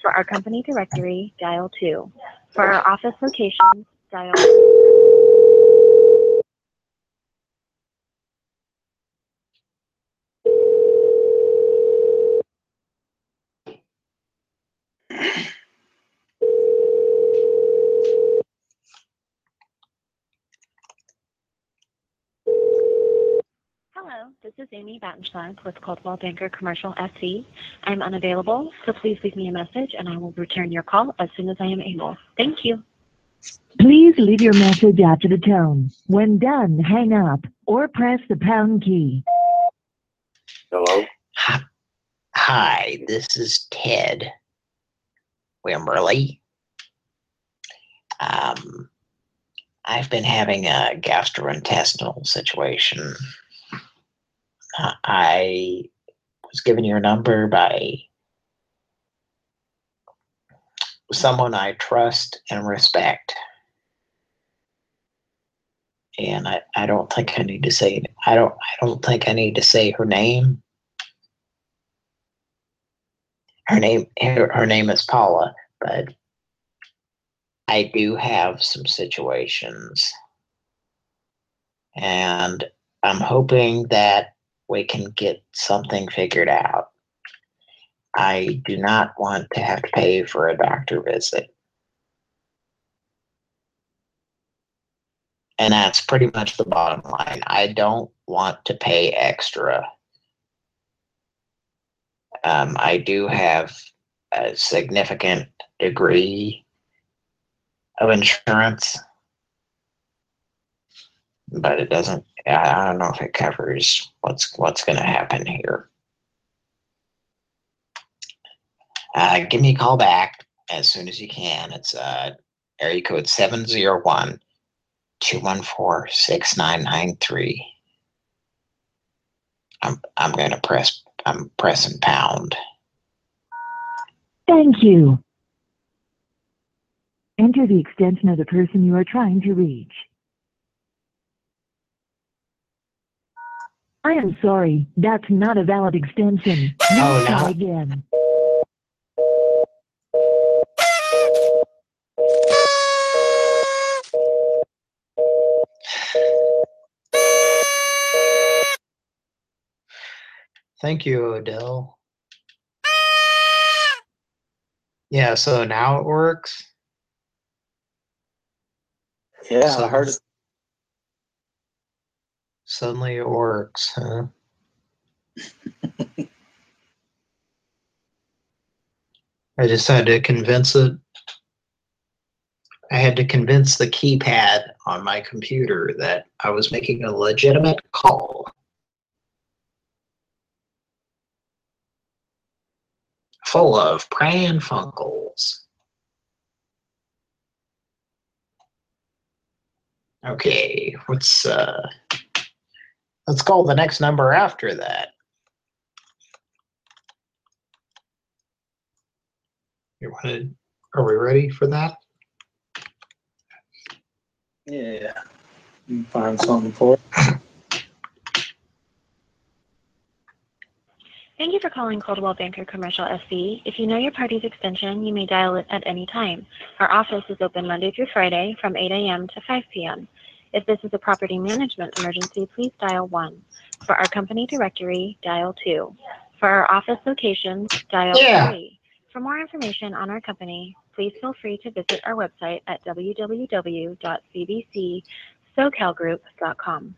For our company directory, dial 2. For our office locations, dial Hello, this is Amy Battenschlag with Coldwell Banker Commercial SC. I'm unavailable, so please leave me a message and I will return your call as soon as I am able. Thank you. Please leave your message after the tone. When done, hang up or press the pound key. Hello? Hi, this is Ted Wimberly. Um, I've been having a gastrointestinal situation. Uh, I was given your number by someone I trust and respect. And I, I don't think I need to say I don't I don't think I need to say her name. Her name her, her name is Paula, but I do have some situations. And I'm hoping that we can get something figured out. I do not want to have to pay for a doctor visit. And that's pretty much the bottom line. I don't want to pay extra. Um, I do have a significant degree of insurance, but it doesn't. I don't know if it covers what's what's going to happen here. Uh, give me a call back as soon as you can. It's uh, area code seven zero one two one four six nine nine three. I'm I'm gonna press I'm pressing pound. Thank you. Enter the extension of the person you are trying to reach. I am sorry, that's not a valid extension. Please Oh, try no. again. Thank you, Odell. Yeah, so now it works. Yeah, So- I heard it. Suddenly it works, huh? *laughs* I just had to convince it. I had to convince the keypad on my computer that I was making a legitimate call. Full of Pran Funkels. Okay, what's uh let's call the next number after that. You wanted are we ready for that? Yeah. You can Find something for it. Thank you for calling Coldwell Banker Commercial SC. If you know your party's extension, you may dial it at any time. Our office is open Monday through Friday from 8 a.m. to 5 p.m. If this is a property management emergency, please dial 1. For our company directory, dial 2. For our office locations, dial Yeah. 3. For more information on our company, please feel free to visit our website at www.cbcsocalgroup.com.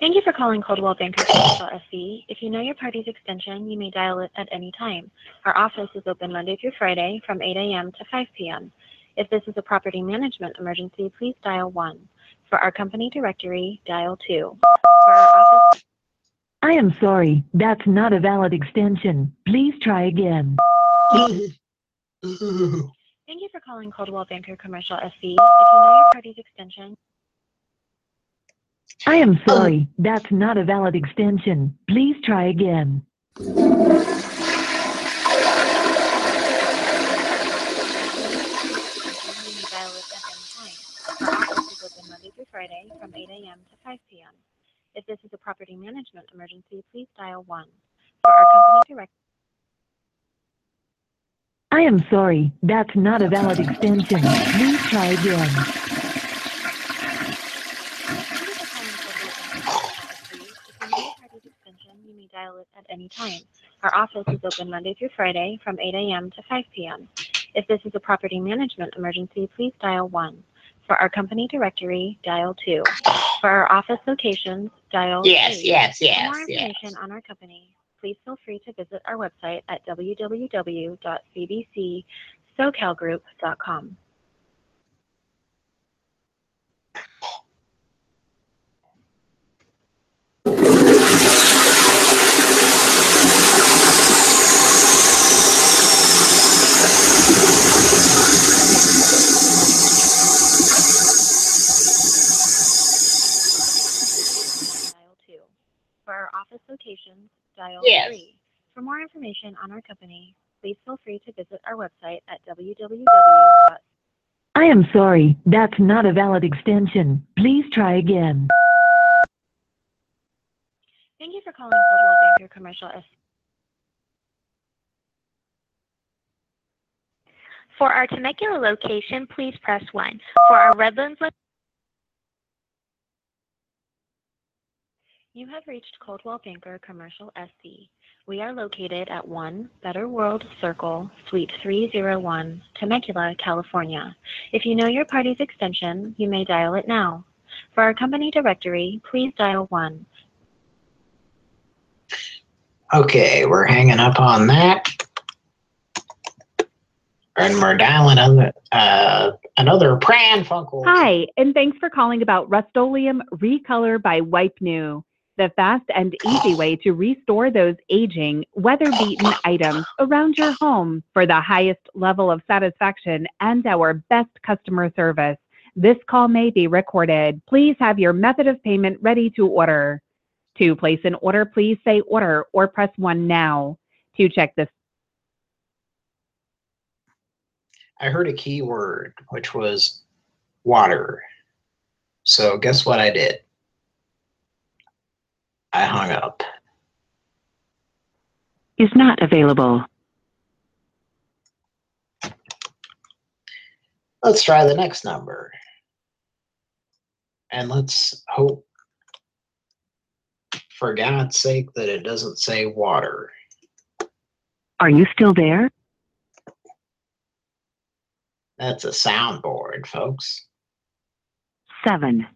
Thank you for calling Coldwell Banker Commercial SC. If you know your party's extension, you may dial it at any time. Our office is open Monday through Friday from 8 a.m. to 5 p.m. If this is a property management emergency, please dial 1. For our company directory, dial 2. For our office I am sorry, that's not a valid extension. Please try again. Thank you for calling Coldwell Banker Commercial SC. If you know your party's extension, I am oh. sorry, that's not a valid extension. Please try again. dial it at any time. Our office is open Monday through Friday from 8 a.m. to 5 p.m. If this is a property management emergency, please dial 1. For our company directory, I am sorry, that's not a valid extension. Please try again. If you know your party's extension, you may dial it at any time. Our office is open Monday through Friday from 8 a.m. to 5 p.m. If this is a property management emergency, please dial 1. For our company directory, dial 2. For our office locations, dial Yes, 3. yes, For yes, more yes. information on our company, please feel free to visit our website at www.cbcsocalgroup.com. dial 2. For our dial Yes. 3. For more information on our company, please feel free to visit our website at www. I am sorry, that's not a valid extension. Please try again. Thank you for calling Coldwell Banker Commercial S. For our Temecula location, please press 1. For our Redlands lo- You have reached Coldwell Banker Commercial SC. We are located at 1 Better World Circle, Suite 301, Temecula, California. If you know your party's extension, you may dial it now. For our company directory, please dial 1. Okay, we're hanging up on that. And we're dialing other, uh, another Pran Funkel. Hi, and thanks for calling about Rust-Oleum Recolor by Wipe New. The fast and easy way to restore those aging, weather beaten items around your home for the highest level of satisfaction and our best customer service. This call may be recorded. Please have your method of payment ready to order. To place an order, please say order or press 1 now. To check this, I heard a key word, which was water. So guess what I did? I hung up. Is not available. Let's try the next number. And let's hope, for God's sake, that it doesn't say water. Are you still there? That's a soundboard, folks. Seven.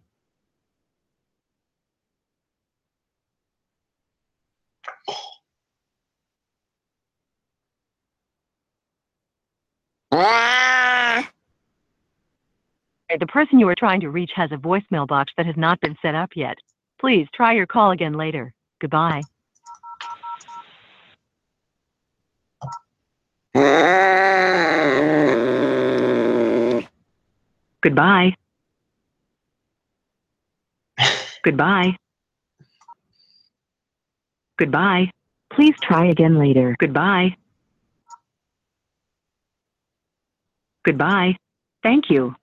The person you are trying to reach has a voicemail box that has not been set up yet. Please try your call again later. Goodbye. Goodbye. Goodbye. Goodbye. Please try again later. Goodbye. Goodbye. Thank you.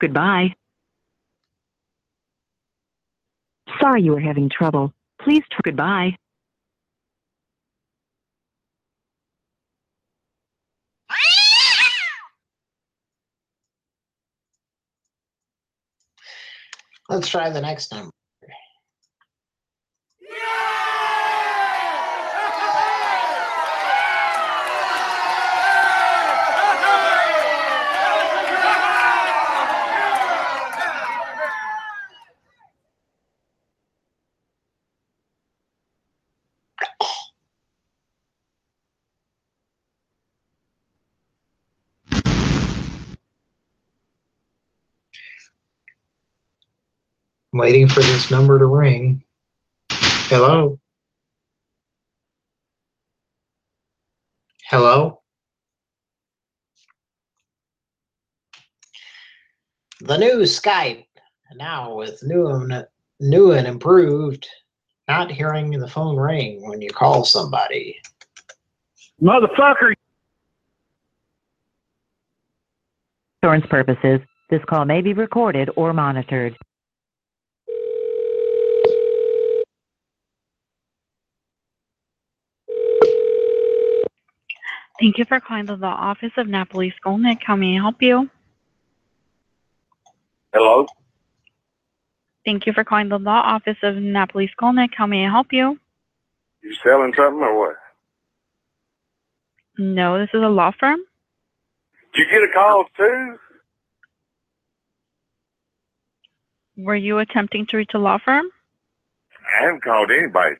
Goodbye. Sorry you are having trouble. Please try. Goodbye. Let's try the next number. I'm waiting for this number to ring. Hello? Hello? The new Skype, now with new and, new and improved, not hearing the phone ring when you call somebody. Motherfucker. Insurance purposes, this call may be recorded or monitored. Thank you for calling the law office of Napoli Shkolnik. How may I help you? Hello? Thank you for calling the law office of Napoli Shkolnik. How may I help you? You selling something or what? No, this is a law firm. Did you get a call too? Were you attempting to reach a law firm? I haven't called anybody.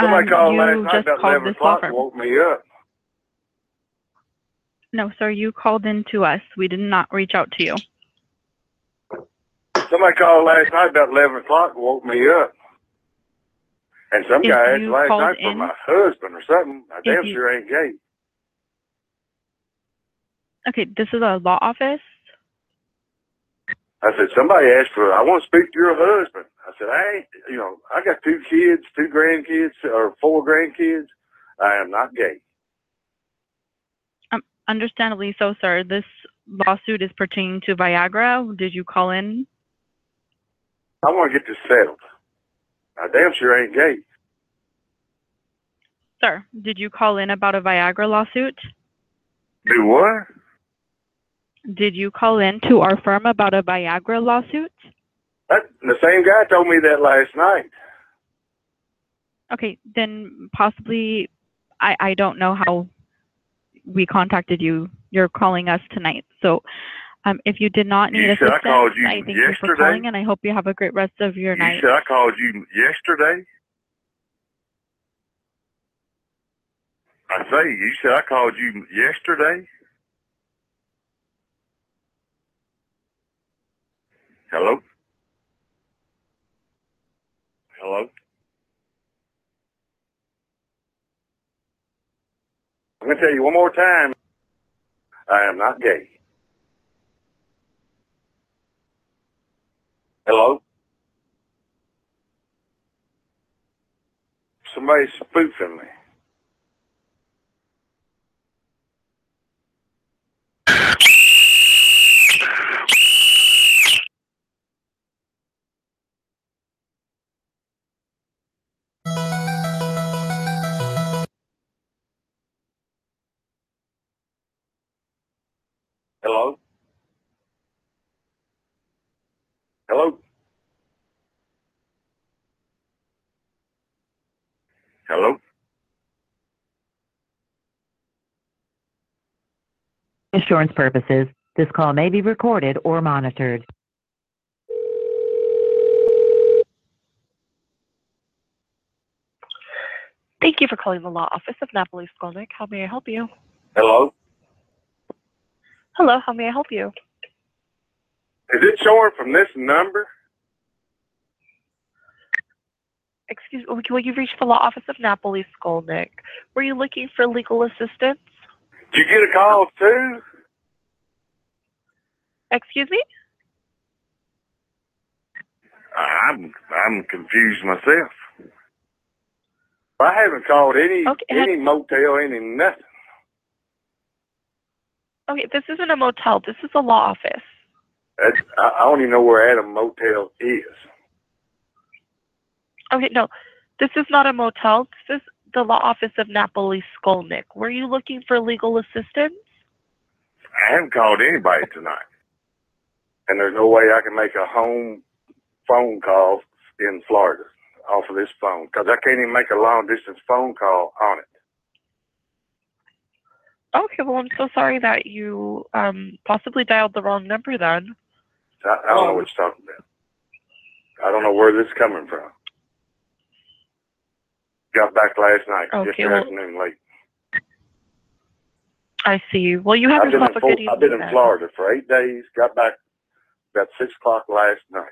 Somebody Um, called you night just about called 11 this law o'clock and firm. woke me up. No, sir, you called in to us. We did not reach out to you. Somebody called last night about 11 o'clock and woke me up. And some If guy asked you last called night for in- my husband or something. I damn you- sure ain't gay. Okay, this is a law office. I said, somebody asked for, I want to speak to your husband. I said, I ain't, you know, I got two kids, two grandkids, or four grandkids. I am not gay. Um, understandably so, sir. This lawsuit is pertaining to Viagra. Did you call in? I want to get this settled. I damn sure ain't gay. Sir, did you call in about a Viagra lawsuit? Do what? Did you call in to our firm about a Viagra lawsuit? That, the same guy told me that last night. Okay, then possibly I, I don't know how we contacted you. You're calling us tonight. So um, if you did not need You said I assistance, called you I thank you for calling and I hope you have a great rest of your You night. said I called you yesterday? I say, you said I called you yesterday? Hello? Hello? I'm going to tell you one more time. I am not gay. Hello? Somebody's spoofing me. Insurance purposes, this call may be recorded or monitored. Thank you for calling the law office of Napoli Shkolnik. How may I help you? Hello? Hello, how may I help you? Is it showing from this number? Excuse me, well, you've reached the law office of Napoli Shkolnik. Were you looking for legal assistance? Did you get a call too? Excuse me? I'm I'm confused myself. I haven't called any any motel, any nothing. Okay, this isn't a motel. This is a law office. That's, I, I don't even know where Adam Motel is. Okay, no, this is not a motel. This is the law office of Napoli Shkolnik. Were you looking for legal assistance? I haven't called anybody tonight, and there's no way I can make a home phone call in Florida off of this phone because I can't even make a long distance phone call on it. Okay, well, I'm so sorry that you um, possibly dialed the wrong number then. I, I don't know what you're talking about. I don't know where this is coming from. Got back last night, just Okay, well- afternoon late. I see. Well, you have yourself a good evening. I've been in then. Florida for eight days. Got back about six o'clock last night.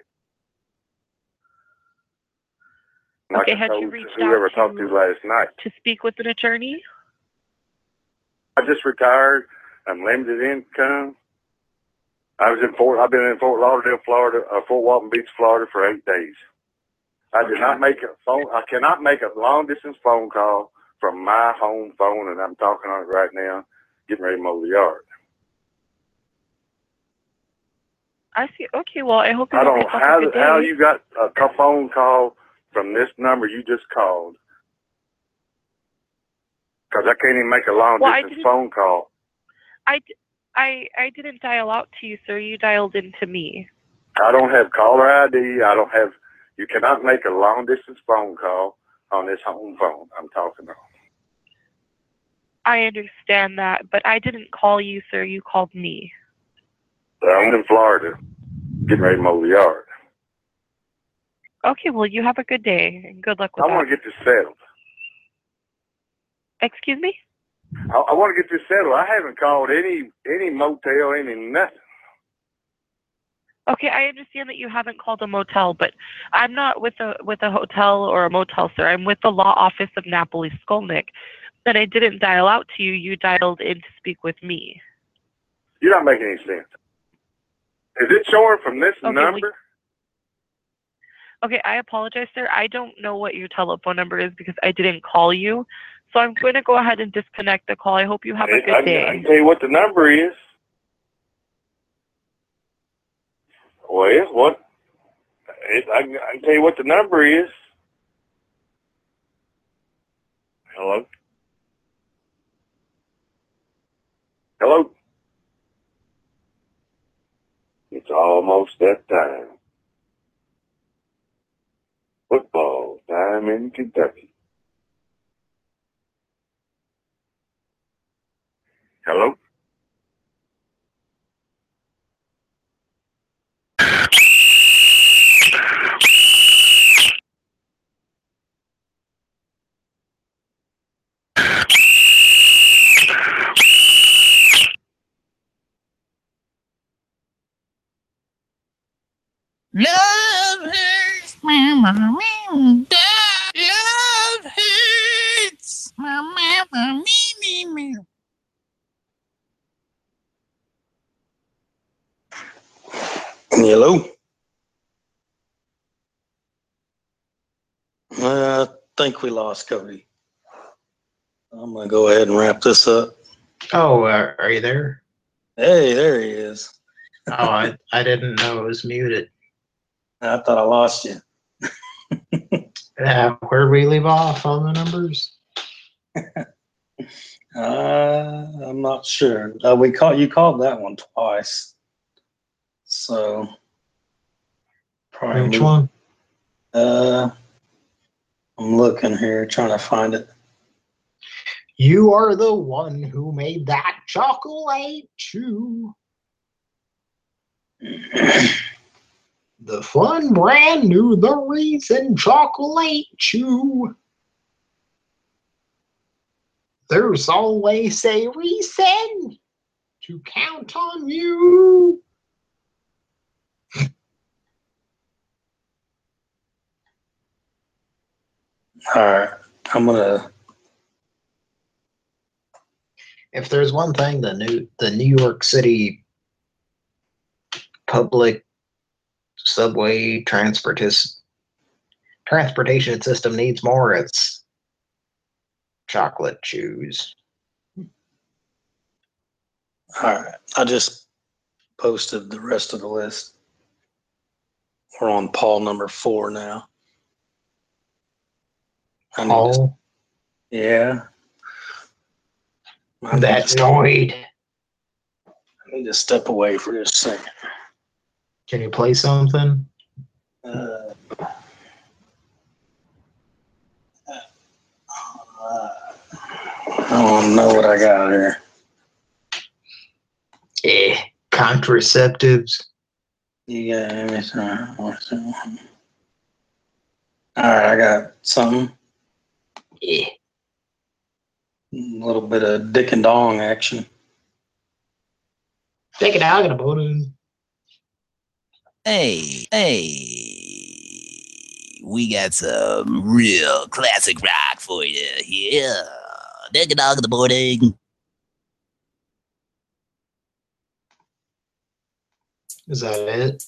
Like Okay, I had you reached whoever out I talked to to- last night. To speak with an attorney? I just retired. I'm limited income. I was in Fort. I've been in Fort Lauderdale, Florida, uh, Fort Walton Beach, Florida, for eight days. I did not make a phone. I cannot make a long distance phone call from my home phone, and I'm talking on it right now, getting ready to mow the yard. I see. Okay, well, I hope I don't know how a good day. how you got a phone call from this number you just called. Because I can't even make a long Well, distance phone call. I, I, I didn't dial out to you, sir. You dialed into me. I don't have caller ID. I don't have. You cannot make a long distance phone call on this home phone I'm talking on. I understand that, but I didn't call you, sir. You called me. I'm in Florida, getting ready to mow the yard. Okay, well, you have a good day and good luck with I that. want to get this settled. Excuse me? I, I want to get this settled. I haven't called any any motel, any nothing. Okay, I understand that you haven't called a motel, but I'm not with a with a hotel or a motel, sir. I'm with the law office of Napoli Shkolnik. That I didn't dial out to you. You dialed in to speak with me. You're not making any sense. Is it showing from this Okay, number? Okay, I apologize, sir. I don't know what your telephone number is because I didn't call you. So I'm going to go ahead and disconnect the call. I hope you have a good I day. can tell you what the number is. Well, what? It, I, I can tell you what the number is. Hello. Hello. It's almost that time. Football time in Kentucky. Hello. Love hurts my mom. Love hurts my mama, me, me, me. Hello. Uh, I think we lost Cody. I'm gonna go ahead and wrap this up. Oh, uh, are you there? Hey, there he is. oh, I, I didn't know it was muted. I thought I lost you. Uh, where we leave off on the numbers? *laughs* Uh, I'm not sure. Uh, we called you called that one twice. So probably Which one? Uh, I'm looking here, trying to find it. You are the one who made that chocolate chew. *clears throat* the fun brand new, the reason chocolate chew. There's always a reason to count on you. All right, I'm gonna. If there's one thing the new the New York City public subway transportation transportation system needs more, it's chocolate chews. All right, I just posted the rest of the list. We're on Paul number four now. I need to- Paul, yeah. I that's Noid. I need to step away for just a second. Can you play something? Uh, I don't know what I got here. Eh, contraceptives. You got anything? What's that one? All right, I got something. Yeah. A little bit of dick and dong action. Take it out, get a boat. Hey, hey, we got some real classic rock for you here. Dig a dog in the morning. Is that it?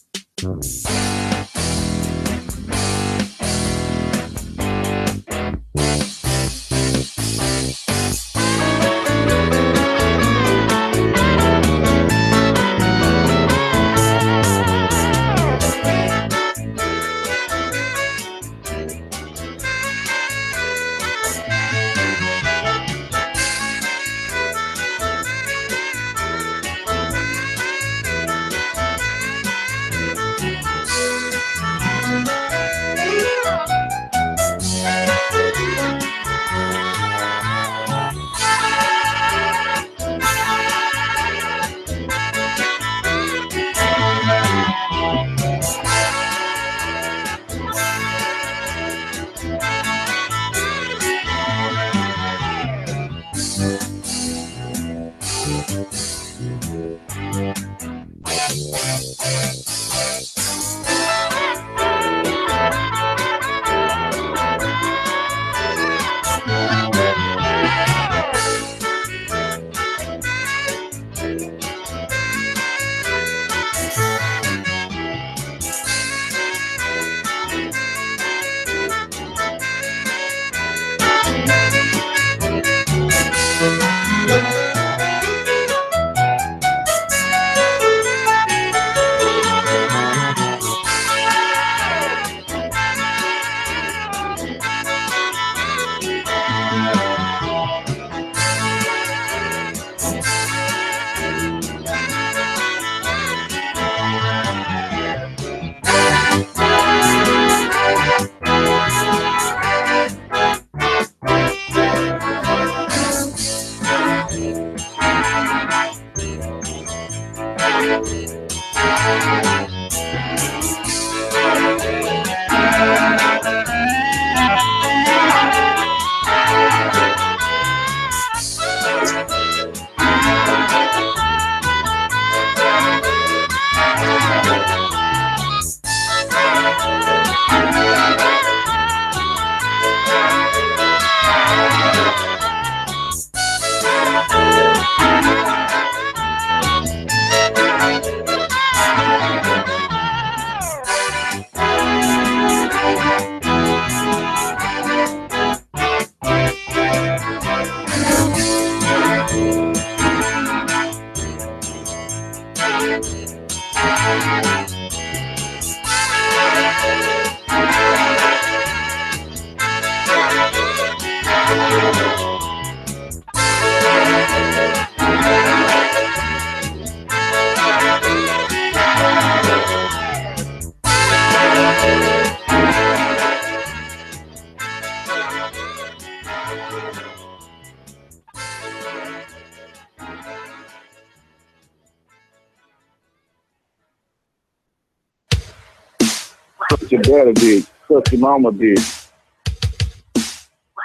Daddy dick. Suck your mama dick.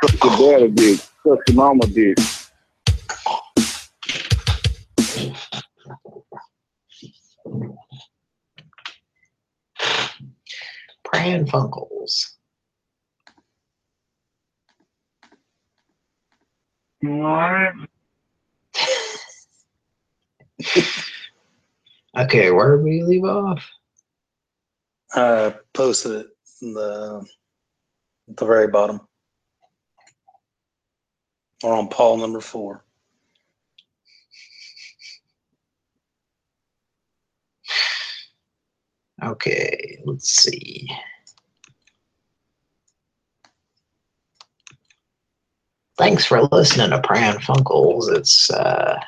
Suck your daddy dick. Suck your mama dick. Pran Funkels. *laughs* Okay, where did we leave off? Uh, I posted it in the at the very bottom. Or on Paul number four. Okay, let's see. Thanks for listening to Pran Funkels. It's uh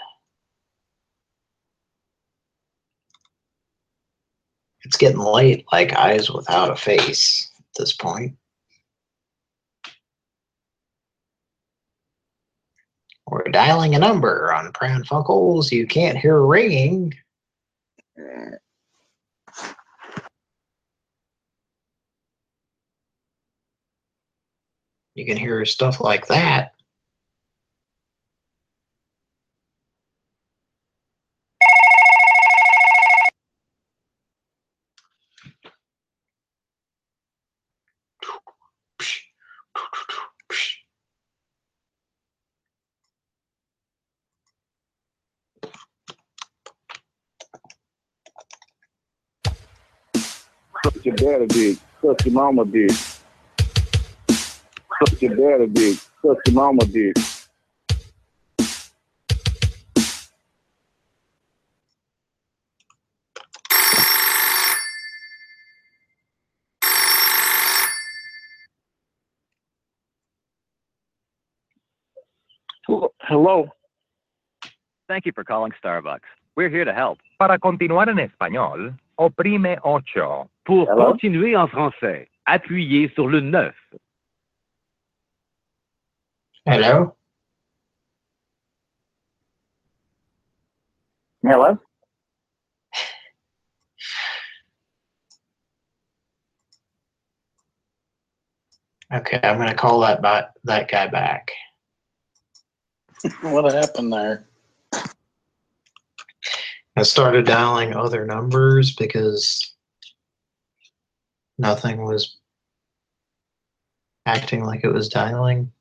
it's getting late like eyes without a face at this point. We're dialing a number on Pran Funkels. You can't hear ringing. You can hear stuff like that. Suck your daddy dick. Suck your mama dick. Suck your daddy dick. Suck your mama dick. Hello. Thank you for calling Starbucks. We're here to help. Para continuar en español, oprime ocho. Pour Hello? continuer en français, appuyez sur le 9. Hello? Hello? Okay, I'm gonna call that that guy back. what happened there? I started dialing other numbers because nothing was acting like it was dialing.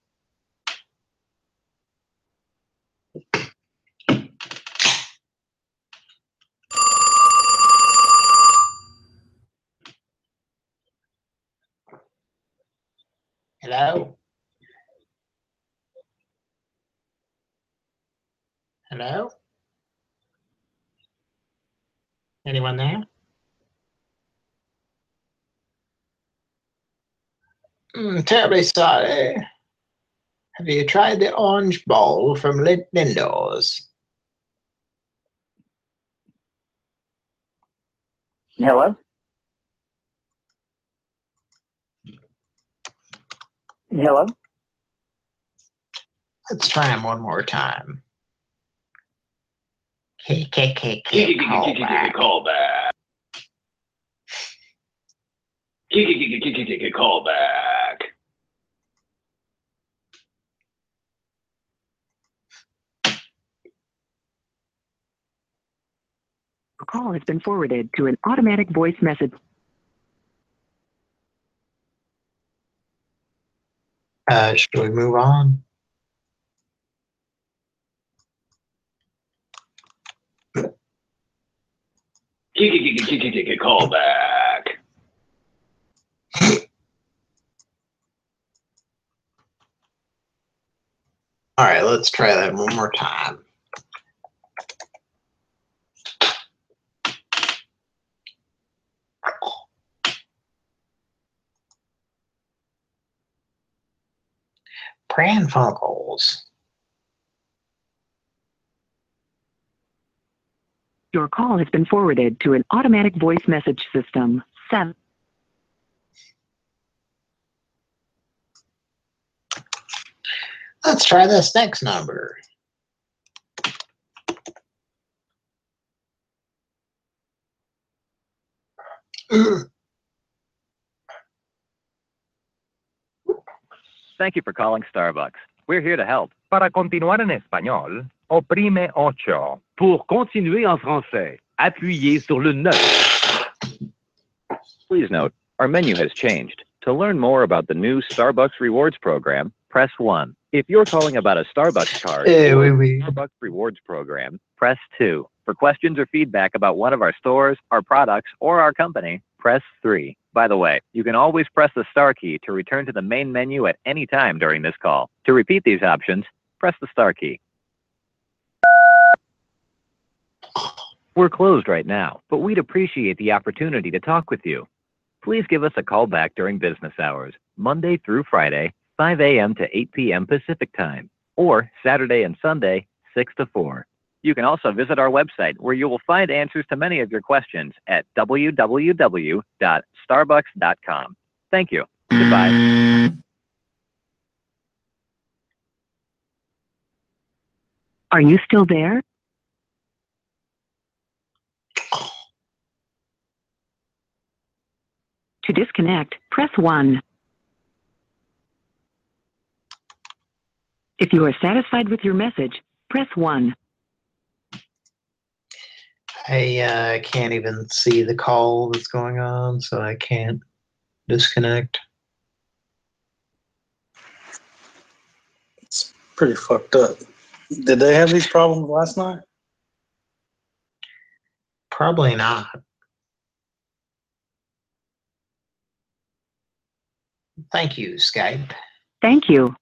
Hello? Hello? Anyone there? Mm, terribly sorry. Have you tried the orange ball from Lin- Lindo's? Hello? Hello? Let's try him one more time. Callback. Callback. Call has been forwarded to an automatic voice message. Uh, should we move on? Call back. All right, let's try that one more time. Pran Funkels. Your call has been forwarded to an automatic voice message system. Seven. Let's try this next number. Thank you for calling Starbucks. We're here to help. Para continuar en español, oprime ocho. Pour continuer en français, appuyez sur le 9. Please note, our menu has changed. To learn more about the new Starbucks Rewards program, press 1. If you're calling about a Starbucks card Eh, or oui, oui. Starbucks Rewards program, press 2. For questions or feedback about one of our stores, our products, or our company, press 3. By the way, you can always press the star key to return to the main menu at any time during this call. To repeat these options, press the star key. We're closed right now, but we'd appreciate the opportunity to talk with you. Please give us a call back during business hours, Monday through Friday, 5 a.m. to 8 p.m. Pacific Time, or Saturday and Sunday, 6 to 4. You can also visit our website where you will find answers to many of your questions at www.starbucks.com. Thank you. Goodbye. Are you still there? To disconnect, press 1. If you are satisfied with your message, press 1. I uh, can't even see the call that's going on, so I can't disconnect. It's pretty fucked up. Did they have these problems last night? Probably not. Thank you, Skype. Thank you.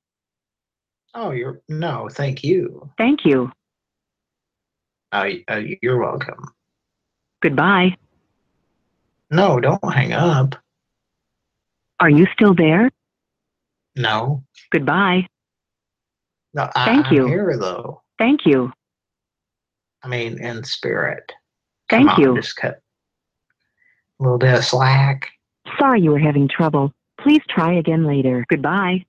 Oh, you're no, thank you. Thank you. Uh, uh, you're welcome. Goodbye. No, don't hang up. Are you still there? No, Goodbye. No. I, Thank I'm you. here though. Thank you. I mean, in spirit. Thank on, you. Just cut a little bit of slack. Sorry you were having trouble. Please try again later. Goodbye.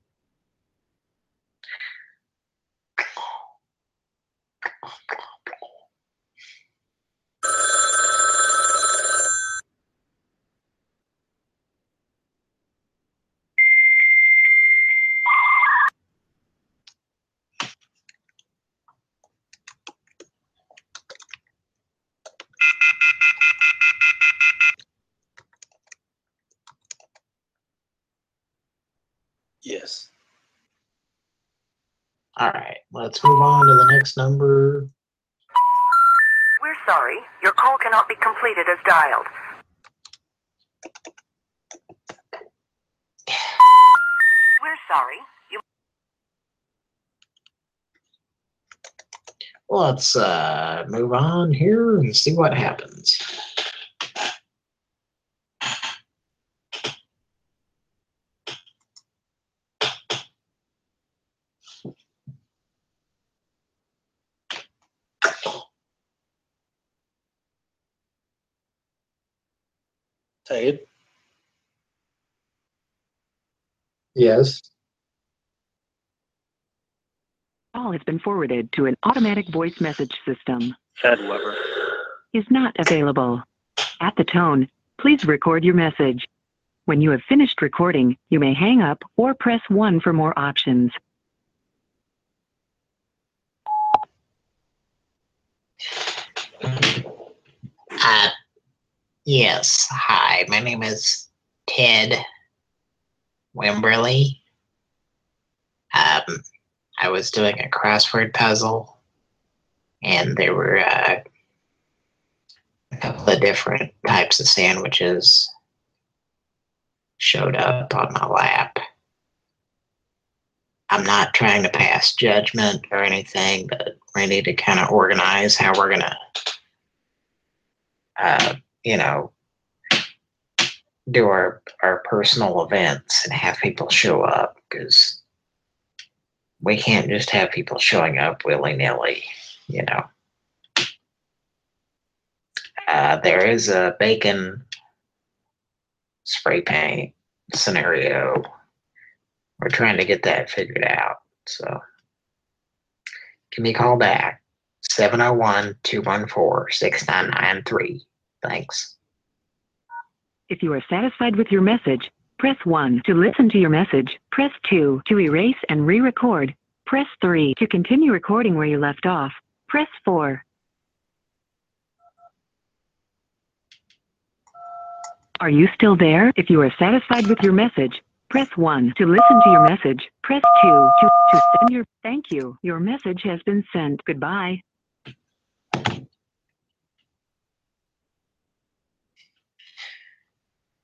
Yes. All right, let's move on to the next number. We're sorry. Your call cannot be completed as dialed. We're sorry. You Let's uh, move on here and see what happens. Ted, Yes. Call has been forwarded to an automatic voice message system. Ted Weber. Is not available. At the tone, please record your message. When you have finished recording, you may hang up or press 1 for more options. Uh, yes. Hi, my name is Ted Wimberly. Um, I was doing a crossword puzzle, and there were uh, a couple of different types of sandwiches showed up on my lap. I'm not trying to pass judgment or anything, but we need to kind of organize how we're gonna, uh, you know, do our our personal events and have people show up because we can't just have people showing up willy nilly, you know. Uh, there is a bacon spray paint scenario. We're trying to get that figured out. So give me a call back 701 214 6993. Thanks. If you are satisfied with your message, press 1 to listen to your message. Press 2 to erase and re-record. Press 3 to continue recording where you left off. Press 4. Are you still there? If you are satisfied with your message, press 1 to listen to your message. Press 2 to, to send your thank you. Your message has been sent. Goodbye.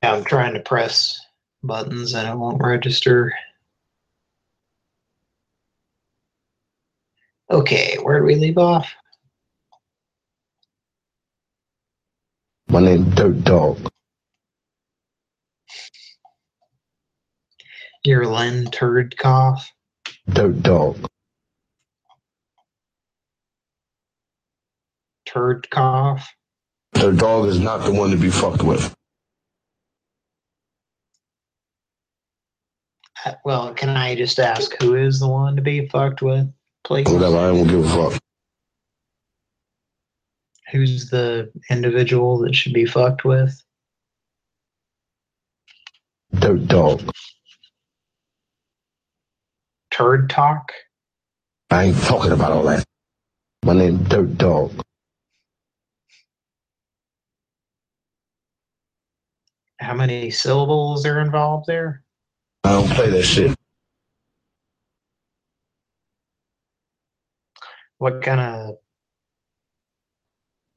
I'm trying to press buttons and it won't register. Okay, where do we leave off? My name's Dirt Dog. Your Len Turd Cough. Dirt Dog. Turd Cough. Dirt Dog is not the one to be fucked with. Uh, Well, can I just ask who is the one to be fucked with, please? Whatever, I don't give a fuck. Who's the individual that should be fucked with? Dirt Dog. Turd Talk? I ain't talking about all that. My name's Dirt Dog. How many syllables are involved there? I don't play that shit. What kind of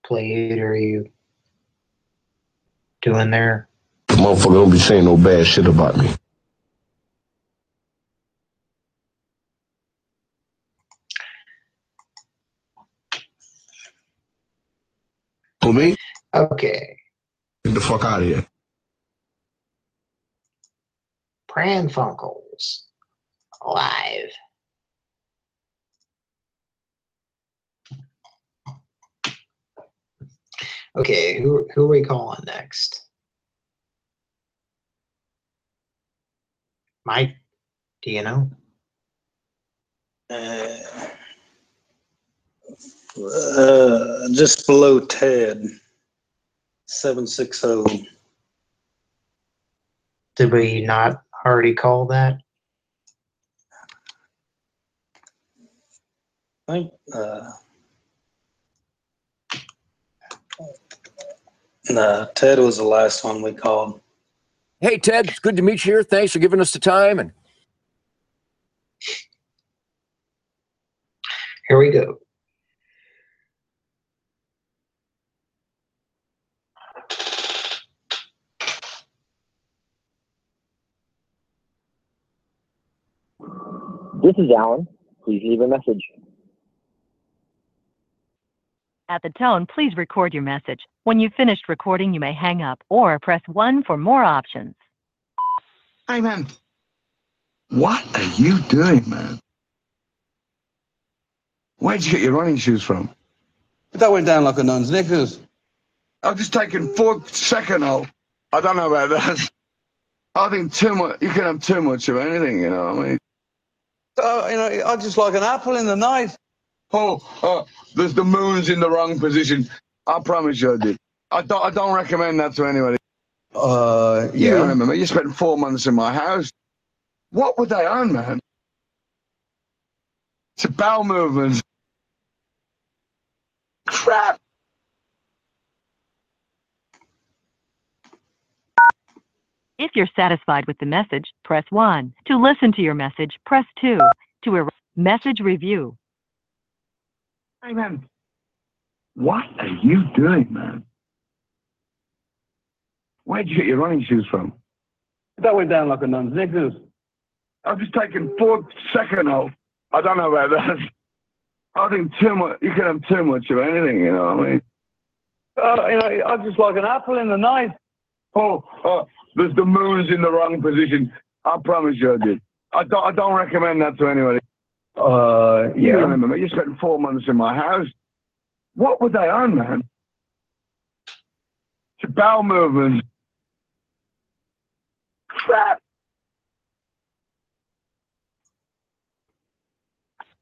plate are you doing there? The motherfucker don't be saying no bad shit about me. Who me? Okay. Get the fuck out of here. Pran Funkels. Live. Okay, who who are we calling next? Mike, do you know? Uh, uh, just below Ted, seven six zero. Did we not already call that? I think. Uh, no, Ted was the last one we called. Hey, Ted, it's good to meet you here. Thanks for giving us the time. And Here we go. This is Alan. Please leave a message. At the tone, please record your message. When you've finished recording, you may hang up or press 1 for more options. Hey, man. What are you doing, man? Where'd you get your running shoes from? That went down like a nun's knickers. I've just taken four second off. I don't know about that. *laughs* I think too much. You can have too much of anything, you know. what I mean, Uh, you know, I just like an apple in the night. oh, uh, there's the moon's in the wrong position. I promise you, I did. I don't. I don't recommend that to anybody. Uh, You yeah. remember? You spent four months in my house. What would they own, man? It's a bowel movement. Crap. If you're satisfied with the message, press 1. To listen to your message, press 2. To er- message review. Hey, man. What are you doing, man? Where'd you get your running shoes from? That went down like a nun's knickers. I've just taken four second off. I don't know about that. I think too much. You can have too much of anything, you know what I mean? Uh, you know, I just like an apple in the night. Oh, uh, there's the moon's in the wrong position. I promise you, I did. I don't. I don't recommend that to anybody. Uh, yeah. You remember, you spent four months in my house. What were they on, man? It's a bowel movement. Crap.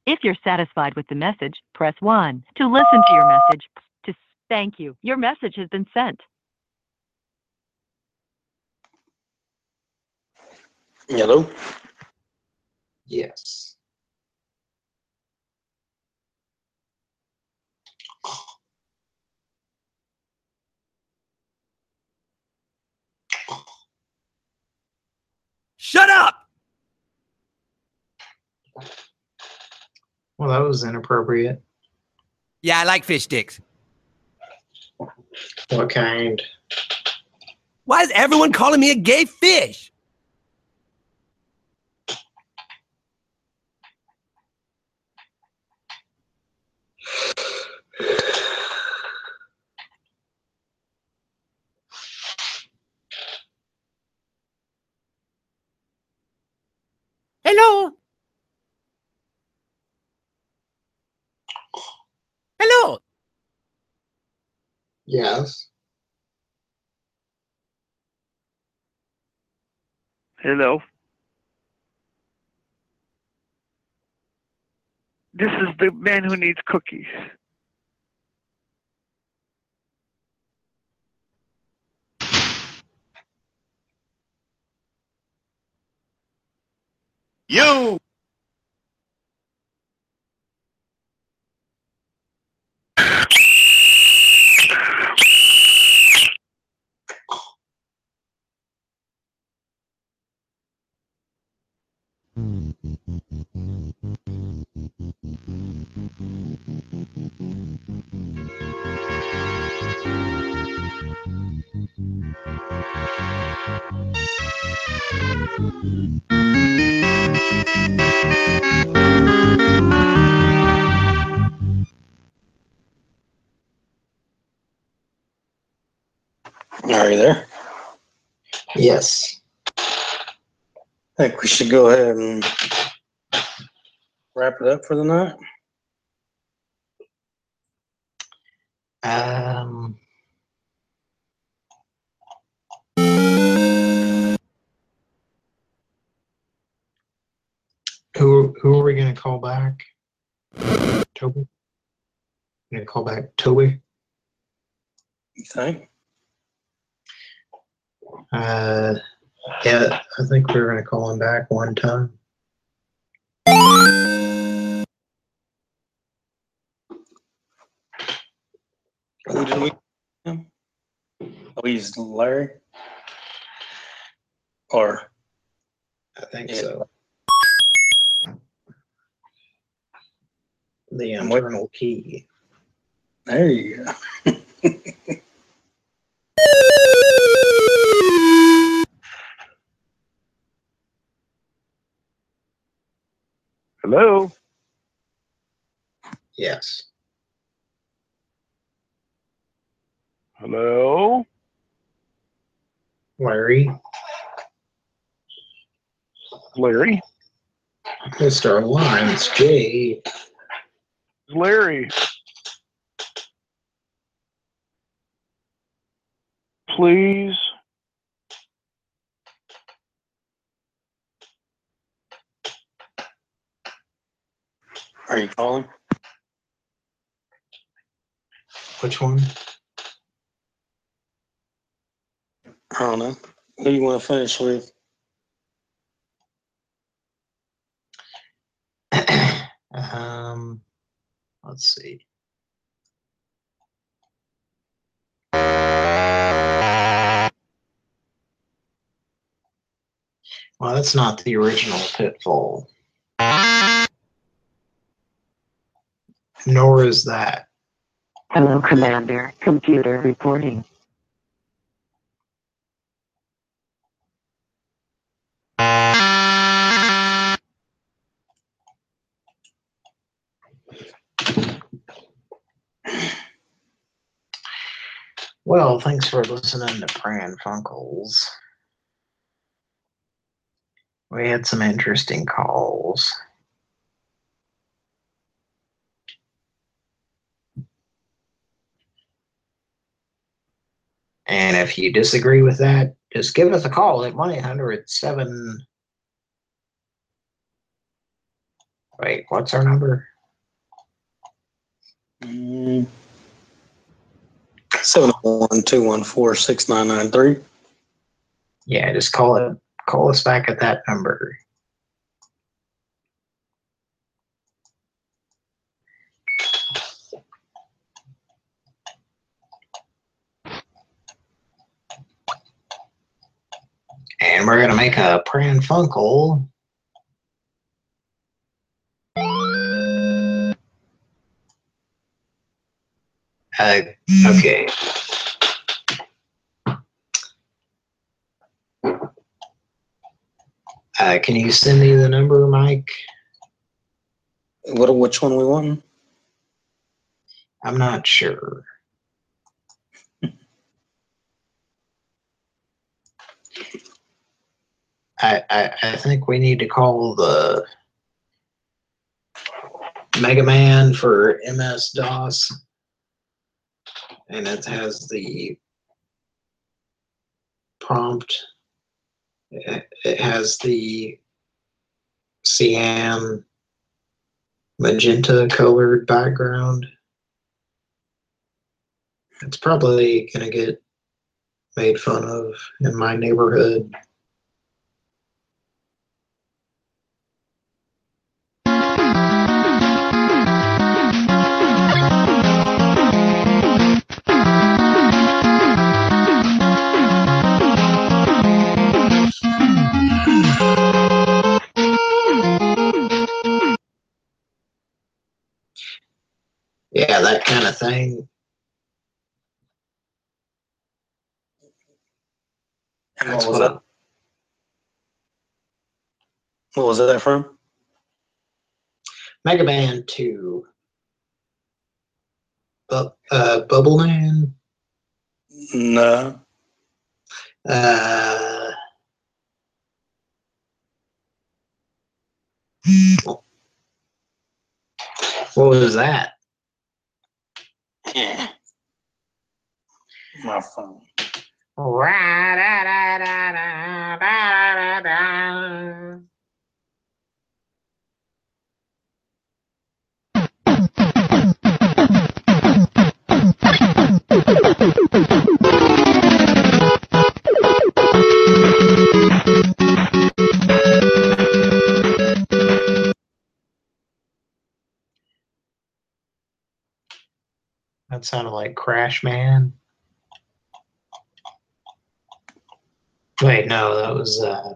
If you're satisfied with the message, press 1. To listen to your message, to thank you. Your message has been sent. Hello? Yes. Shut up! Well, that was inappropriate. Yeah, I like fish sticks. What kind? Why is everyone calling me a gay fish? Hello. Hello. Yes. Hello. This is the man who needs cookies. You. Are you there? Yes. I think we should go ahead and wrap it up for the night. Um. Who who are we gonna call back? Toby. Gonna call back Toby. You think? Uh, yeah, I think we're gonna call him back one time. Who did we? Oh, he's Larry? Or? I think Yeah. so. The And what- internal key. There you go. Hello? Yes. Hello? Larry. Larry? Mr. Lawrence Jay. Larry? Please? Are you calling? Which one? I don't know. Who you want to finish with? *clears throat* Um, let's see. Well, that's not the original Pitfall. Nor is that. Hello, Commander. Computer reporting. Well, thanks for listening to Pran Funkels. We had some interesting calls. And if you disagree with that, just give us a call at 1 800 7. Wait, what's our number? Mm. Seven oh one two one four six nine nine three. Yeah, just call it. Call us back at that number. And we're gonna make a Pran Funkel. Uh, okay. Uh, can you send me the number, Mike? What? Which one we want? I'm not sure. I, I I think we need to call the Mega Man for MS DOS, and it has the prompt. It, has the cyan magenta colored background. It's probably gonna get made fun of in my neighborhood. Yeah, that kind of thing. That's What was what that? What was that from? Mega Man 2. Bu- uh, Bubble Man. No. Uh, what was that? My phone. That sounded like Crash Man. Wait, no, that was uh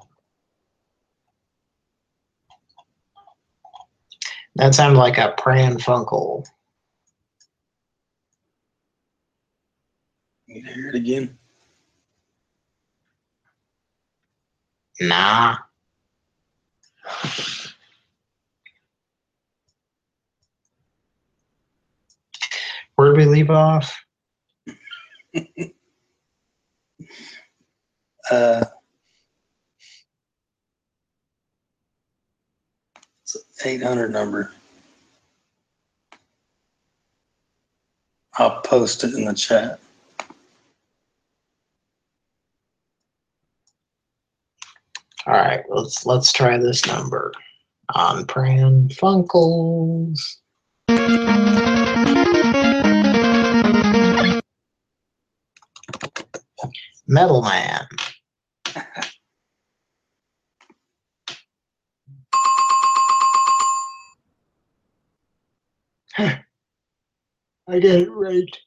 That sounded like a Pran Funkel. You hear it again? Nah. *laughs* Where did we leave off? *laughs* Uh, it's an 800 number. I'll post it in the chat. All right, let's let's try this number on Pran Funkels. Metal Man. *laughs* I did it right.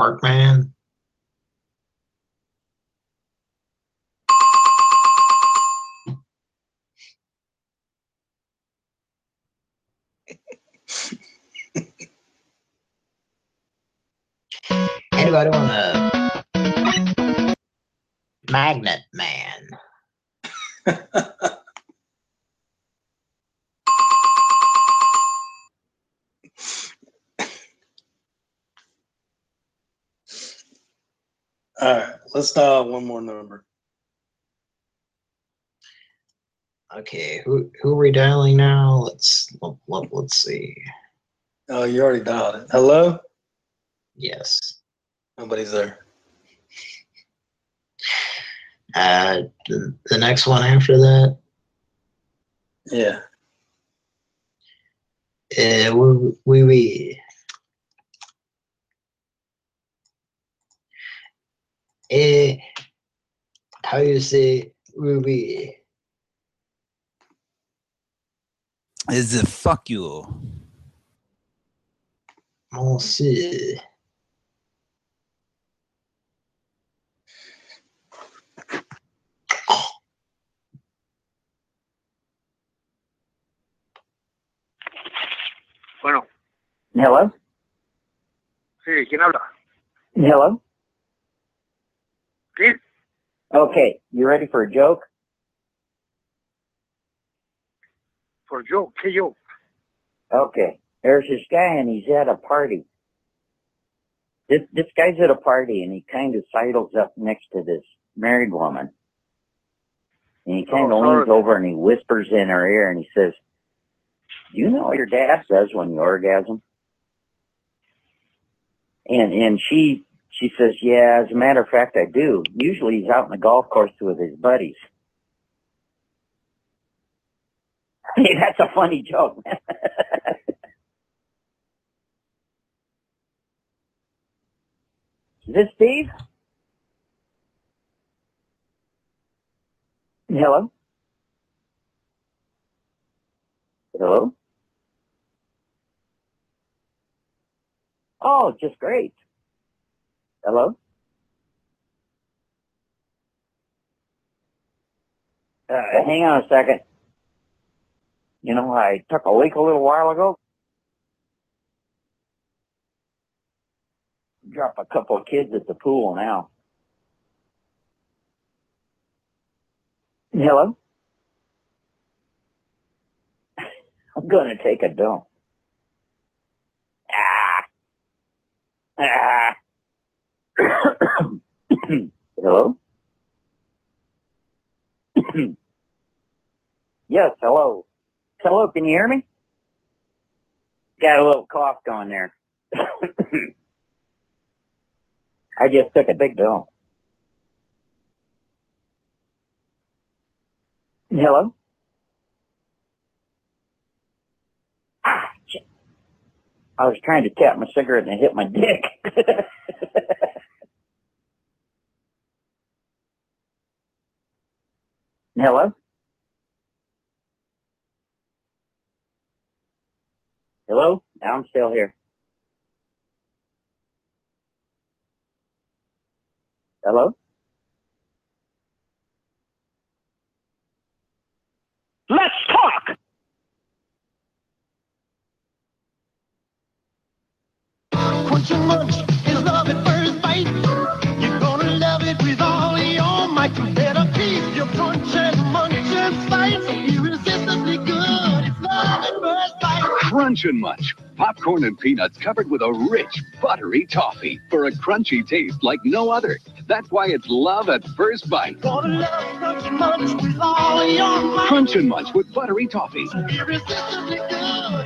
Spark Man. who want to. Magnet Man. *laughs* All right, let's dial one more number. Okay, who who are we dialing now? Let's let, let, let's see. Oh, you already dialed it. Hello? Yes. Nobody's there. Uh, the, the next one after that. Yeah. Uh, we we we. Eh, how you say Ruby? Is it fuck you? Monsieur. Bueno, Hello? sí, ¿quién habla? Hello? *laughs* Okay, you ready for a joke? for ¿qué yo? Okay. There's this guy and he's at a party. This this guy's at a party and he kind of sidles up next to this married woman. And he kind of Oh, leans over and he whispers in her ear and he says, "Do you know what your dad says when you orgasm?" And and she she says, "Yeah, as a matter of fact, I do. Usually he's out in the golf course with his buddies." *laughs* Hey, that's a funny joke. *laughs* Is this Steve? Hello? Hello? Oh, just great. Hello? Uh, hang on a second. You know, I took a leak a little while ago. Drop a couple of kids at the pool now. Hello? *laughs* I'm gonna take a dump. Ah. Ah. *coughs* hello? *coughs* yes, hello. Hello, can you hear me? Got a little cough going there. *coughs* I just took a big dump. Hello? Ah. I was trying to tap my cigarette and it hit my dick. *laughs* Hello? Hello? I'm still here. Hello? Let's talk. Is love first bite. Crunch and Munch. Popcorn and peanuts covered with a rich, buttery toffee for a crunchy taste like no other. That's why it's love at first bite. Gonna love crunch and munch with all your might. Crunch and Munch with buttery toffee. Irresistibly good.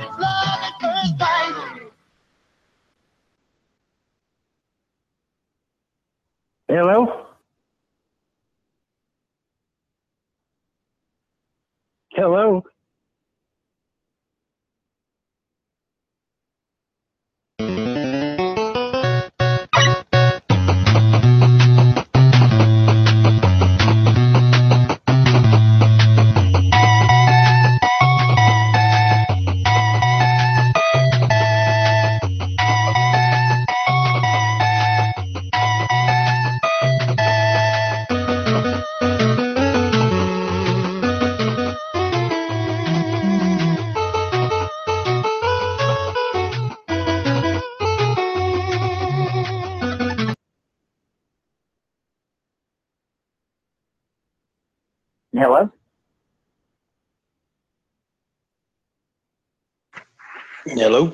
Hello?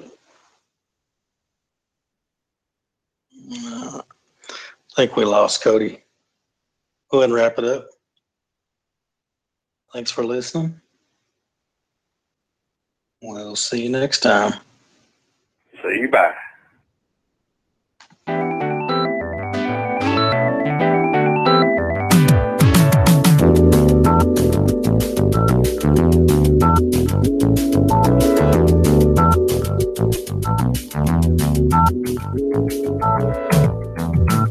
Uh, I think we lost Cody. Go ahead and wrap it up. Thanks for listening. We'll see you next time. See you. Bye. Love hurts Thank you.